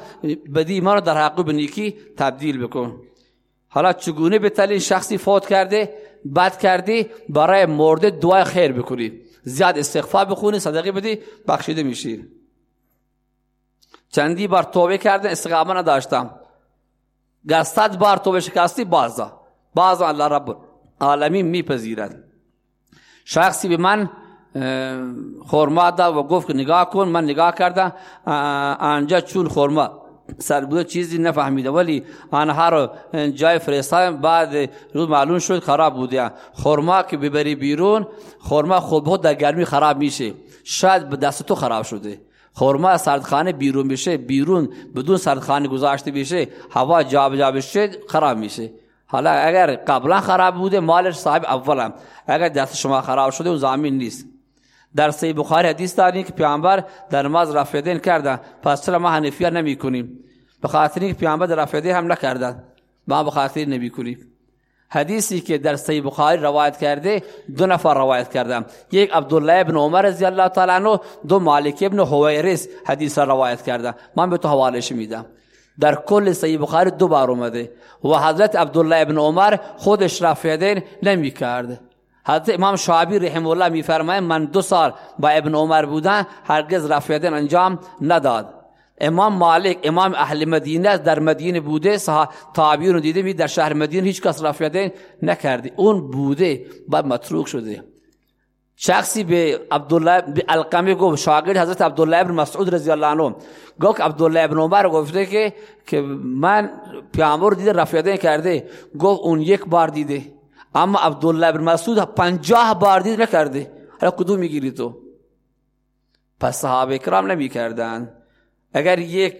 بدی ما رو در حقوب نیکی تبدیل بکن حالا چگونه بتلین شخصی فوت کرده بد کردی برای مرده دعای خیر بکنی. زیاد استغفار بخونی صدقه بدی بخشیده میشی. چندی بار توبه کرده استقامه نداشتم. گستد بار توبه شکستی بازا. بازا الله رب عالمین میپذیرد. شخصی به من خورما داد و گفت نگاه کن من نگاه کردم آنجا چون خورما سر بوده چیزی نفهمیده. ولی آنها رو جای فرستادن بعد روز معلوم شد خراب بوده. خورما که ببری بیرون خورما خود در گرمی خراب میشه. شاید به دست تو خراب شده. خورما سردخانه بیرون بشه بیرون بدون سردخانه گذاشته بشه هوا جاب جا بشه خراب میشه. حالا اگر قبلا خراب بوده مالش صاحب اولم. اگر دست شما خراب شده و زمین نیست. در صحیح بخاری حدیث داریم که پیامبر در نماز رفع کردن پس چرا ما حنفیه نمی کنیم؟ به خاطر اینکه پیامبر در رفع هم نکردن ما به خاطر نمی کنیم. حدیثی که در صحیح بخاری روایت کرده دو نفر روایت کردم یک عبدالله ابن عمر رضی الله تعالی عنه دو مالک ابن حویرس حدیث را روایت کرده. من به تو حوالش میدم. در کل صحیح بخاری دو بار اومده. و حضرت عبدالله ابن عمر خودش رفع نمی کرده حضرت امام شعبی رحم الله میفرمایند من دو سال با ابن عمر بودن هرگز رفع انجام نداد. امام مالک امام اهل مدینه در مدینه بوده تابعین رو دیده می در شهر مدینه هیچ کس رفع نکرده. اون بوده بعد متروک شده. شخصی به عبدالله به القمه گفت شاگرد حضرت عبدالله ابن مسعود رضی الله عنه. گفت عبدالله ابن عمر گفته که که من پیامبر دیده رفع کرده گفت اون یک بار دیده. اما عبدالله بن مسعود پنجاه بار دید نکرده حالا کدوم می‌گیری تو؟ پس صحابه کرام نمی کردن اگر یک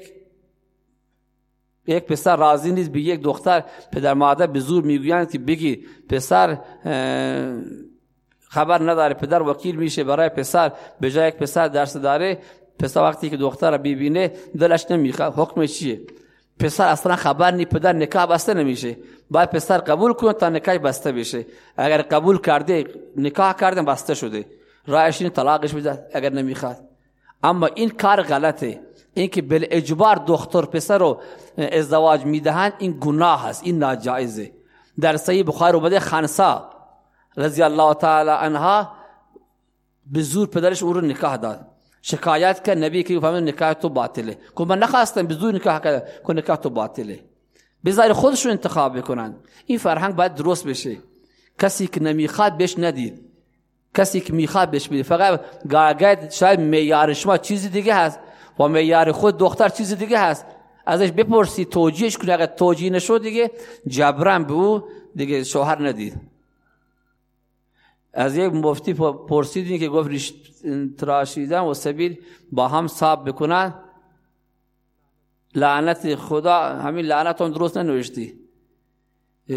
یک پسر راضی نیست به یک دختر پدر مادر به زور می‌گویند که بگی پسر خبر نداره پدر وکیل میشه برای پسر به جای یک پسر درس داره پسر وقتی که دختر ببینه دلش نمی‌خواد. حکم چیه؟ پسر اصلا خبر نی پدر نکاح بسته نمیشه. باید پسر قبول کنه تا نکاح بسته بشه. اگر قبول کرده نکاح کرده بسته شده. این طلاقش بده اگر نمی‌خواد. اما این کار غلطه. اینکه بل اجبار دختر پسر رو ازدواج می‌دهند این گناه هست این ناجایزه. در صحیح بخاری اومده خنسا رضی الله تعالی عنها به زور پدرش او رو نکاح داد. شکایت کرد نبی که فهمید نکاح تو باطله. که من نخواستم به زور نکاح که نکاح تو باطله. بذار خودشون انتخاب بکنن. این فرهنگ باید درست بشه. کسی که نمی‌خواد بهش ندید. کسی که می‌خواد بهش بده فقط گاگد شاید میار شما چیزی دیگه هست. و میار خود دختر چیزی دیگه هست. ازش بپرسی توجیهش کنی اگر توجیه نشد دیگه جبران به او دیگه شوهر ندید. از یک مفتی پرسیدین که گفت تراشیدن و سبیل با هم صاحب بکنن. لعنت خدا همین لعنت هم درست ننوشتی.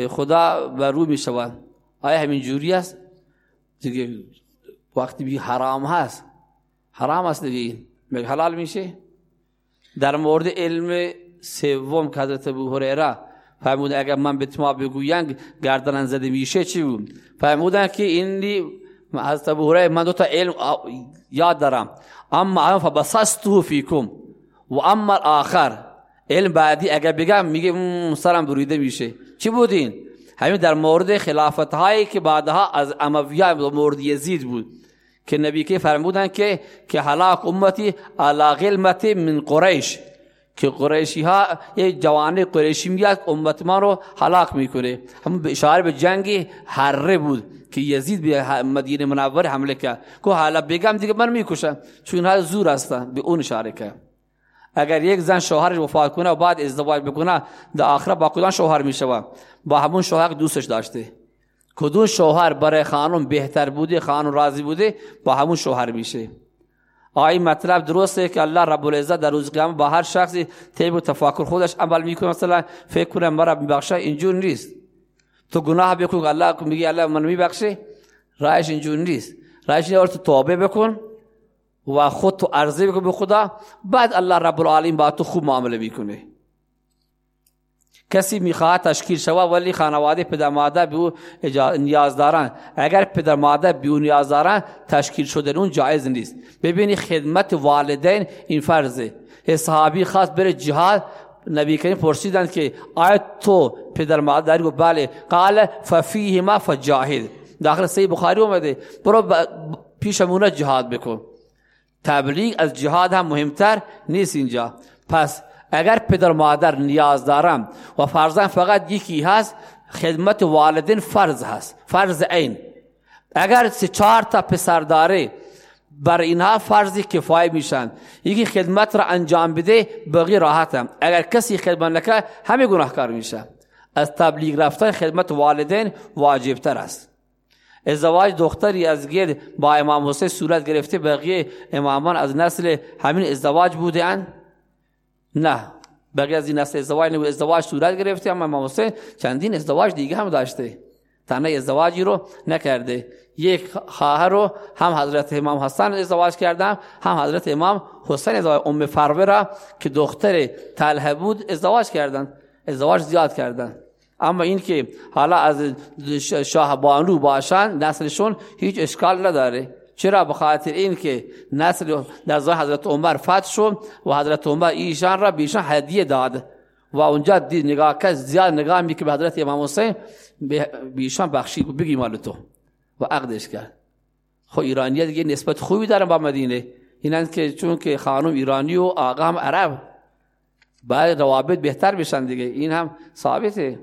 خدا بر رو می شود آیا همین جوری است؟ دیگه وقتی بی حرام هست. حرام است دیگه حلال میشه؟ در مورد علم سوم که حضرت ابو هریره فرمودن اگر من به ما بگویم گردنن زده میشه چی بود؟ فرمودن که این ابو هریره من دو تا علم یاد دارم. اما فبسستو فیکم و اما آخر علم بعدی اگر بگم میگه سرم بریده میشه. چی بودین؟ همین در مورد خلافت هایی که بعدها از امویه مورد یزید بود. که نبی که فرمودن که که هلاک امتی علا غلمت من قریش. که قریشی ها یه جوان قریشی میاد امت ما رو هلاک می‌کنه. همون به اشاره به جنگ حره بود که یزید به مدینه منور حمله کرد. که حالا بگم دیگه من می‌کشم. چون اینها زور هستن. به اون اشاره کرد. اگر یک زن شوهرش وفات کنه و بعد ازدواج بکنه در آخرت با کدام شوهر میشه با همون شوهر دوستش داشته. کدوم شوهر برای خانم بهتر بوده خانم راضی بوده با همون شوهر میشه. آیا مطلب درسته که الله رب العزت در روز قیامت با هر شخصی طیب و تفاکر خودش عمل می‌کنه. مثلا فکر کنه مرا میبخشه اینجور نیست. تو گناه بکن الله میگه الله من میبخشه. رایش اینجور نیست. رایش اینه تو توبه بکن و خود تو عرضه بکن به خدا. بعد الله رب العالمین با تو خوب معامله می‌کنه. کسی می‌خواهد تشکیل شود ولی خانواده پدر مادر به او نیاز دارن اگر پدر مادر به او نیاز دارن تشکیل شدن اون جایز نیست. ببینی خدمت والدین این فرضه. صحابی خاص بره جهاد. نبی کریم پرسیدند که آیا تو پدر مادر داری بله. قال ففیهما فجاهد. داخل صحیح بخاری اومده. برو پیشمونه جهاد بکن. تبلیغ از جهاد هم مهمتر نیست اینجا. پس اگر پدر مادر نیاز دارم و فرزن فقط یکی هست خدمت والدین فرض هست فرض عین. اگر سه چهار تا پسر داره بر اینها فرضی کفایه میشن. یکی خدمت را انجام بده بقی راحتم. اگر کسی خدمت نکه همه گناهکار میشه. از تبلیغ رفتن خدمت والدین واجب تر است. ازدواج دختری از گیر با امام حسین صورت گرفته بقیه امامان از نسل همین ازدواج بوده نه. بقیه از این نسل ازدواج نبود. ازدواج صورت گرفته اما حسین چندین ازدواج دیگه هم داشته. تنها ازدواجی رو نکرده. یک خواهر رو هم حضرت امام حسن ازدواج کردم هم حضرت امام حسین ازدواج. ام فروه را که دختر طلحه بود ازدواج کردن. ازدواج زیاد کردن. اما این که حالا از شاه بانو باشن نسلشون هیچ اشکال نداره. چرا بخاطر این که نسل در زمان حضرت عمر فتح شد و حضرت عمر ایشان را بیشان هدیه داد و اونجا دید نگاه کرد زیاد نگاه می که به حضرت امام حسین بیشان بخشید بگی مال تو. و عقدش کرد. خب ایرانی دیگه نسبت خوبی دارن با مدینه. اینند که چون که خانم ایرانی و آقا هم عرب بعد روابط بهتر بشن دیگه. این هم ثابته.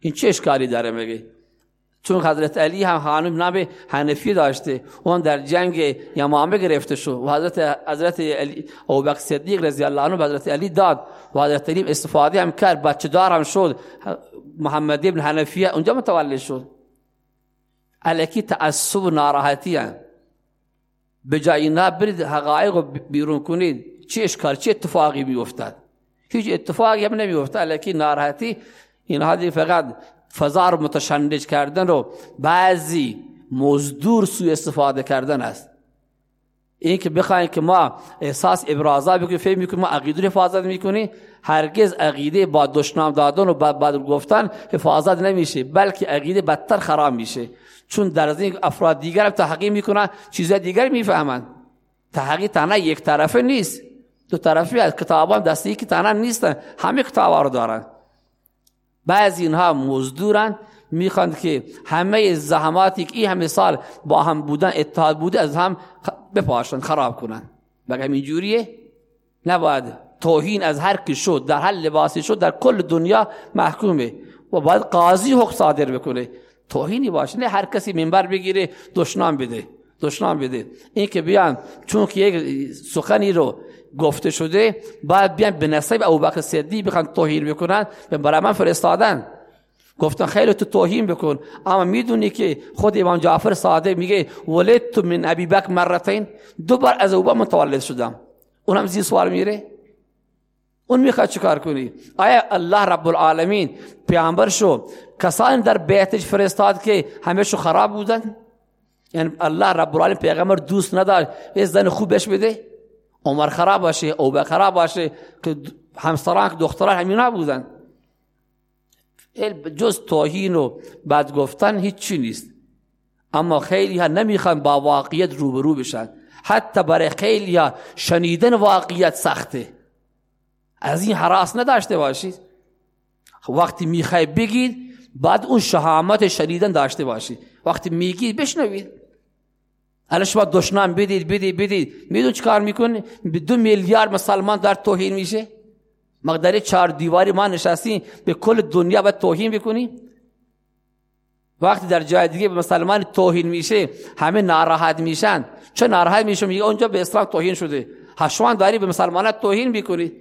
این چه اشکالی داره میگه چون حضرت علی هم خانم نام حنفی داشته اون در جنگ یمامه گرفته شد و حضرت حضرت علی او بکر صدیق رضی الله عنه حضرت علی داد و حضرت علی استفاده هم کرد بچه دار هم شد محمد ابن حنفیه اونجا متولد شد. علیکی تعصب و ناراحتی هم به جای اینا برید حقایق بیرون کنید. چه اشکال چه اتفاقی بیفتد؟ هیچ اتفاقی هم نمیفتد علیکی ناراحتی اینها دی فقط فضا رو متشنج کردن رو بعضی مزدور سوی استفاده کردن است. این که بخواین که ما احساس ابرازا بکنیم فهم می‌کنیم ما عقیده حفاظت می‌کنیم هرگز عقیده با دشنام دادن و بعد, بعد گفتن حفاظت نمیشه بلکه عقیده بدتر خراب میشه. چون در از این افراد دیگر تحقیق می‌کنن چیزای دیگر می‌فهمند تحقیق تنها یک طرفه نیست. دو طرفی از کتابان دستی که تنها نیستن همه کتابا رو دارن. بعضی اینها مزدورن می‌خواند که همه زحماتی که این همه سال با هم بودن اتحاد بوده از هم بپاشن خراب کنن. بگه اینجوریه نباید توهین از هر کی شد در هر لباسی شد در کل دنیا محکومه. و باید قاضی حق صادر بکنه. توهینی باشه نه هر کسی منبر بگیره دشنام بده دشنام بده. این که بیان چون که یک سخنی رو گفته شده باید بیان به نصیب ابوبکر صدیق بخوان توهین بکنن به برای من فرستادن. گفتن خیلی تو توهین بکن. اما می‌دونی که خود امام جعفر صادق میگه ولدت من ابی بکر مرتين دو بار از ابوبکر متولد شدم. اونم زیر سوال میره. اون می‌خواد چیکار کنی؟ آیا الله رب العالمین پیامبر شو کسانی در بیتش فرستاد که همه خراب بودن؟ یعنی الله رب العالمین پیغمبر دوست نداشت یه زن خوب بهش بده؟ عمر خراب باشه او خراب باشه که همسران دختران همینا بودن جز توهین و بد گفتن هیچی نیست. اما خیلی ها نمی‌خوان با واقعیت روبرو بشن. حتی برای خیلی ها شنیدن واقعیت سخته. از این حراس نداشته باشید. وقتی می‌خوای بگید بعد اون شهامت شنیدن داشته باشید. وقتی میگید بشنوید. الان شما دشنام بدید بدید بدید میدون چیکار می‌کنه دو میلیارد مسلمان در توهین میشه مقداری چهار دیواری ما نشستیم به کل دنیا باید توهین بکنیم وقتی در جای دیگه به مسلمان توهین میشه همه ناراحت میشن چه ناراحت میشه میگه اونجا به اسلام توهین شده هشوان داری به مسلمانات توهین بکنی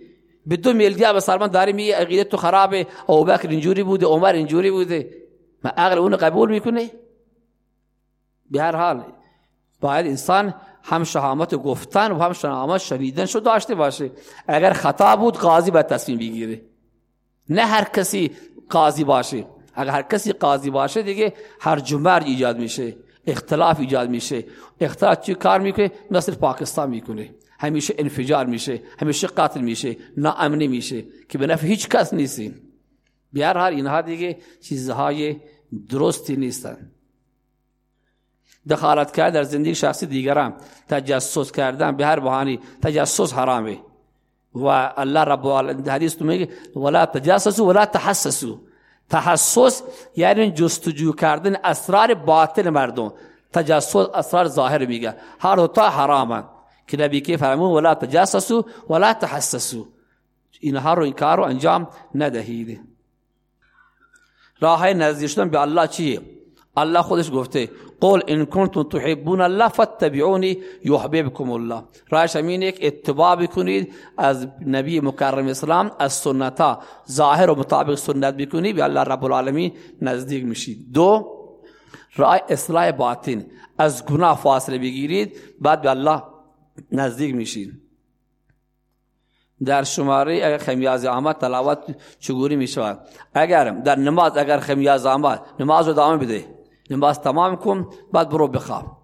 به دو میلیارد مسلمان داری میگه عقیده تو خرابه ابوبکر اینجوری بوده عمر اینجوری بوده ما عقل اون قبول می‌کنه به هر حال باید انسان هم شهامت گفتن و هم شهامت شنیدن شو داشته باشه. اگر خطا بود قاضی باید تصمیم بگیره. نه هر کسی قاضی باشه. اگر هر کسی قاضی باشه دیگه هر جمر ایجاد میشه. اختلاف ایجاد میشه. اختلاف چی کار می‌کنه؟ مثل پاکستان می‌کنه. همیشه انفجار میشه. همیشه قتل میشه. ناامنی میشه. که به نفع هیچ کس نیستیم. بیار هر اینها دیگه چیزهای درستی نیستن. دخالت کرد در زندگی شخصی دیگران. تجسس کردن به هر بهانی تجسس حرامه و الله رب العالمین حدیث تو میگه ولا تجسسوا ولا تحسسوا. تحسس یعنی جستجو کردن اسرار باطن مردم. تجسس اسرار ظاهر میگه. هر دو تا حرامه که نبی که فرمون ولا تجسسوا ولا تحسسوا. اینها رو این کار رو انجام ندهید. راه نزدیک شدن به الله چیه؟ الله خودش گفته قول ان کنتم تحبون الله فاتبعوني يحببكم الله. راش امین یک اتباع بکنید از نبی مکرم اسلام از سنتا ظاهر و مطابق سنت بکنید به الله رب العالمین نزدیک میشید. دو رای اصلاح باطن. از گناه فاصله بگیرید بعد به الله نزدیک میشید. در شماره اگر خمیاز آمد تلاوت چگوری می‌شود؟ اگر در نماز اگر خمیاز آمد نماز رو دامه بده. نماز تمام کن بعد برو بخواب.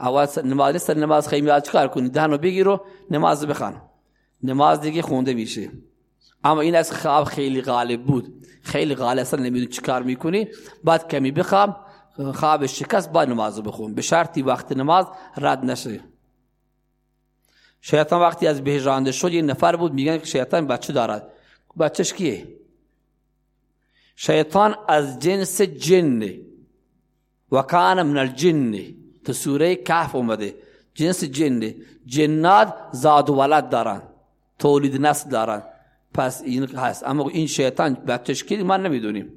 اول نماز نیست نماز خیمی کار کنی؟ دهنو بگیرو نماز بخوان. نماز دیگه خونده میشه. اما این از خواب خیلی غالب بود. خیلی غالب اصلا نمی‌دونی چی کار می‌کنی. بعد کمی بخواب خواب شکست بعد نماز بخون. به شرطی وقت نماز رد نشه. شیطان وقتی از بهش رانده شد یه نفر بود میگن که شیطان بچه دارد. بچهش کیه؟ شیطان از جنس جنه و کان من الجن. تو سوره کهف اومده. جنس جن. جنات زاد و ولد دارن. تولید نسل دارن. پس این هست. اما این شیطان به تشکیل ما نمی‌دونیم.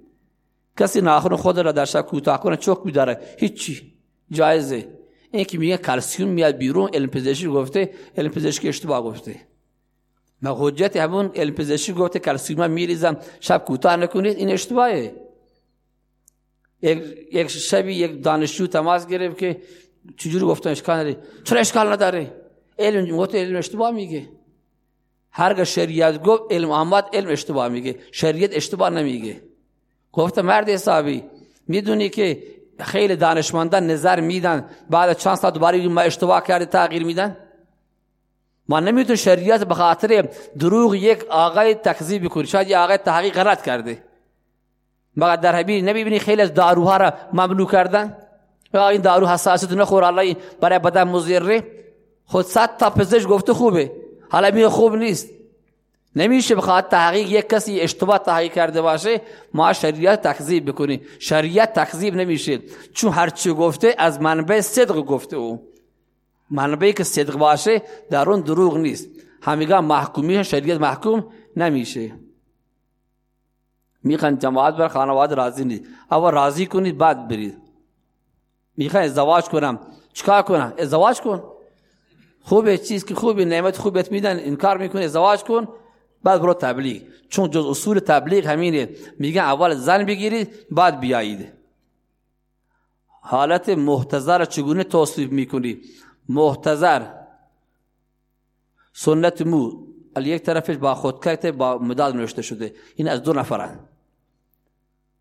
کسی ناخن خود را در شب کوتاه کنه چوک بیداره. هیچی. جایزه. این که میگه کلسیوم میاد بیرون. علم پزشکی گفته. علم پزشکی اشتباه گفته. ما همون علم پزشکی گفته کلسیوم میریزم. شب کوتاه نکنید. این اشتباهه. یک, یک شبی یک دانشجو تماس گرفت که چجوری گفتن اشکال نداره. چرا اشکال نداره؟ علم گفت علم اشتباه میگه. هرگاه شریعت گفت علم آمد علم اشتباه میگه. شریعت اشتباه نمیگه. گفت مرد حسابی می‌دونی که خیلی دانشمندان نظر میدن بعد چند ساعت دوباره ما اشتباه کرده تغییر میدن؟ ما نمیتون شریعت به خاطر دروغ یک آقای تکذیب بکنی شاید یه آقای تحقیق غلط کرده. مگر در حبیل نمی‌بینی خیلی از داروها را ممنوع کردن. این دارو حساسیت نخور. الله برای بدن مضره. خود صد تا پزشک گفته خوبه. حالا می خوب نیست. نمیشه بخواد تحقیق یک کسی اشتباه تحقیق کرده باشه. ما شریعت تکذیب بکنی شریعت تکذیب نمیشه. چون هرچی گفته از منبع صدق گفته او. منبعی که صدق باشه در اون دروغ نیست. همیگاه محکومی شریعت محکوم نمیشه. می‌خوان جماعت بر خانواده راضی نیست اول راضی کنید بعد برید. می‌خوان ازدواج کنم چکار کنم؟ ازدواج کن. خوبه چیز که خوبه نعمت خوبت میدن انکار می‌کنه ازدواج کن. بعد برو تبلیغ. چون جز اصول تبلیغ همینه. میگن اول زن بگیرید بعد بیایید. حالت محتضر چگونه توصیف می‌کنی؟ محتضر. سنت مو یک طرفش با خودکت با مداد نوشته شده این از دو نفرن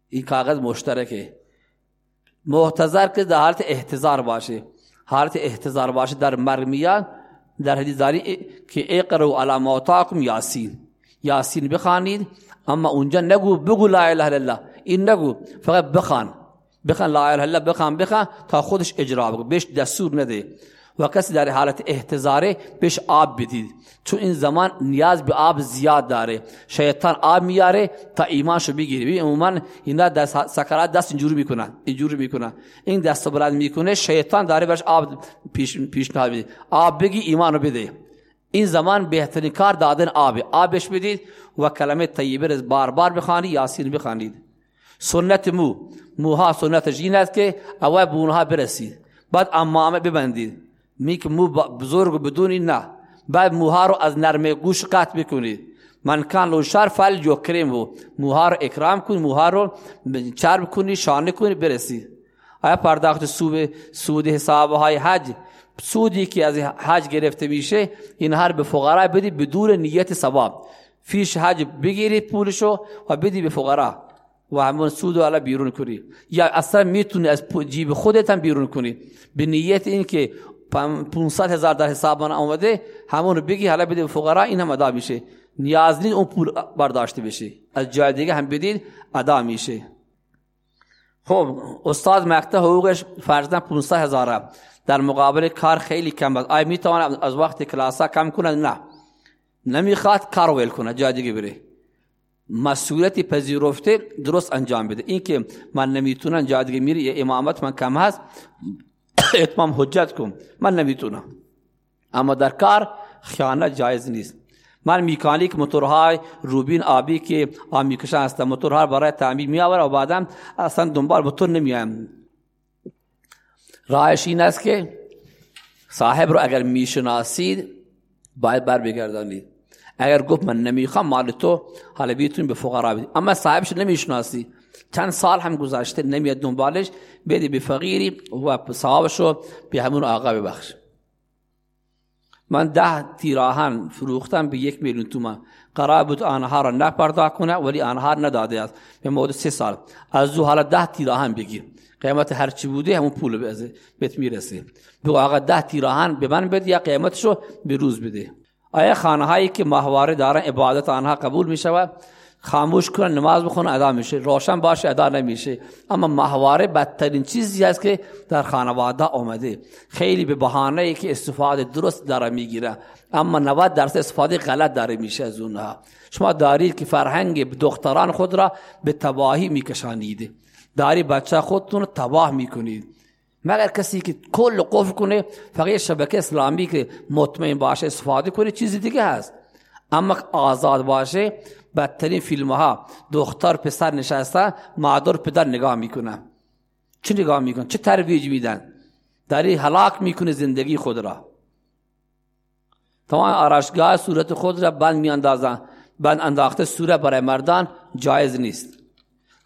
این کاغذ مشترکه محتضر که در حالت احتضار باشه حالت احتضار باشه در مرمیان در حدیث داری که اقرو علاماتاکم یاسین یاسین بخوانید اما اونجا نگو بگو لا اله الا الله این نگو فقط بخوان بخوان لا اله الا الله بخوان بخوان تا خودش اجرا بگو بهش دستور نده و کسی در حالت احتضاره بهش آب بدید. چون این زمان نیاز به آب زیاد داره. شیطان آب میاره تا ایمانشو بگیری ببین عموما اینا دست سکرات دست اینجوری می‌کنن. اینجوری می‌کنن. این دست بلند می‌کنه شیطان داره برش آب پیش پیشنهاد میده. آب بگی ایمانو بده. این زمان بهترین کار دادن آب آبش بدید و کلمه طیبه بار بار بخوانید یاسین بخوانید. سنت مو. موها سنت جین است که اول بونها برسید. بعد امامه ببندید. می که مو بزرگ بدونی نه. بعد موها رو از نرم گوش قطع بکنید من کان لو شر فل جو کریم و موها رو اکرام کنید موها رو چرب کنید شانه کنید برسید آیا پرداخت سود سود حساب های حج؟ سودی که از حج گرفته میشه این هر به فقرا بدی بدون نیت ثواب. فیش حج بگیرید پولشو و بدی به فقرا. و همون سود رو بیرون کنی. یا اصلا می‌تونی از جیب خودت هم بیرون کنی. به نیت این که 500 هزار در حساب من آمده. همون رو بگی حالا بده فقرا این هم ادا میشه. نیاز نیست اون پول برداشته بشه. از جای دیگه هم بدید ادا میشه. خب استاد مقطع حقوقش فرضاً 500 هزاره در مقابل کار خیلی کم بود آیا می‌تونه از وقت کلاسا کم کنه نه. نمی‌خواد کار ول کنه جای دیگه بره. مسئولیتی پذیرفته درست انجام بده. این که من نمی‌تونم جای دیگه میری امامت من کم هست. [COUGHS] اتمام حجت کن. من نمی‌تونم. اما در کار خیانت جایز نیست. من میکانیک موتورهای روبین آبی که آب می‌کشن هستن موتورها برای تعمیر میآورم و بعدم اصلا دنبال موتور نمیایم. راهش این است که صاحب رو اگر می‌شناسید باید بر بگردانید. اگر گفت من نمی‌خوام مال تو حالا بیتون به فقرا بدید اما صاحبش نمی‌شناسی. چند سال هم گذشته نمیاد دنبالش. بدی به فقیری و صاحبشو به همون آقا ببخش. من ده تیراهن فروختم به یک میلیون تومان. قرار بود آنها را نپرداخت کنه ولی آنها نداده است. به مدت سه سال. از دو حالا ده تیراهن بگیر. قیمت هر چی بوده همون پول بهت می‌رسه. بگو آقا ده تیراهن به من بده یا قیمتشو به روز بده. آیا خانه هایی که ماهواره دارن عبادت آنها قبول می شود خاموش کنن نماز بخونه ادا میشه. روشن باشه ادا نمیشه. اما ماهواره بدترین چیزی است که در خانواده آمده. خیلی به بهانه ای که استفاده درست داره می‌گیره. اما 90 درصد استفاده غلط داره میشه از اونها. شما دارید که فرهنگ دختران خود را به تباهی میکشانید. داری بچه خودتون تباه می‌کنید. مگر کسی که کل قفل کنه فقط شبکه اسلامی که مطمئن باشه استفاده کنه چیزی دیگه هست. اما آزاد باشه بدترین فیلم ها دختر پسر نشسته مادر پدر نگاه می‌کنه. چه نگاه می‌کنه؟ چه ترویج میدن؟ داری هلاک می‌کنه زندگی خود را. تمام آراشگاه صورت خود را بند میاندازن بند انداخته صورت برای مردان جایز نیست.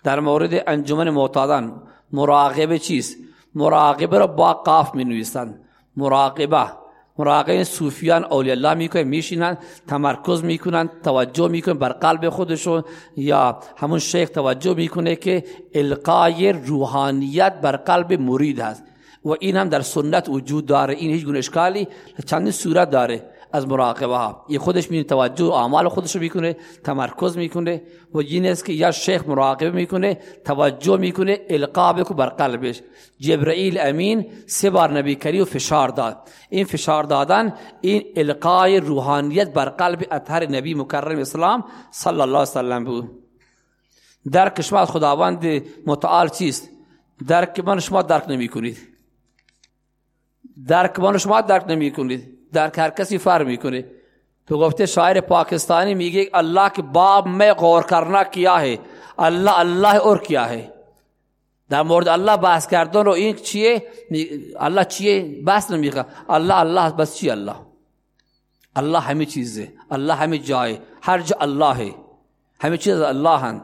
در مورد انجمن معتادان مراقبه چیست؟ مراقبه را با قاف می نویسن مراقبه مراقبه صوفیان اولیاء الله می‌کنن میشینن تمرکز می‌کنن توجه می‌کنن بر قلب خودشون. یا همون شیخ توجه می‌کنه که القای روحانیت بر قلب مرید هست. و این هم در سنت وجود داره. این هیچ گونه اشکالی چند صورت داره. از مراقبه ها. این خودش می توجه اعمال خودش رو می‌کنه تمرکز می‌کنه و این است که یا شیخ مراقبه می‌کنه توجه می‌کنه القا بکو بر قلبش. جبرئیل امین سه بار نبی کریم فشار داد. این فشار دادن این القای روحانیت بر قلب اطهر نبی مکرم اسلام صلی الله علیه وسلم بود. درک شما خداوند متعال چیست؟ درک من شما درک نمی کنید درک من شما درک نمی کنید درک هر کسی فر می‌کنه. تو گفته شاعر پاکستانی میگه الله کے باب میں غور کرنا کیا ہے؟ الله الله اور کیا ہے؟ در مورد الله بحث کردن رو این چیه؟ الله چیه؟ بحث نمی‌خواد الله الله بس چی الله؟ الله همه چیزه. الله همه جای. هر جا الله همه چیز الله هن.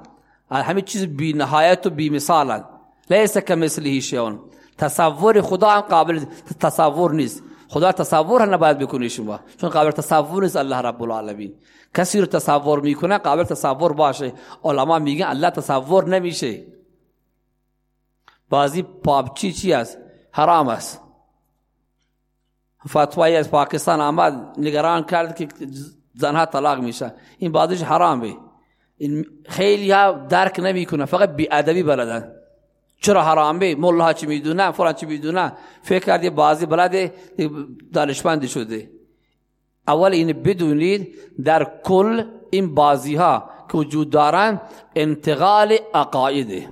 همه چیز بی نهایت و بی مثال لیس کمثله شیء. تصور خدا هم قابل تصور نیست. خدا تصور هم نباید بکنی شما چون قابل تصور نیست الله رب العالمین. کسی رو تصور می‌کنه قابل تصور باشه. علما میگن الله تصور نمیشه. بازی پاپچی چی است حرام است فتوایی از پاکستان آمد نگران کرد که زنها طلاق میشه. این بازیش حرامه. این خیلی ها درک نمی‌کنه فقط بی ادبی بلدن. چرا حرامه مولا چی می‌دونه فلان چی می‌دونه فکر کردی بازی بلده دانشمند شده. اول این بدونید در کل این بازی ها که وجود دارن انتقال عقایده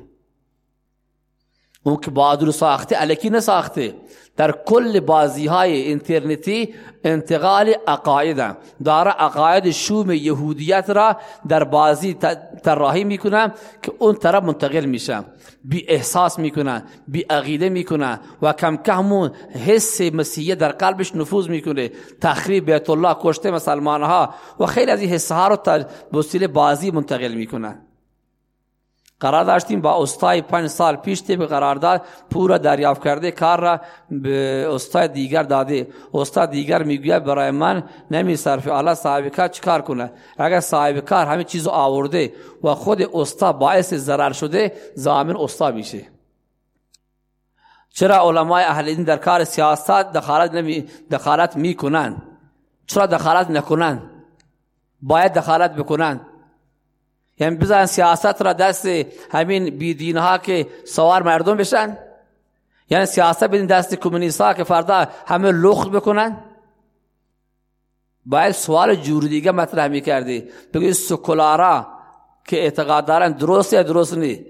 اون که بادر ساخته علکی نساخته. در کل بازی های اینترنتی انتقال عقاید داره عقاید شوم یهودیت را در بازی طراحی می‌کنن که اون طرف منتقل میشه. بی احساس می‌کنن بی عقیده می‌کنن و کم کم حس مسیحیه در قلبش نفوذ می‌کنه. تخریب بیت الله کشته مسلمان ها و خیلی از این حس ها رو به بازی منتقل می‌کنن قرار داشتیم با استای پنج سال پیش به قرارداد پورا دریافت کرده کار را به استای دیگر داده. استاد دیگر می‌گوید برای من نمی صرف الله صاحب کار چیکار کنه؟ اگر صاحب کار همه چیز آورده و خود استا باعث ضرر شده زامن استا میشه. چرا علمای اهل دین در کار سیاست دخالت نمی دخالت می‌کنن؟ چرا دخالت نکنن؟ باید دخالت بکنن. یعنی بزن سیاست را دست همین بیدین ها که سوار مردم بشن. یعنی سیاست بدین دست کمونیست ها که فردا همه لخت بکنن. باید سوال جور دیگه مطرح می‌کردی. بگید سکولارا که اعتقاد دارن درست یا درست نی؟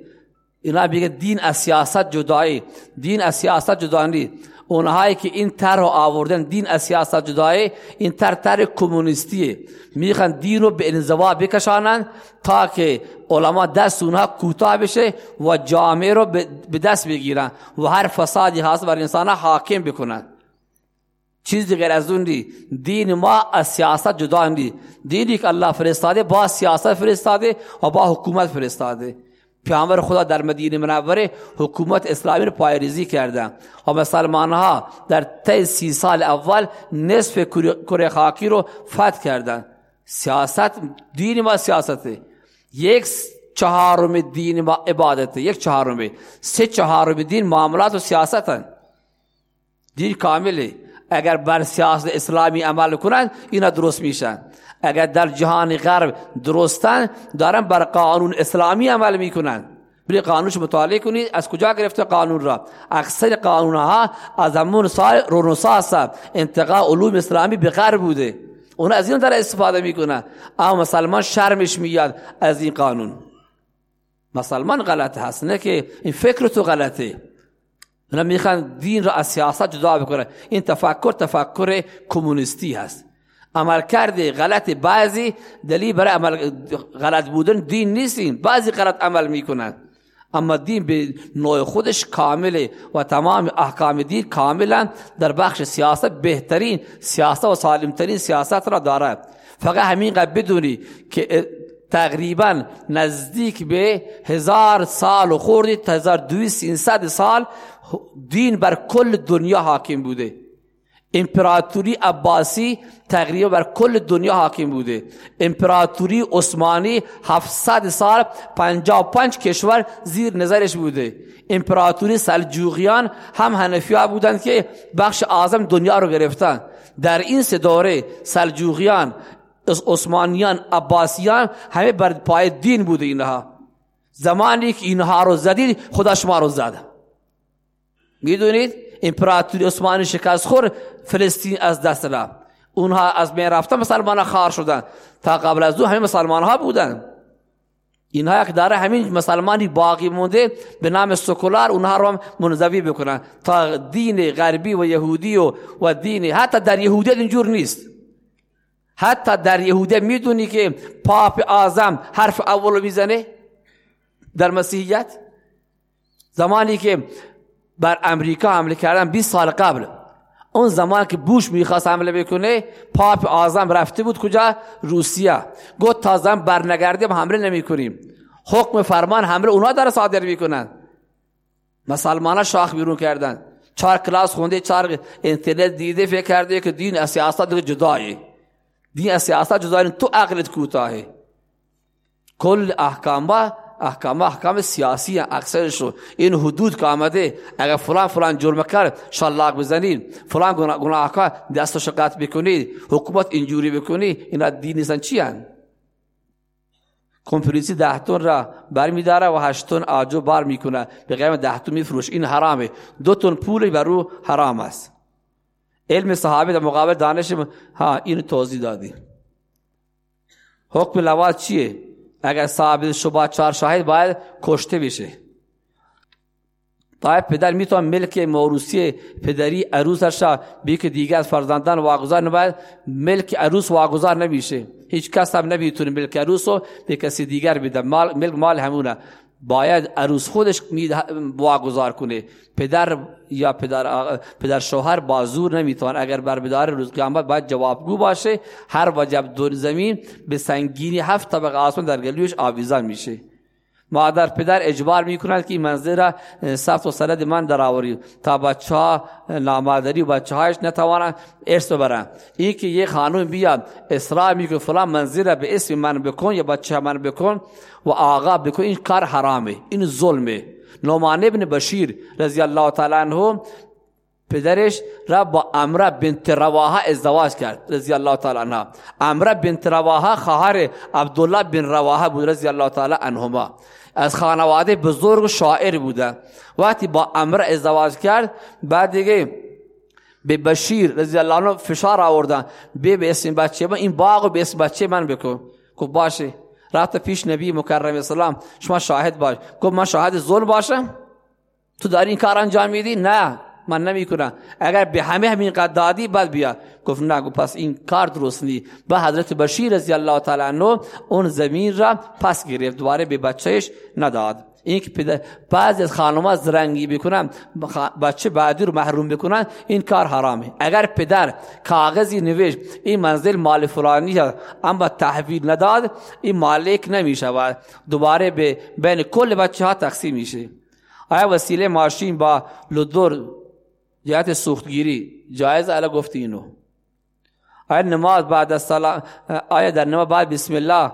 اینا بگه دین از سیاست جدایی. دین از سیاست جدا نی اونهایی که این طرح آوردن دین از سیاست جدای این طرح طرح کمونیستیه. می‌خوان دین رو به انزوا بکشانن تا که علما دست اونها کوتاه بشه و جامعه رو به دست بگیرن و هر فسادی هست بر انسان حاکم بکنن. چیز غیر از اون دی. دین ما از سیاست جدا نی دینی که الله فرستاده با سیاست فرستاده و با حکومت فرستاده. پیامبر خدا در مدینه منوره حکومت اسلامی رو پایریزی کردن و مسلمان ها در طی سی سال اول نصف کره خاکی رو فتح کردن. سیاست دین ما سیاسته. یک چهارم دین ما عبادته. یک چهارم. سه چهارم دین معاملات و سیاستن. دین کامله. اگر بر سیاست اسلامی عمل کنن اینا درست میشن. اگر در جهان غرب درستن دارن بر قانون اسلامی عمل می‌کنن. بری قانونش مطالعه کنید از کجا گرفته قانون را؟ اکثر قانون ها از همون سال رونساس انتقاء علوم اسلامی به غرب بوده. اون از این در استفاده می‌کنن. اما مسلمان شرمش میاد از این قانون. مسلمان غلط هست نه که این فکر تو غلطه. اونا می‌خوان دین را از سیاست جدا بکنه این تفکر تفکر کمونیستی هست. عمل کرده غلط بعضی دلیل برای عمل غلط بودن دین نیستین بعضی غلط عمل می‌کنن. اما دین به نوع خودش کامله و تمام احکام دین کاملا در بخش سیاست بهترین سیاست و سالمترین سیاست را دارد. فقط همین قد بدونی که تقریبا نزدیک به هزار سال و خوردی هزار دویست سال دین بر کل دنیا حاکم بوده. امپراتوری عباسی تقریبا بر کل دنیا حاکم بوده. امپراتوری عثمانی 700 سال 55 کشور زیر نظرش بوده. امپراتوری سلجوقیان هم هنفی ها بودند که بخش اعظم دنیا رو گرفتن. در این سه دوره سلجوقیان عثمانیان عباسیان همه بر پای دین بوده اینها. زمانی که اینها رو زدید خدا شما رو زد. می‌دونید؟ امپراتوری عثمانی شکست خور فلسطین از دست رفت اونها از بین رفتن مسلمان خار شدن. تا قبل از دو همه مسلمان ها بودن. اینها یک داره همین مسلمانی باقی مونده به نام سکولار اونها رو هم منزوی بکنن. تا دین غربی و یهودی و, و دین حتی در یهودیت اینجور نیست. حتی در یهودیت می‌دونی که پاپ اعظم حرف اول می‌زنه؟ در مسیحیت؟ زمانی که بر امریکا حمله کردن 20 سال قبل. اون زمان که بوش می‌خواست حمله بکنه پاپ آزم رفته بود کجا؟ روسیه. گفت تا زن برنگردیم حمله نمی‌کنیم. حکم فرمان حمله اونا داره صادر می‌کنن. مسلمان شاخ بیرون کردن. چهار کلاس خونده چهار اینترنت دیده فکر کرده که دین از سیاست جدایه دین از سیاست جدایه تو عقلت کوتاهه کل احکام با احکام احکام سیاسی اکثرش این حدود که آمده اگر فلان فلان جرم کرد شلاق بزنید فلان گناه کرد دستش قطع بکنید. حکومت اینجوری بکنید اینا دین نیستن. چی هن؟ کنفرانسی ده تن را برمیداره و هشت تن آجو بار می‌کنه. به قیم ده تن میفروش این حرامه. دو تن پول بر رو حرام است. علم صحابه در مقابل دانش ها این توضیح دادی. حکم لواط چیه؟ اگر ثابت شبه چهار شاهد باید کشته بشه. طایب پدر می‌تونه ملک موروسی پدری عروسش بی که دیگه از فرزندان واگذار نباید. ملک عروس واگذار نمیشه. هیچ کس هم نمی‌تونه ملک عروس رو به کسی دیگر بده. مال ملک مال همونه. باید عروس خودش واگذار کنه. پدر یا پدر, پدر شوهر بازور نمی‌توان. اگر بر بدار روز قیامت باید جوابگو باشه. هر وجب دور زمین به سنگینی هفت طبق آسمان در گلویش آویزان میشه. مادر پدر اجبار می‌کنند که این منزل را و سند من در آوری. تا بچه ها نامادری و بچه هایش نتوانند ارث ببرن این که یه خانوم بیاد اصرار می‌کنه فلان منزل را به اسم من بکن یا بچه من بکن و آقا بکن این کار حرامه این ظلمه. نومان ابن بشیر رضی الله تعالی عنه پدرش را با امره بنت رواها ازدواج کرد رضی الله تعالی عنها. امره بنت رواها خواهر عبدالله بن رواها بود رضی الله تعالی عنهما. از خانواده بزرگ شاعر بودن وقتی با امر ازدواج کرد بعد دیگه به بشیر رضی الله عنه فشار آوردن. به به اسم بچه من این باغ به اسم بچه من بکن. گفت باشه. رفت پیش نبی مکرم اسلام شما شاهد باش. گفت من شاهد ظلم باشم؟ تو داری این کار انجام میدی؟ نه. من نمی کنم اگر به همه همین قد دادی بعد بیا. گفت نه گفت پس این کار درست نی به حضرت بشیر رضی الله تعالی عنه اون زمین را پس گرفت دوباره به بچهش نداد. این که پدر بعضی از خانوما زرنگی بکنن بچه بعدی رو محروم بکنن این کار حرامه. اگر پدر کاغذی نوشت این منزل مال فلانی اما تحویل نداد این مالک نمیشه دوباره به بین کل بچه ها تقسیم میشه. آیا وسیله ماشین با لدور جهت سوختگیری. جایز علا گفتی اینو. آیا نماز بعد از سلام آیا در نماز بعد بسم الله.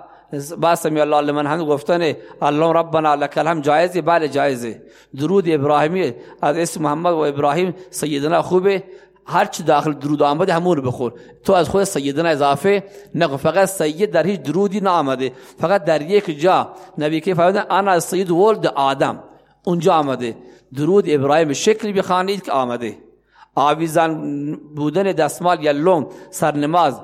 با سمی الله لمن حمد گفتن الله ربنا لك الحمد. جایزه؟ بله جایزه. درود ابراهیمی از اسم محمد و ابراهیم سیدنا خوبه. هر چی داخل درود آمده همون بخور. تو از خود سیدنا اضافه نگو. فقط سید در هیچ درودی نامده فقط در یک جا. نبی که فرمودن انا سید ولد آدم. اونجا آمده. درود ابراهیم شکلی بخوانید که آمده. آویزان بودن دستمال یا لون سرنماز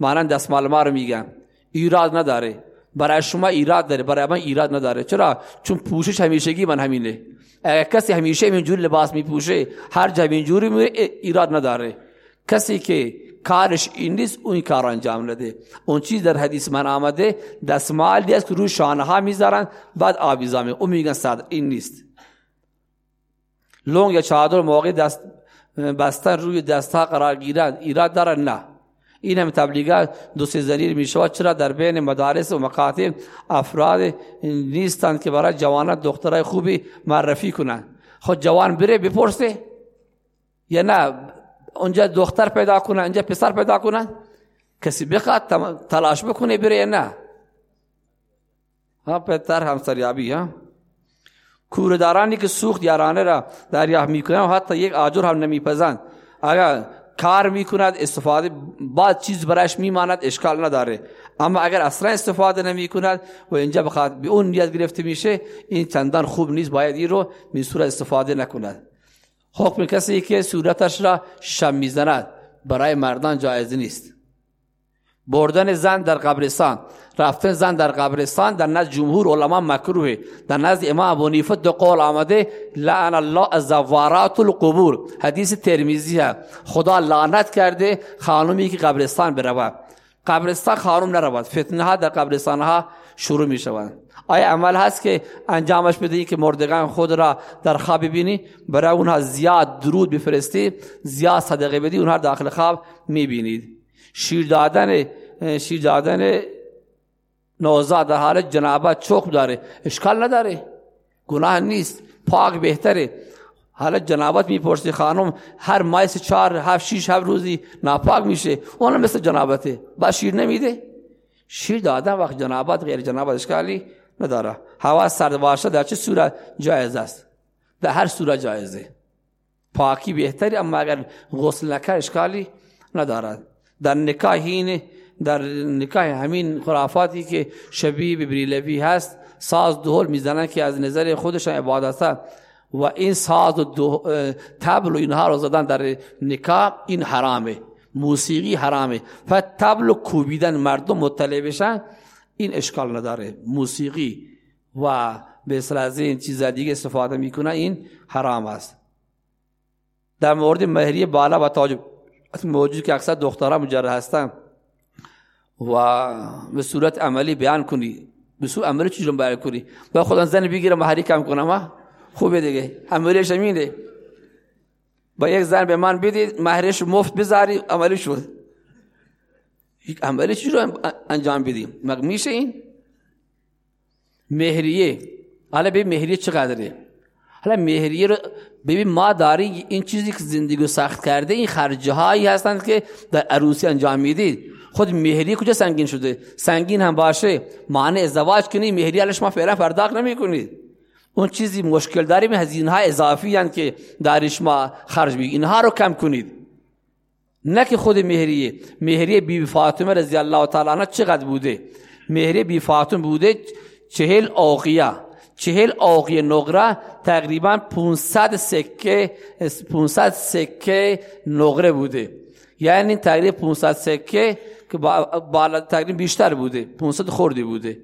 مانند دستمال ما رو میگن. ایراد نداره. برای شما ایراد داره برای من ایراد نداره. چرا؟ چون پوشش همیشگی من همینه. اگر کسی همیشه اینجور لباس میپوشه هر جا اینجوری میره ایراد نداره. کسی که کارش این نیست اون کار انجام نده. اون چیز در حدیث من آمده دستمال دیست که روی شانه ها می‌ذارن بعد آویزا اون میگن صد. این نیست. لونگ یا چادر موقع دست بستن روی دستها قرار گیرد ایراد دارن؟ نه. این هم تبلیغات دو سه زنیر می شود. چرا در بین مدارس و مکاتب افراد نیستند که برای جوانات دخترای خوبی معرفی کنند؟ خود جوان بره بپرسه؟ یا نه؟ اونجا دختر پیدا کنن اینجا پسر پیدا کنن کسی بخواد تلاش بکنه بره نه؟ ها پتر همسریابی ها؟ کوردارانی که سوخت یارانه را دریافت می‌کنن و حتی یک آجر هم نمیپزند. اگر کار می‌کند استفاده بعد چیز برایش میماند اشکال نداره. اما اگر اصلا استفاده نمی کند و اینجا بخواد به اون نیت گرفته میشه این چندان خوب نیست. باید این رو به صورت استفاده نکند. حکم کسی که صورتش را شم می‌زند برای مردان جایز نیست. بردن زن در قبرستان رفتن زن در قبرستان در نزد جمهور علما مکروه در نزد امام ابو دو قول آمده لعن الله الزوارات القبور حدیث ترمیزی ها. خدا لعنت کرده خانمی که قبرستان برود قبرستان خانم نرود. فتنه ها در قبرستان ها شروع می شوند آیا عمل هست که انجامش بدهی که مردگان خود را در خواب ببینی؟ برای اونها زیاد درود بفرستی زیاد صدقه بدی اونها داخل خواب می‌بینید شیر دادن شیر دادن نوزاد حال جنابت چوک داره. اشکال نداره. گناه نیست. پاک بهتره. حالا جنابت می‌پرسی خانم هر ماه چهار هفت شیش هفت روزی ناپاک میشه. اونم مثل جنابته. با شیر نمیده. شیر دادن وقت جنابت غیر جنابت اشکالی نداره. هوا سرد باشه در چه صورت؟ جایز است. در هر صورت جایزه. پاکی بهتری اما اگر غسل نکر اشکالی ندارد. در نکاح در نکاح همین خرافاتی که شبیه بریلوی هست ساز دهل می‌زنن که از نظر خودشان عبادت و این ساز و تبل و اینها رو زدن در نکاح این حرامه. موسیقی حرامه. و تبل و کوبیدن مردم مطلع بشن این اشکال نداره. موسیقی و به از این چیز دیگه استفاده می‌کنه این حرام است. در مورد مهری بالا و تاج موجود که اکثر دخترها مجرد هستن و به صورت عملی بیان کنی به صورت عملی چیزی بیان کنی؟ با خدا زن بگیرم مهری کم کنم خوبه دیگه. عملیش همینه با یک زن به من بدید مهرش مفت بذاری عملی شد. یک عملی رو انجام بدیم مگه میشه این؟ مهریه. حالا به مهریه چقدره؟ حالا مهریه رو ببین ما داری این چیزی که زندگی سخت کرده این خرجه هایی هستند که در عروسی انجام می‌دید. خود مهری کجا سنگین شده؟ سنگین هم باشه. معنی ازدواج کنی مهری علیش ما فعلا پرداخت نمی کنید اون چیزی مشکل داریم هزینه های اضافی هستند که دارش ما خرج بگید اینها رو کم کنید. نه که خود مهریه مهریه بی فاطمه رضی الله تعالی عنها چقدر بوده؟ مهریه بی فاطمه بوده چهل آقیه. چهل آقی نقره تقریبا 500 سکه 500 سکه نقره بوده. یعنی تقریبا 500 سکه که بالا تقریبا بیشتر بوده. 500 خوردی بوده.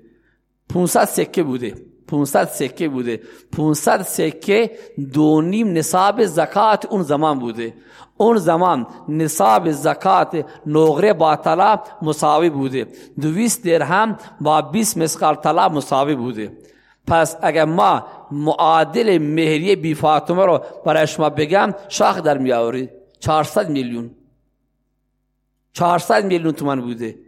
500 سکه بوده. 500 سکه بوده. 500 سکه دو نیم نصاب زکات اون زمان بوده. اون زمان نصاب زکات نقره با طلا مساوی بوده. 200 درهم با 20 مسقال طلا مساوی بوده. پس اگر ما معادل مهریه بی فاطمه رو برای شما بگم شاخ در می آورید 400 میلیون. 400 میلیون تومان بوده.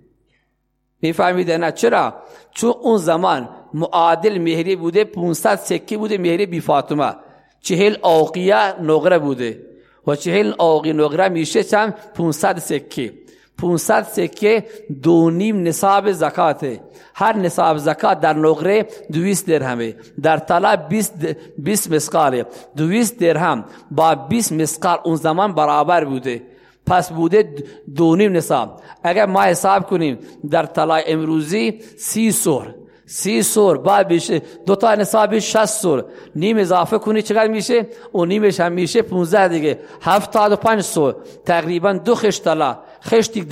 میفهمیده نه؟ چرا؟ چون اون زمان معادل مهری بوده 500 سکه بوده مهری بی فاطمه. چهل آقیه نقره بوده. و چهل آقی نقره میشه چند؟ 500 سکه. 500 سکه دو نیم نصاب زکاته. هر نصاب زکات در نقره 200 درهمه. در طلا 20 20 مسقاله. 200 درهم با 20 مسقال اون زمان برابر بوده. پس بوده دو نیم نصاب. اگر ما حساب کنیم در طلا امروزی سی سور سی سور بعد میشه دو تا نصاب 60 سور نیم اضافه کنی چقدر میشه؟ اون نیمش هم میشه 15 دیگه. 75 سور تقریبا دو خشت طلا. خشتی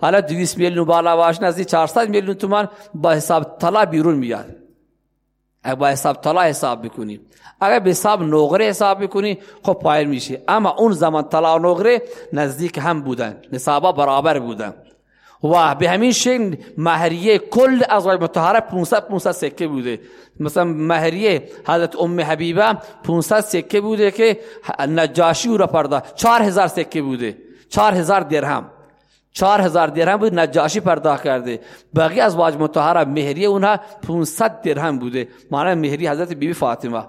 حالا 200 میلیون بالا باش نزدیک 400 میلیون تومان با حساب طلا بیرون میاد. اگر با حساب طلا حساب بکنی اگر به حساب نقره حساب بکنی خب پایل میشه اما اون زمان طلا و نقره نزدیک هم بودن. نصابا برابر بودن. و به همین شکل مهریه کل ازواج مطهره 500 500 سکه بوده. مثلا مهریه حضرت ام حبیبه 500 سکه بوده که نجاشی او را پرداخت 4000 سکه بوده. 4000 درهم. 4000 درهم بود نجاشی پرداخت کرده. بقیه از واج مطهره مهریه اونها 500 درهم بوده. معنی مهری حضرت بیبی بی فاطمه.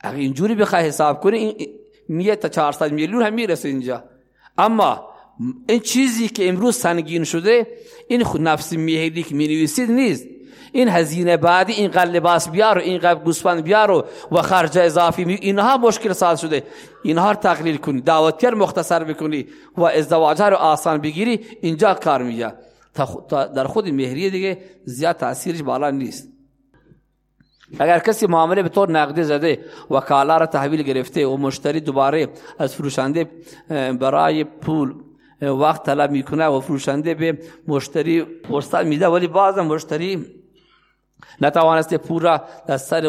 اگه اینجوری بخوای حساب کنی این میه تا 400 میلیون هم می‌رسه اینجا. اما این چیزی که امروز سنگین شده این خود نفس میهدی که می نیست. این هزینه بعدی این قل لباس بیار این قل گوسفند بیار و خرج اضافی می اینها مشکل سال شده. اینها رو تقلیل کنی دعوتگر مختصر بکنی و ازدواج رو آسان بگیری اینجا کار میگه. در خود مهریه دیگه زیاد تاثیرش بالا نیست. اگر کسی معامله به طور نقدی زده و کالا را تحویل گرفته و مشتری دوباره از فروشنده برای پول وقت طلب می‌کنه و فروشنده به مشتری فرصت میده ولی بعض مشتری نتوانسته پورا در سر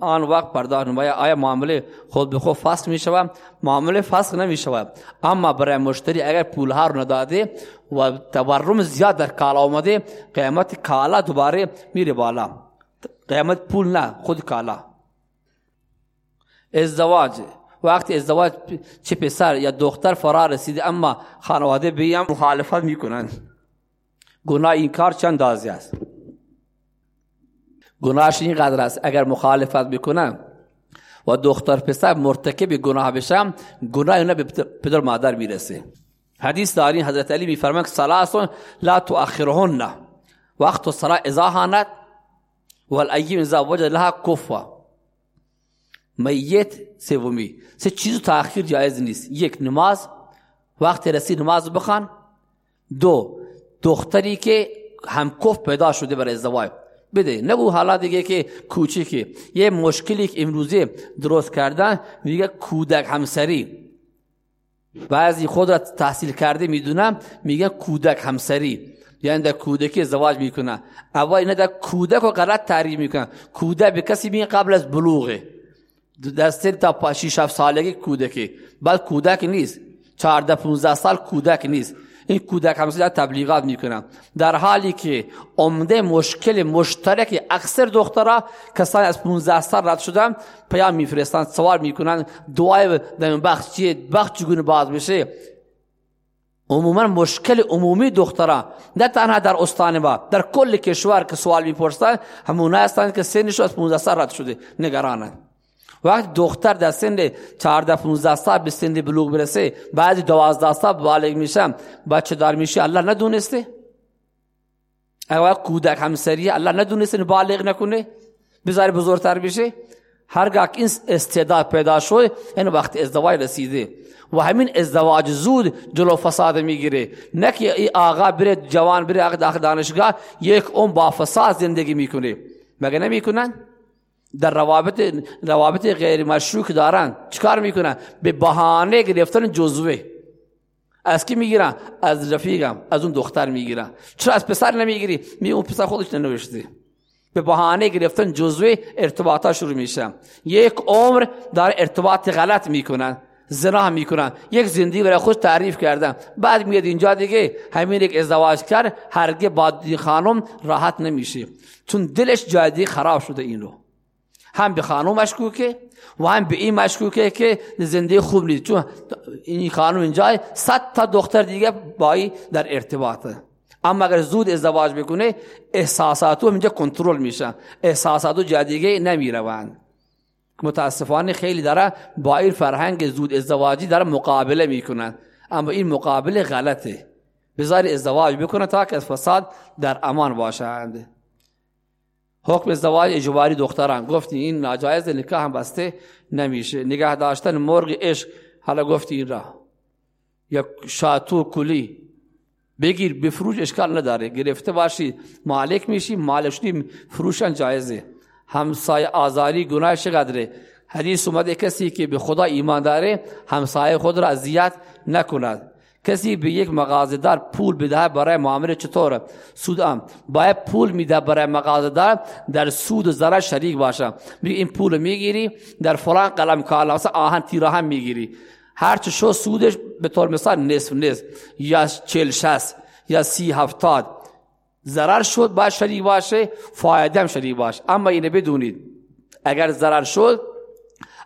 آن وقت پرداخت نماید آیا معامله خود به خود فسخ می شود معامله فسخ نمی شود اما برای مشتری اگر پول ها رو نداده و تورم زیاد در کالا آمده قیمت کالا دوباره میره بالا. قیمت پول نه خود کالا. ازدواج. وقتی ازدواج چه پسر یا دختر فرار رسیده اما خانواده بیم مخالفت می‌کنن گناه این کار چند دازی است؟ گناهش اینقدر است اگر مخالفت بکنم و دختر پسر مرتکب گناه بشم گناه نه به پدر مادر می‌رسه. حدیث دارین حضرت علی میفرماید سلاسون لا تؤخرهن وقت الصلاه اذا هانت والاییم اذا وجد لها کفا میت سومی سه چیز تاخیر جایز نیست. یک نماز وقت رسید نماز بخوان. دو دختری که هم کف پیدا شده برای ازدواج. بده. نگو حالا دیگه که کوچیکی. یه مشکلی که امروزه درست کردن میگه کودک همسری. بعضی خود را تحصیل کرده می‌دونم میگن کودک همسری. یعنی در کودکی ازدواج می‌کنن اول اینا در کودک رو غلط تعریف می‌کنن کودک به کسی میگن قبل از بلوغه. در سن تا 6 سالگی کودکی. بعد کودک نیست. 14 15 سال کودک نیست. این کودک همسایه تبلیغات می‌کنن در حالی که عمده مشکل مشترک اکثر دخترها کسانی از 15 سال رد شدن پیام میفرستن سوال می‌کنن دعای در بخش چیه؟ بخش چگونه باز بشه؟ عموما مشکل عمومی دخترها نه تنها در استان با در کل کشور که سوال می‌پرسن همون هستند که سنش از 15 سال رد شده. نگرانند. وقتی دختر در سن 14 15 سال به سن بلوغ برسه بعد 12 سال بالغ میشه بچه دار میشه الله ندونسته؟ اگر کودک همسری الله ندونسته بالغ نکنه بذاره بزرگتر بشه. هرگاه این استعداد پیدا شد این وقت ازدواج رسیده. و همین ازدواج زود جلو فساد می‌گیره. نه که ای آقا بره جوان بره آقا داخل دانشگاه یک اون با فساد زندگی می‌کنه. مگه نمی‌کنن؟ در روابط روابط غیر مشروع دارن. چیکار می‌کنن؟ به بهانه گرفتن جزوه. از کی می‌گیرن؟ از رفیقم. از اون دختر می‌گیرن. چرا از پسر نمی‌گیری؟ می اون پسر خودش ننوشته. به بهانه گرفتن جزوه ارتباطات شروع میشن یک عمر در ارتباط غلط می‌کنن. زنا می‌کنن. یک زندگی برای خود تعریف کردن. بعد میاد اینجا دیگه. همین یک ازدواج کرد. هرگه با خانم راحت نمیشه. چون دلش جای خراب شده این رو. هم به خانم مشکوکه و هم به این مشکوکه که زندگی خوب نیست. چون این خانم اینجا صد تا دختر دیگه بایی در ارتباطه. اما اگر زود ازدواج بکنه احساساتو اینجا کنترل میشن احساساتو جا دیگه نمی‌روند. متاسفانه خیلی داره با این فرهنگ زود ازدواجی داره مقابله می‌کنن اما این مقابله غلطه. بذار ازدواج بکنه تا که فساد در امان باشند. حکم ازدواج اجباری دختران. گفتی این ناجایز نکاح هم بسته نمیشه. نگاه داشتن مرغ عشق. حالا گفتی این را. یا شاتو کلی. بگیر بفروش اشکال نداره. گرفته باشی مالک میشی مالشنی فروشن جایزه. همسایه آزاری گناه چقدره؟ حدیث اومده کسی که به خدا ایمان داره همسایه خود را اذیت نکند. کسی به یک مغازدار پول بده برای معامله چطوره؟ سود باید پول میده برای مغازدار در سود و ضرر شریک باشه. میگه این پول می‌گیری در فلان قلم کالا مثلا آهن تیرا هم می‌گیری. هر چه شو سودش به طور مثال نصف نصف یا چل شست یا سی هفتاد. ضرر شد باید شریک باشه فایده هم شریک باشه. اما اینه بدونید اگر ضرر شد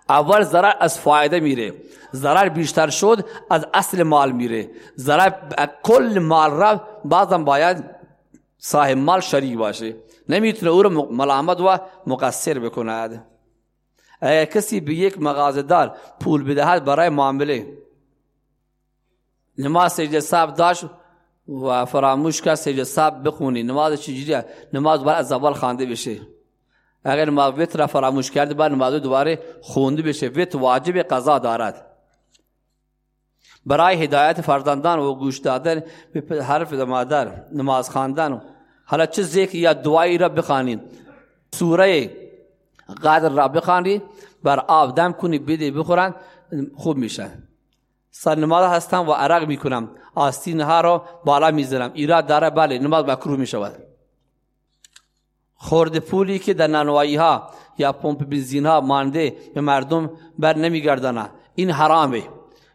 اول ضرر از فایده میره. ضرر بیشتر شد از اصل مال میره. ضرر کل مال را بعضم باید صاحب مال شریک باشه. نمی‌تونه او رو ملامت و مقصر بکند. اگر کسی به یک مغازدار پول بدهد برای معامله. نماز سجده سب داشت و فراموش کرد سجده سب بخونی. نماز چجوریه؟ نماز باید از اول خوانده بشه. اگر نماز وتر فراموش کرده بعد نماز دوباره خونده بشه. وت واجب قضا دارد. برای هدایت فرزندان و گوش دادن به حرف مادر نماز خواندن. حالا چه ذکر یا دعایی را بخوانید؟ سوره قدر را بخوانید. بر آب دم کنی بده بخورن خوب میشن سر نماز هستم و عرق می‌کنم. آستین ها رو بالا می‌زنم ایراد داره؟ بله نماز مکروه می‌شود. خورد پولی که در نانوایی ها یا پمپ بنزین ها مانده به مردم بر نمیگردانه. این حرامه.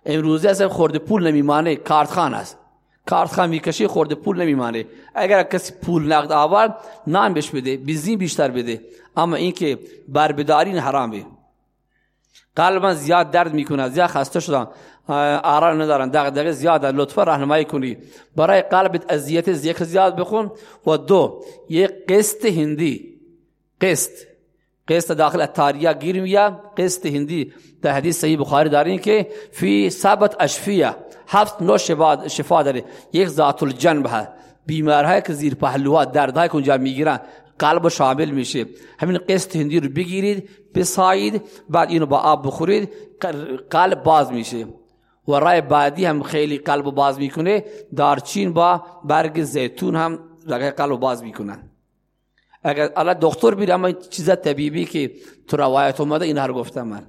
امروزه اصلا خورد پول نمیمانه. کارتخان است. کارتخان می‌کشی خورد پول نمیمانه. اگر کسی پول نقد آورد نان بش بده بنزین بیشتر بده. اما اینکه بربداری حرامه. قلبا زیاد درد می‌کنه زیاد خسته شدم آرام ندارن. دغدغه زیاد لطفا راهنمایی کنی. برای قلبت اذیت ذکر زیاد بخون. و دو یک قسط هندی. قسط. قسط داخل اتاریا گیر میا قسط هندی. در حدیث صحیح بخاری دارین که فی ثبت اشفیه. هفت نو شفا, داره. یک ذات الجنب ها بیمارهای که زیر پهلوها که اونجا می‌گیرن. قلب شامل میشه. همین قسط هندی رو بگیرید بسایید بعد اینو با آب بخورید قلب باز میشه. و رای بعدی هم خیلی قلب باز می‌کنه. دارچین با برگ زیتون هم رگه قلب باز می‌کنن. اگر الله دکتر بیره اما چیز طبیبی که تو روایت اومده این رو گفتم من.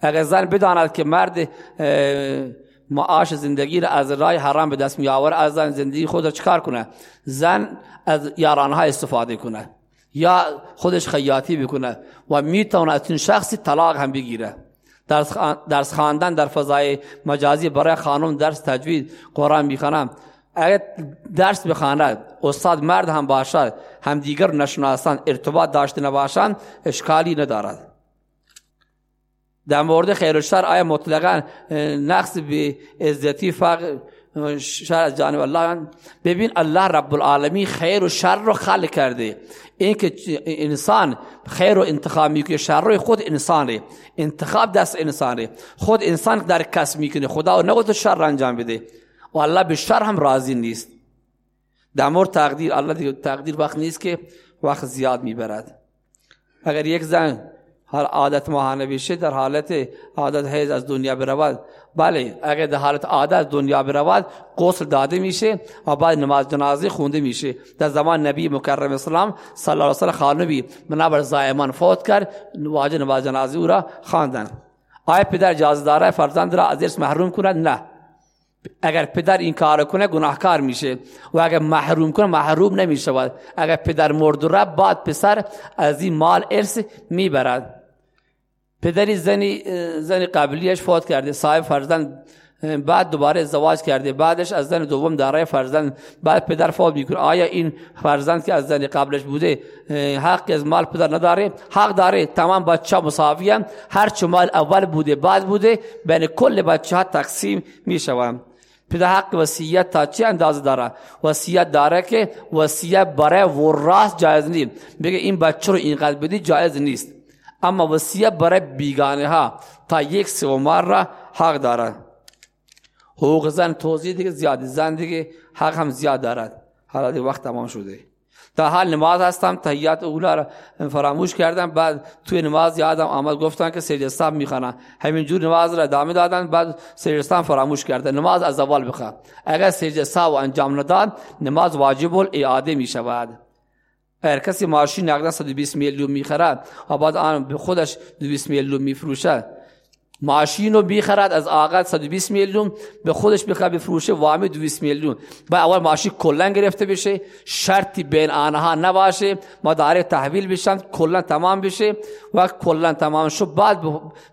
اگر زن بداند که مرد معاش زندگی را از رای حرام به دست میآور از زن زندگی خود را چکار کنه؟ زن از یارانها استفاده کنه یا خودش خیاطی بکنه و می‌تونه از این شخصی طلاق هم بگیره. درس خواندن در فضای مجازی برای خانم درس تجوید قرآن می‌خوانم. اگر درس بخواند استاد مرد هم باشد هم دیگر نشناسان ارتباط داشته نباشند اشکالی ندارد. در مورد خیر و شر آیا مطلقا نقص به عزتی فقر شر از جانب الله؟ ببین الله رب العالمین خیر و شر رو خلق کرده. این که انسان خیر و انتخاب می‌کنه شر رو خود انسانه. انتخاب دست انسانه. خود انسان در کس می‌کنه. خدا نگفت شر انجام بده. و الله به شر هم راضی نیست. در مورد تقدیر الله تقدیر وقت نیست که وقت زیاد می‌برد. اگر یک زن هر عادت ماهانه بشه در حالت عادت حیض از دنیا برود. بله اگر در حالت عادت دنیا برود غسل داده میشه و بعد نماز جنازه خونده میشه. در زمان نبی مکرم اسلام صلی الله علیه و سلم خانبی منابر زایمان فوت کرد واجب نماز جنازه او را خواندن. آیا پدر جاز داره فرزند را از محروم کند؟ نه. اگر پدر این کار کنه گناهکار میشه. و اگر محروم کنه محروم نمی‌شود. اگر پدر مرد رب بعد پسر از این مال ارث می‌برد. پدری زنی زنی قبلیش فوت کرده صاحب فرزند بعد دوباره ازدواج کرده بعدش از زن دوم دارای فرزند بعد پدر فوت می‌کنه. آیا این فرزند که از زن قبلش بوده حق از مال پدر نداره؟ حق داره. تمام بچه مساوی هر چه مال اول بوده بعد بوده. بین کل بچه ها تقسیم می‌شوند پدر حق وصیت تا چه اندازه داره؟ وصیت داره که وصیت برای وراث جایز نیست. بگه این بچه رو اینقدر بدی جایز نیست. اما وصیت برای بیگانه ها تا یک سومار را حق دارد حقوق زن توضیح دیگه زیادی زن دیگه حق هم زیاد دارد حالا دیگه وقت تمام شده تا حال نماز هستم تحیات اولا را فراموش کردم بعد توی نماز یادم آمد گفتن که سجدستان می‌خوانن همین جور نماز را ادامه دادن بعد سجدستان فراموش کردن نماز از اول بخواه اگر سجدستان و انجام نداد نماز واجب الاعاده می‌شود اگر کسی ماشین نقدن 120 میلیون می‌خرد و بعد آن به خودش 200 میلیون میفروشد ماشین رو بیخرد از آقا 120 میلیون به خودش بخواد بفروشه وام 200 میلیون با اول ماشین کلا گرفته بشه شرطی بین آنها نباشه مدار تحویل بشن کلا تمام بشه و کلا تمام شد بعد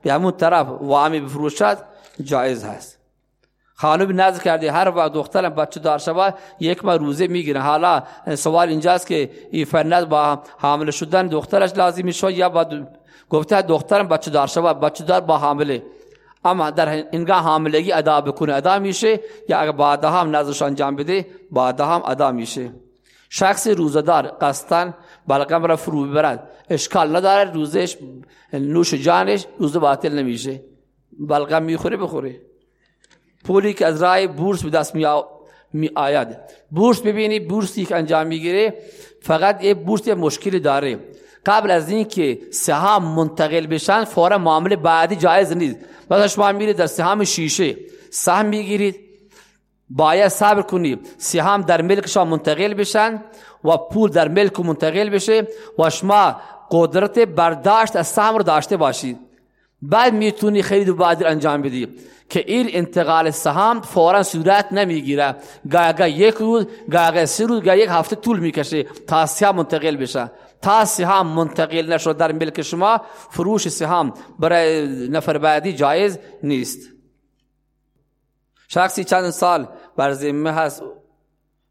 به همون طرف وامی بفروشد جایز هست خانم نظر کرده هر وقت دخترم بچه دار شود یک ما روزه می‌گیره حالا سوال اینجاست که این فرنت با حامل شدن دخترش لازمی شد یا با گفته دخترم بچه دار شود بچه دار با حامله. اما در اینگاه حاملگی ادا بکنه ادا میشه. یا اگر بعدها هم نظرش انجام بده بعدها هم ادا میشه. شخص روزدار قصدن بلغم را فرو ببرد اشکال نداره روزش نوش جانش روز باطل نمیشه. بلغم می‌خوره بخوره. پولی که از رای بورس به دست می آید. بورس ببینی بورسی که انجام می‌گیره. فقط یه بورس یه مشکلی داره. قبل از اینکه سهام منتقل بشن فورا معامله بعدی جایز نیست. مثلا شما میرید در سهام شیشه. سهم می‌گیرید. باید صبر کنید سهام در ملک شما منتقل بشن و پول در ملک منتقل بشه و شما قدرت برداشت از سهم رو داشته باشید. بعد می‌تونی خرید و بادر انجام بدی که این انتقال سهام فورا صورت نمی‌گیره. گاگا یک روز گاگا سه روز گاگا یک هفته طول می‌کشه تا سهام منتقل بشه. تا سهام منتقل نشد در ملک شما فروش سهام برای نفر بعدی جایز نیست. شخصی چند سال بر ذمه هست؟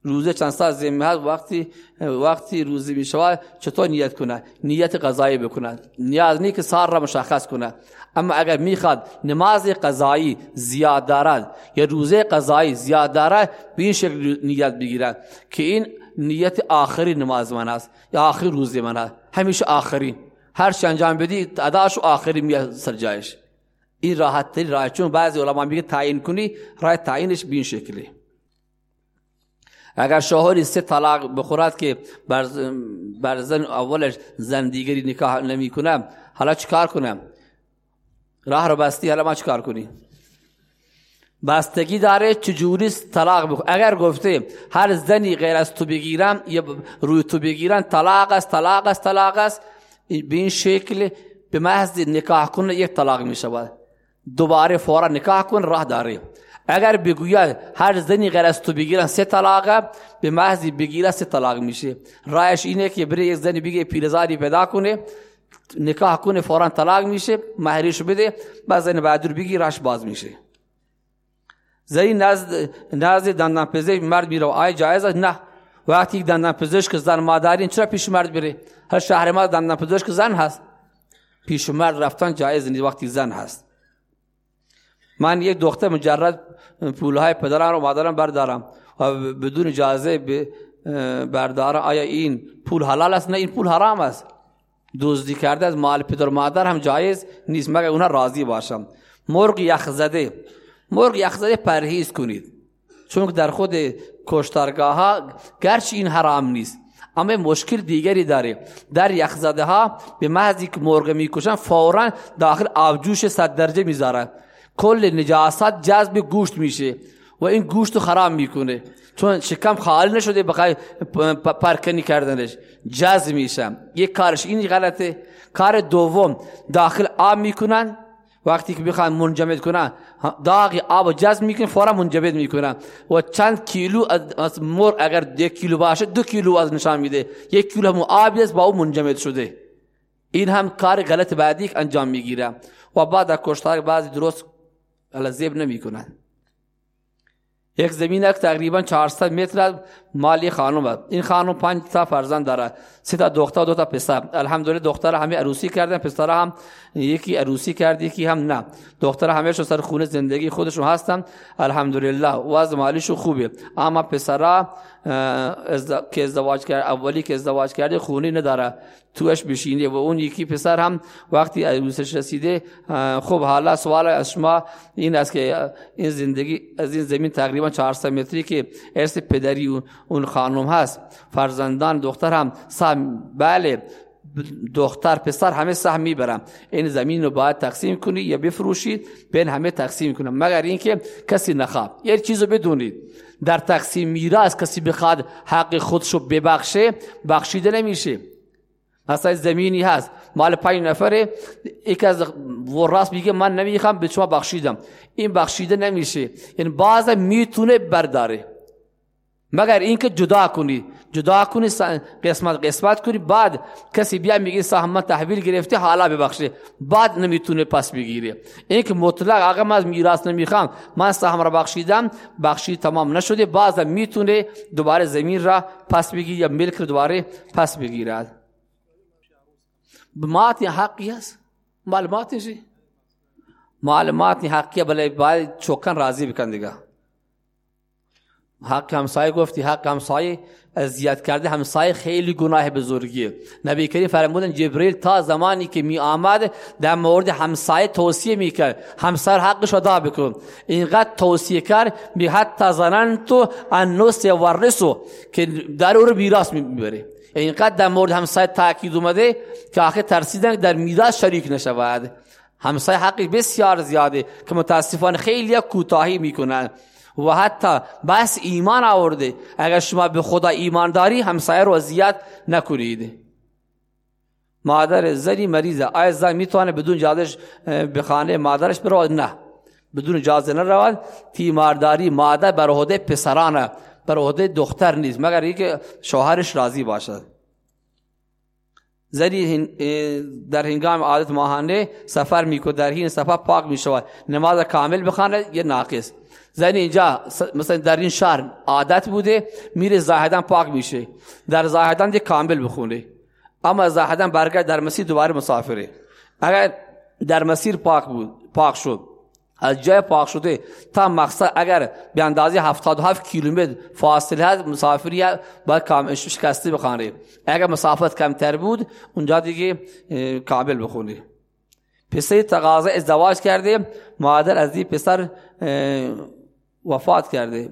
روزه چند سال ذمه هست وقتی وقتی روزی می شود چطور نیت کنه؟ نیت قضایی بکنه. نیاز نیست که سال را مشخص کنه. اما اگر می‌خواد نماز قضایی زیاد دارد یا روزه قضایی زیاد دارد به این شکل نیت بگیرد که این نیت آخری نماز من است یا آخری روزه من است. همیشه آخری. هر چی انجام بدی اداش آخری میاد سر جایش. این راحت تری راه چون بعضی علما میگه تعیین کنی راه تعیینش به این شکلی. اگر شوهری سه طلاق بخورد که بر زن اولش زن دیگری نکاح نمی کنم حالا چیکار کنم؟ راه رو بستی حالا ما چیکار کنی؟ بستگی داره چجوری طلاق بخور اگر گفته هر زنی غیر از تو بگیرم یا روی تو بگیرن طلاق است طلاق است طلاق است به این شکل به محض نکاح کنه یک طلاق می شود دوباره فورا نکاح کن راه داره. اگر بگوید هر زنی غیر از تو بگیرن سه طلاقه به محض بگیره سه طلاق میشه. رایش اینه که بره یک زنی بگه پیرزادی پیدا کنه نکاح کنه فورا طلاق میشه مهریش بده بعد زن بعد رو بگی راش باز میشه. زنی نزد نزد دندان پزشک مرد میره آیا جایز نه. وقتی دندان پزشک زن مادرین چرا پیش مرد بره؟ هر شهر ما دندان پزشک زن هست. پیش مرد رفتن جایز نیست وقتی زن هست. من یک دختر مجرد پولهای پدرم و مادرم بردارم و بدون اجازه بردارم. آیا این پول حلال است؟ نه این پول حرام است. دزدی کرده از مال پدر و مادر هم جایز نیست. مگر اونها راضی باشم؟ مرغ یخزده مرغ یخزده پرهیز کنید. چون در خود کشتارگاه ها گرچه این حرام نیست اما مشکل دیگری داره. در یخزده ها به محضی که مرغ می‌کشن فورا داخل آبجوش صد درجه می‌ذارن. کل نجاست جذب گوشت میشه و این گوشت رو خراب می‌کنه. چون شکم خالی نشده بخوای پرکنی کردنش. جذب میشه یک کارش این غلطه. کار دوم داخل آب می‌کنن. وقتی که بخوان منجمد کنن داغی آب جذب می‌کنن فورا منجمد می‌کنن. و چند کیلو از مر اگر یک کیلو باشه دو کیلو از نشان میده. یک کیلو هم آب است با او منجمد شده. این هم کار غلط بعدی انجام می‌گیره و بعد کشتار بعضی درست الازیب نمی کنند یک زمین تقریبا 400 متر مالی خانم است. این خانم پنج تا فرزند داره سه تا دختر دو تا پسر. الحمدلله دختر همه عروسی کردن پسر هم یکی عروسی کرد یکی هم نه. دختر همه سر خونه زندگی خودشون هستن. الحمدلله وضع مالیشون خوبه. اما پسرا که ازدواج کرد اولی که ازدواج کرده خونی نداره. توش بشینه و اون یکی پسر هم وقتی عروسش رسیده خب حالا سوال از شما این است که این زندگی از این زمین تقریبا 400 متری که ارث پدری اون خانم هست. فرزندان دختر هم بله. دختر پسر همه سهم می‌برم. این زمین رو باید تقسیم کنی یا بفروشید بین همه تقسیم کنم. مگر اینکه کسی نخواد یک چیزو بدونید. در تقسیم میراث کسی بخواد حق خودشو ببخشه بخشیده نمیشه. مثلا زمینی هست. مال پنج نفره. یک از وراث میگه من نمی‌خوام به شما بخشیدم. این بخشیده نمیشه. یعنی بعض می‌تونه برداره. مگر اینکه جدا کنی جدا کنی قسمت قسمت کنی بعد کسی بیا میگه سهم تحویل گرفته حالا ببخشه بعد نمی‌تونه پس بگیره. اینکه مطلق آقا من از میراث نمی‌خوام من سهم را بخشیدم بخشی تمام نشده بعد می‌تونه دوباره زمین را پس بگیره یا ملک دوباره پس بگیرد مات حقی است؟ معلوماتشی معلومات حقیه بله باید چوکن راضی بکن دیگه. حق همسایه گفتی حق همسایه اذیت کرده همسایه خیلی گناه بزرگیه. نبی کریم فرمودن جبریل تا زمانی که می آمد در مورد همسایه توصیه می‌کرد همسایه حقش ادا بکن. اینقدر توصیه کرد بی حتی زننتو انوس ورسو که در او رو میراث می‌بره اینقدر در مورد همسایه تاکید اومده که آخر ترسیدن در میراث شریک نشود. همسایه حقی بسیار زیاده که متاسفانه خیلی کوتاهی می‌کنن. و حتی بس ایمان آورده. اگر شما به خدا ایمان داری همسایه رو اذیت نکنید مادر زنی مریضه. آیا زن می‌تونه بدون اجازهش به خانه مادرش برود؟ نه. بدون اجازه نرود. تیمارداری مادر بر عهده پسرانه. بر عهده دختر نیست. مگر اینکه شوهرش راضی باشد زنی در هنگام عادت ماهانه سفر میکو در این سفر پاک می‌شود. نماز کامل بخانه یه ناقص. زن اینجا مثلا در این شهر عادت بوده میره زاهدان پاک میشه. در زاهدان دی کامل بخونه. اما زاهدان برگرد در مسیر دوباره مسافره. اگر در مسیر پاک بود پاک شد. از جای پاک شده تا مقصد اگر به اندازه 77 کیلومتر فاصله هست مسافری باید کامل شکسته بخونه اگر مسافت کمتر بود اونجا دیگه کامل بخونه. پسر تقاضا ازدواج کرده. مادر از این پسر وفات کرده.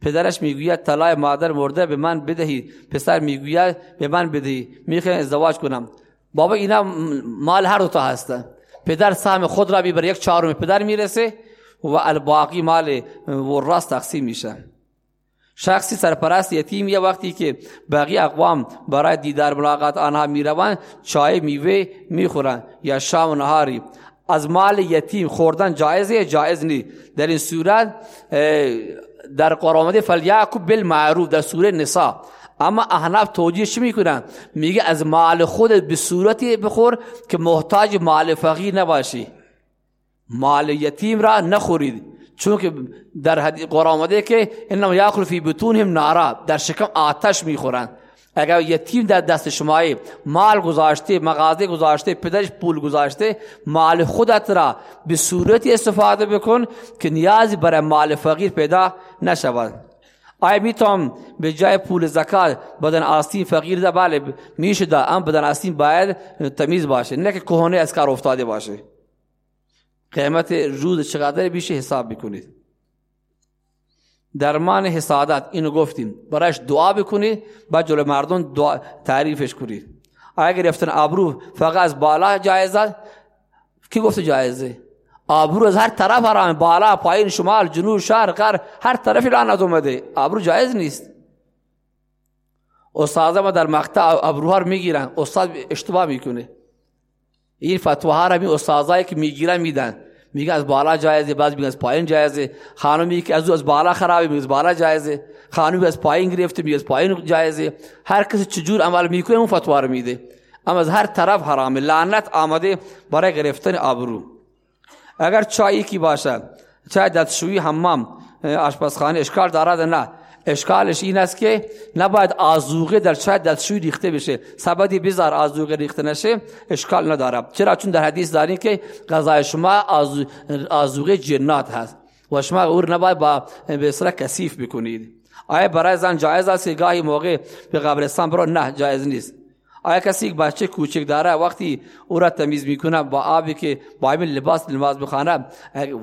پدرش می‌گوید طلای مادر مرده به من بدهی. پسر می‌گوید به من بدهی. می‌خوام ازدواج کنم. بابا اینا مال هر دو تا هستن. پدر سهم خود را بر یک چهارم پدر می‌رسه و الباقی مال راست تقسیم میشه. شخصی سرپرست یتیم یه وقتی که باقی اقوام برای دیدار ملاقات آنها می‌روند چای میوه می‌خورن یا شام و نهاری. از مال یتیم خوردن جایزه جایز نی. در این صورت در قرآن آمده فلیعکب بالمعروف در سوره نساء اما احناف توجیه چی می‌کنن؟ میگه از مال خودت به صورتی بخور که محتاج مال فقیر نباشی. مال یتیم را نخورید چون که در قرآن آمده که انما یاکل فی بطونهم نارا. در شکم آتش می‌خورند اگر یتیم در دست شمایی مال گذاشته مغازه گذاشته پدرش پول گذاشته مال خودت را به صورتی استفاده بکن که نیازی برای مال فقیر پیدا نشود آیا می‌تونم به جای پول زکات بدن آستین فقیر ده بله میشه ده ام بدن آستین باید تمیز باشه نه که کهانه از کار افتاده باشه قیمت روز چقدر بیشه حساب بکنید درمان حسادت. اینو گفتیم. برایش دعا بکنید بعد جلو مردم دعا تعریفش کنید اگر گرفتن آبرو فقط از بالا جایزه. کی گفت جایزه؟ آبرو از هر طرف حرام بالا پایین شمال جنوب شرق غرب هر طرفی لعنت اومده. آبرو جایز نیست. استاد ما در مقطع آبروها رو می‌گیرن. استاد اشتباه می‌کنه. این فتواها را می استادایی که می‌گیرن میدن. میگه از بالا جایزه بعض میگه از پایین جایزه. خانمی که از از بالا خرابه میگه از بالا جایزه. خانمی از پایین گرفته میگه از پایین جایزه. هر کسی چجور عمل می‌کنه اون فتوا رو میده. اما از هر طرف حرامه. لعنت آمده برای گرفتن آبرو. اگر چایی کی باشه چای دستشویی حمام آشپزخانه اشکال دارد نه؟ اشکالش این است که نباید آزوغه در چای دستشوی ریخته بشه. سبدی بذار آزوغه ریخته نشه اشکال نداره چرا؟ چون در حدیث داریم که غذای شما آزوغه جنات هست و شما او نباید با به کثیف بکنید. آیا برای زن جایز است که گاهی موقع به قبرستان برو نه جایز نیست. آیا کسی یک بچه کوچک داره؟ وقتی او را تمیز می‌کنه با آبی که با این لباس نماز بخانه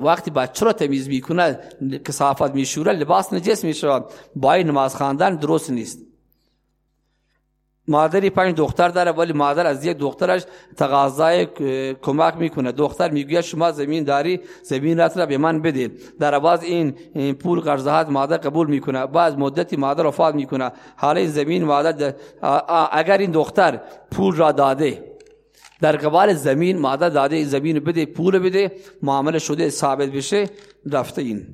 وقتی بچه را تمیز می‌کنه کسافت میشوره لباس نجس میشه با نماز خواندن درست نیست. مادری پنج دختر داره ولی مادر از یک دخترش تقاضای کمک می‌کنه. دختر می‌گوید شما زمین داری زمین را به من بده. در باز این پول قرضات مادر قبول می‌کنه. بعد مدتی مادر وفات می‌کنه. حالا زمین مادر اگر این دختر پول را داده در قبال زمین مادر داده زمین بده پول بده معامله شده ثابت بشه رفته این.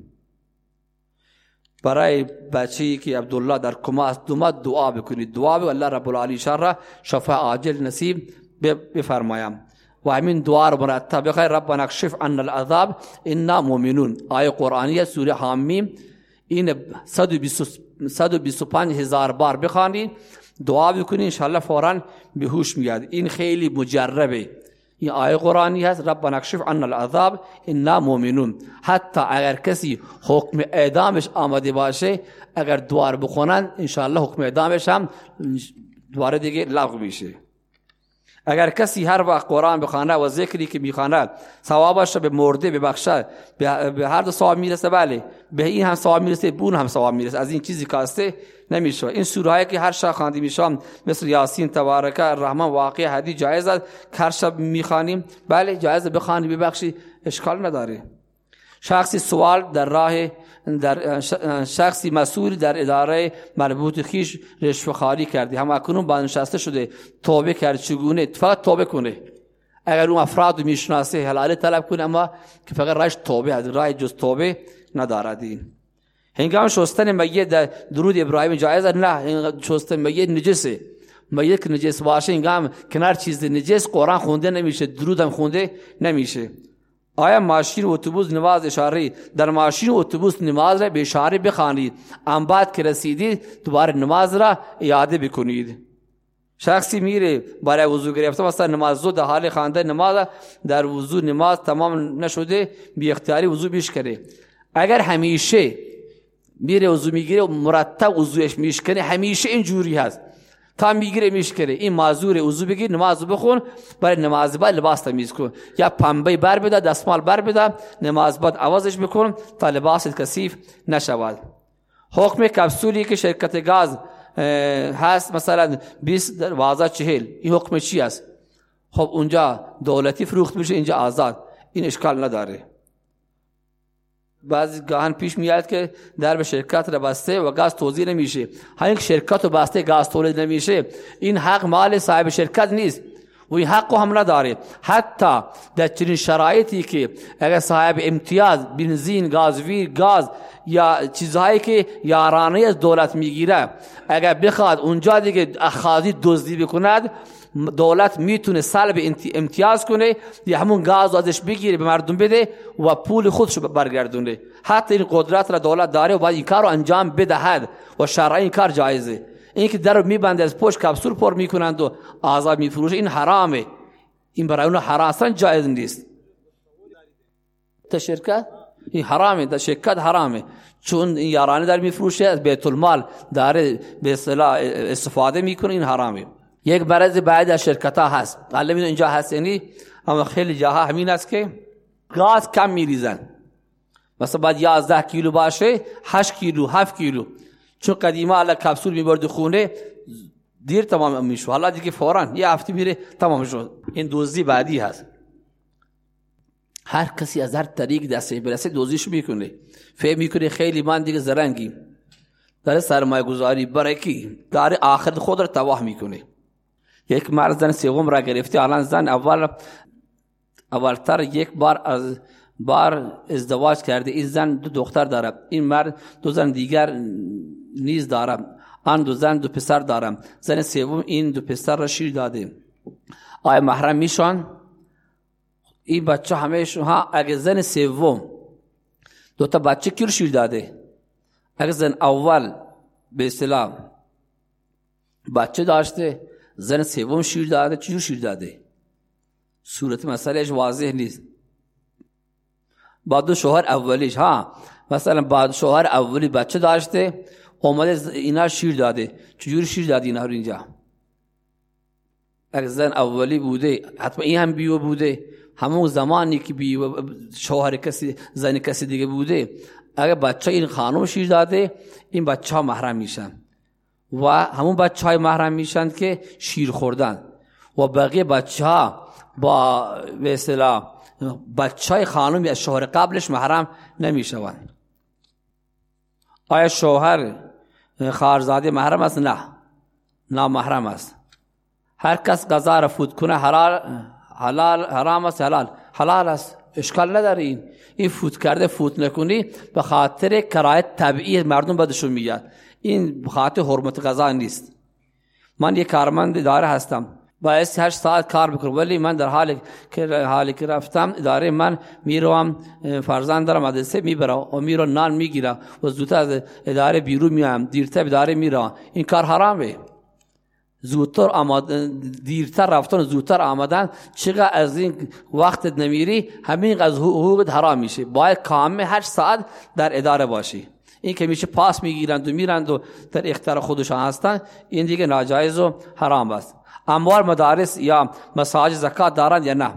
برای بچه‌ای که عبدالله در کما است دعا بکنید. دعا به الله رب العالی شر شفا عاجل نصیب بفرمایم. و همین دعا رو مرتب بخیر ربنا اکشف عنا العذاب انا مؤمنون. آیه قرآنی سوره حامیم. این 125 هزار بار بخوانید. دعا بکنید. انشاءالله فورا به هوش میاد. این خیلی مجربه. این آیه قرآنی هست رب نکشف عنا العذاب انا مؤمنون. حتی اگر کسی حکم اعدامش آمده باشه اگر دوار بخونن انشاءالله حکم اعدامش هم دوار دیگه لغو میشه. اگر کسی هر وقت قرآن بخوانه و ذکری که می‌خوانه ثوابش به مرده ببخشه به هر دو ثواب می‌رسه بله. به این هم ثواب می‌رسه بون هم ثواب می‌رسه. از این چیزی کاسته نمیشه. این سوره هایی که هر شب خواندی میشم مثل یاسین تبارک الرحمن واقع حدی جایز است هر شب می‌خوانیم. بله جایز بخوانی ببخشی اشکال نداره. شخصی سوال در راه در شخصی مسئول در اداره مربوط خیش رشوه خالی کردی. هم اکنون بازنشسته شده. توبه کرد چگونه؟ فقط توبه کنه. اگر اون افراد می‌شناسه حلاله طلب کنه اما که فقط رایش توبه از رای جز توبه ندارد. این هنگام شستن میت در درود ابراهیم جایز نه. شستن میت نجسه. میت که نجس باشه هنگام کنار چیز نجس قرآن خونده نمیشه. درود هم خونده نمیشه. آیا ماشین اتوبوس نماز اشاره در ماشین اتوبوس نماز را به اشاره بخوانید بعد که رسیدید دوباره نماز را اعاده بکنید. شخصی میره برای وضو گرفته مثلا نماز دو در حال خانده نماز در وضو نماز تمام نشده بی اختیاری وضو بیش کرده اگر همیشه میره وضو می‌گیره و مرتب وضوش میشکنه همیشه اینجوری هست. تا می‌گیره میشکره. این معذور وضو بگیر نماز بخون برای نماز بعد لباس تمیز کن. یا پنبه بر بده دستمال بر بده نماز بعد عوضش بکن تا لباس کثیف نشود. حکم کپسولی که شرکت گاز هست مثلا 20 وازه 40 این حکم چی است؟ خب اونجا دولتی فروخت میشه اینجا آزاد. این اشکال نداره. بعضی گاهن پیش میاد که در به شرکت را بسته و گاز توضیح نمیشه. همین شرکت رو بسته گاز تولید نمیشه. این حق مال صاحب شرکت نیست. و این حق هم نداره. حتی در چنین شرایطی که اگر صاحب امتیاز بنزین گازویر گاز یا چیزهایی که یارانه از دولت می‌گیره اگر بخواد اونجا دیگه اخاذی دزدی بکند دولت می‌تونه سلب امتیاز کنه یا همون گاز ازش بگیره به مردم بده و پول خودش برگردونه. حتی این قدرت را دولت داره و باید این کار رو انجام بدهد و شرعی این کار جایزه. این که در میبنده از پشت کپسول پر می‌کنند و آزاد میفروشه این حرامه. این برای اون حرام اصلا جایز نیست. تا شرکت این حرامه در شرکت حرامه. چون این یارانه در میفروشه از بیت المال داره به اصطلاح استفاده می‌کنه این حرامه. یک برز بعد از شرکت ها هست. حالا اینجا هست یعنی اما خیلی جاها همین است که گاز کم میریزن. مثلا بعد 11 کیلو باشه 8 کیلو 7 کیلو. چون قدیما حالا کپسول می‌برد خونه دیر تمام میشو حالا دیگه فورا یه هفته میره تمام شد این دوزی بعدی هست. هر کسی از هر طریق دسته برسه دوزیشو می‌کنه. فهم می‌کنه خیلی من دیگه زرنگی داره سرمایه گذاری برای کی؟ داره آخر خود رو تباه می‌کنه. یک مرد زن سوم را گرفته الان زن اول اولتر یک بار از بار ازدواج کرده. این زن دو دختر داره این مرد دو زن دیگر نیز داره آن دو زن دو پسر دارم. زن سوم این دو پسر را شیر داده. آیا محرم میشون این بچه همه ها اگه زن سوم دو تا بچه کی شیر داده؟ اگه زن اول به اسلام بچه داشته زن سوم شیر داده چجور شیر داده؟ صورت مسئلهش واضح نیست. بعد شوهر اولیش ها مثلا بعد شوهر اولی بچه داشته اومده اینا شیر داده. چجور شیر داده اینا رو اینجا؟ اگر زن اولی بوده حتما این هم بیو بوده. همون زمانی که بیو شوهر کسی زن کسی دیگه بوده اگر بچه این خانم شیر داده این بچه ها محرم میشن. و همون بچه های محرم میشند که شیر خوردن. و بقیه بچه ها با به اصطلاح بچه های خانمی از شوهر قبلش محرم نمی‌شوند. آیا شوهر خارزاده محرم است؟ نه. نه محرم است. هر کس غذا را فوت کنه حلال حلال حرام است حلال. حلال است. اشکال نداره این. این فوت کرده فوت نکنی به خاطر کرایت طبیعی مردم بدشون میاد. این خاطر حرمت غذا نیست. من یک کارمند اداره هستم. باعث هشت ساعت کار بکنم. ولی من در حالی که حالی که رفتم اداره من می‌روم فرزند دارم مدرسه می‌برم و میرو نان می‌گیرم و زودتر از اداره بیرون میام دیرتر اداره میرم. این کار حرامه. زودتر آمد دیرتر رفتن زودتر آمدن. چقدر از این وقت نمیری همین از حقوقت حرام میشه. باید کامل هر ساعت در اداره باشی. این که میشه پاس می‌گیرند و میرند و در اختیار خودشان هستن این دیگه ناجایز و حرام است. اموال مدارس یا مساجد زکات دارند یا نه؟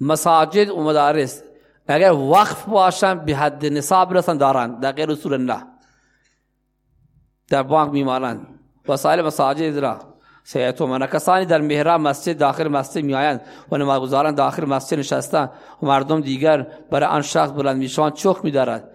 مساجد و مدارس اگر وقف باشن به حد نصاب رسن دارند. در غیر اصول نه. در بانک میمانند. وسایل مساجد را سیعت و من کسانی در محراب مسجد داخل مسجد می آیند و نمازگزاران داخل مسجد نشستند و مردم دیگر برای آن شخص بلند می‌شوند چخ میدارد.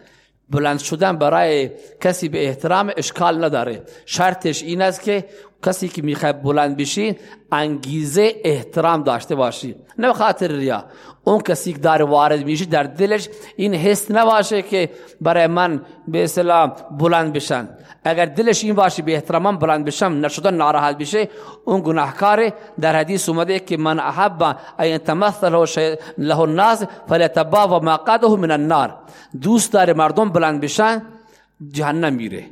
بلند شدن برای کسی به احترام اشکال نداره. شرطش این است که کسی که می‌خواد بلند بشین انگیزه احترام داشته باشی. نه خاطر ریا. اون کسی که داره وارد میشه در دلش این حس نباشه که برای من به اصطلاح بلند بشن. اگر دلش این باشه به احترام بلند بشم نشدن ناراحت بشه اون گناهکاره در حدیث اومده که من احب ان تمثل له الناس فلیتباوا مقعده من النار. دوست داره مردم بلند بشن جهنم میره.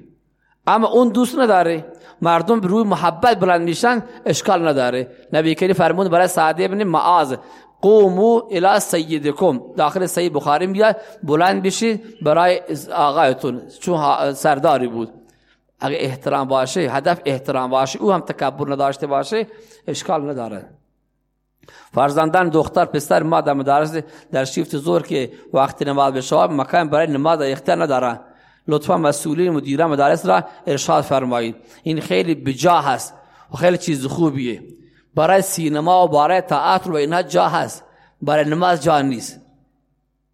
اما اون دوست نداره. مردم روی محبت بلند میشن اشکال نداره. نبی کریم فرمود برای سعد ابن معاذ قومو الى سیدکم. داخل سید بخاری میاد بلند بشید برای آقایتون. چون سرداری بود. اگه احترام باشه هدف احترام باشه او هم تکبر نداشته باشه اشکال نداره. فرزندان دختر پسر ما در مدارس در شیفت زور که وقت نماز بشه مکان برای نماز اختیار نداره لطفا مسئولین مدیران مدارس را ارشاد فرمایید. این خیلی بجا هست و خیلی چیز خوبیه. برای سینما و برای تئاتر و اینها جا هست. برای نماز جا نیست.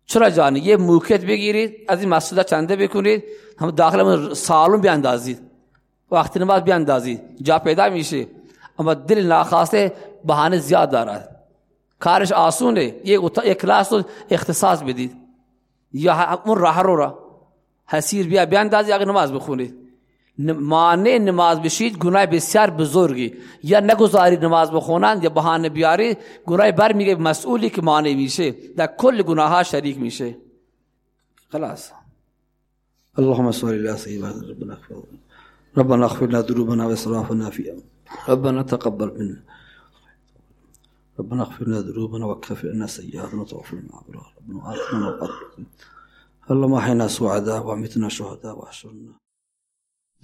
چرا جانی یه موکت بگیرید از این مسجد چنده بکنید هم داخل سالون بیاندازید. وقتی نماز بیاندازید جا پیدا میشه. اما دل ناخواسته بهانه زیاد دارد. کارش آسونه. یک کلاس رو اختصاص بدید. یا اون راه رو را. حسیر بیا بیاندازید اگر نماز بخونید مانع نماز بشید گناه بسیار بزرگی. یا نگذاری نماز بخونند یا بهانه بیاری گناه بر میگه مسئولی که مانع میشه. در کل گناه ها شریک میشه. خلاص. اللهم صل على سيدنا ربنا ربنا اغفر لنا ذنوبنا واسرافنا في ربنا تقبل منا. ربنا اغفر لنا ذنوبنا واكفر عنا سيئاتنا وتوفنا مع الابرار ربنا آتنا وقدر اللهم أحينا سعداء وامتنا شهداء وأحشرنا.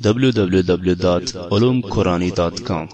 www.ulumqurani.com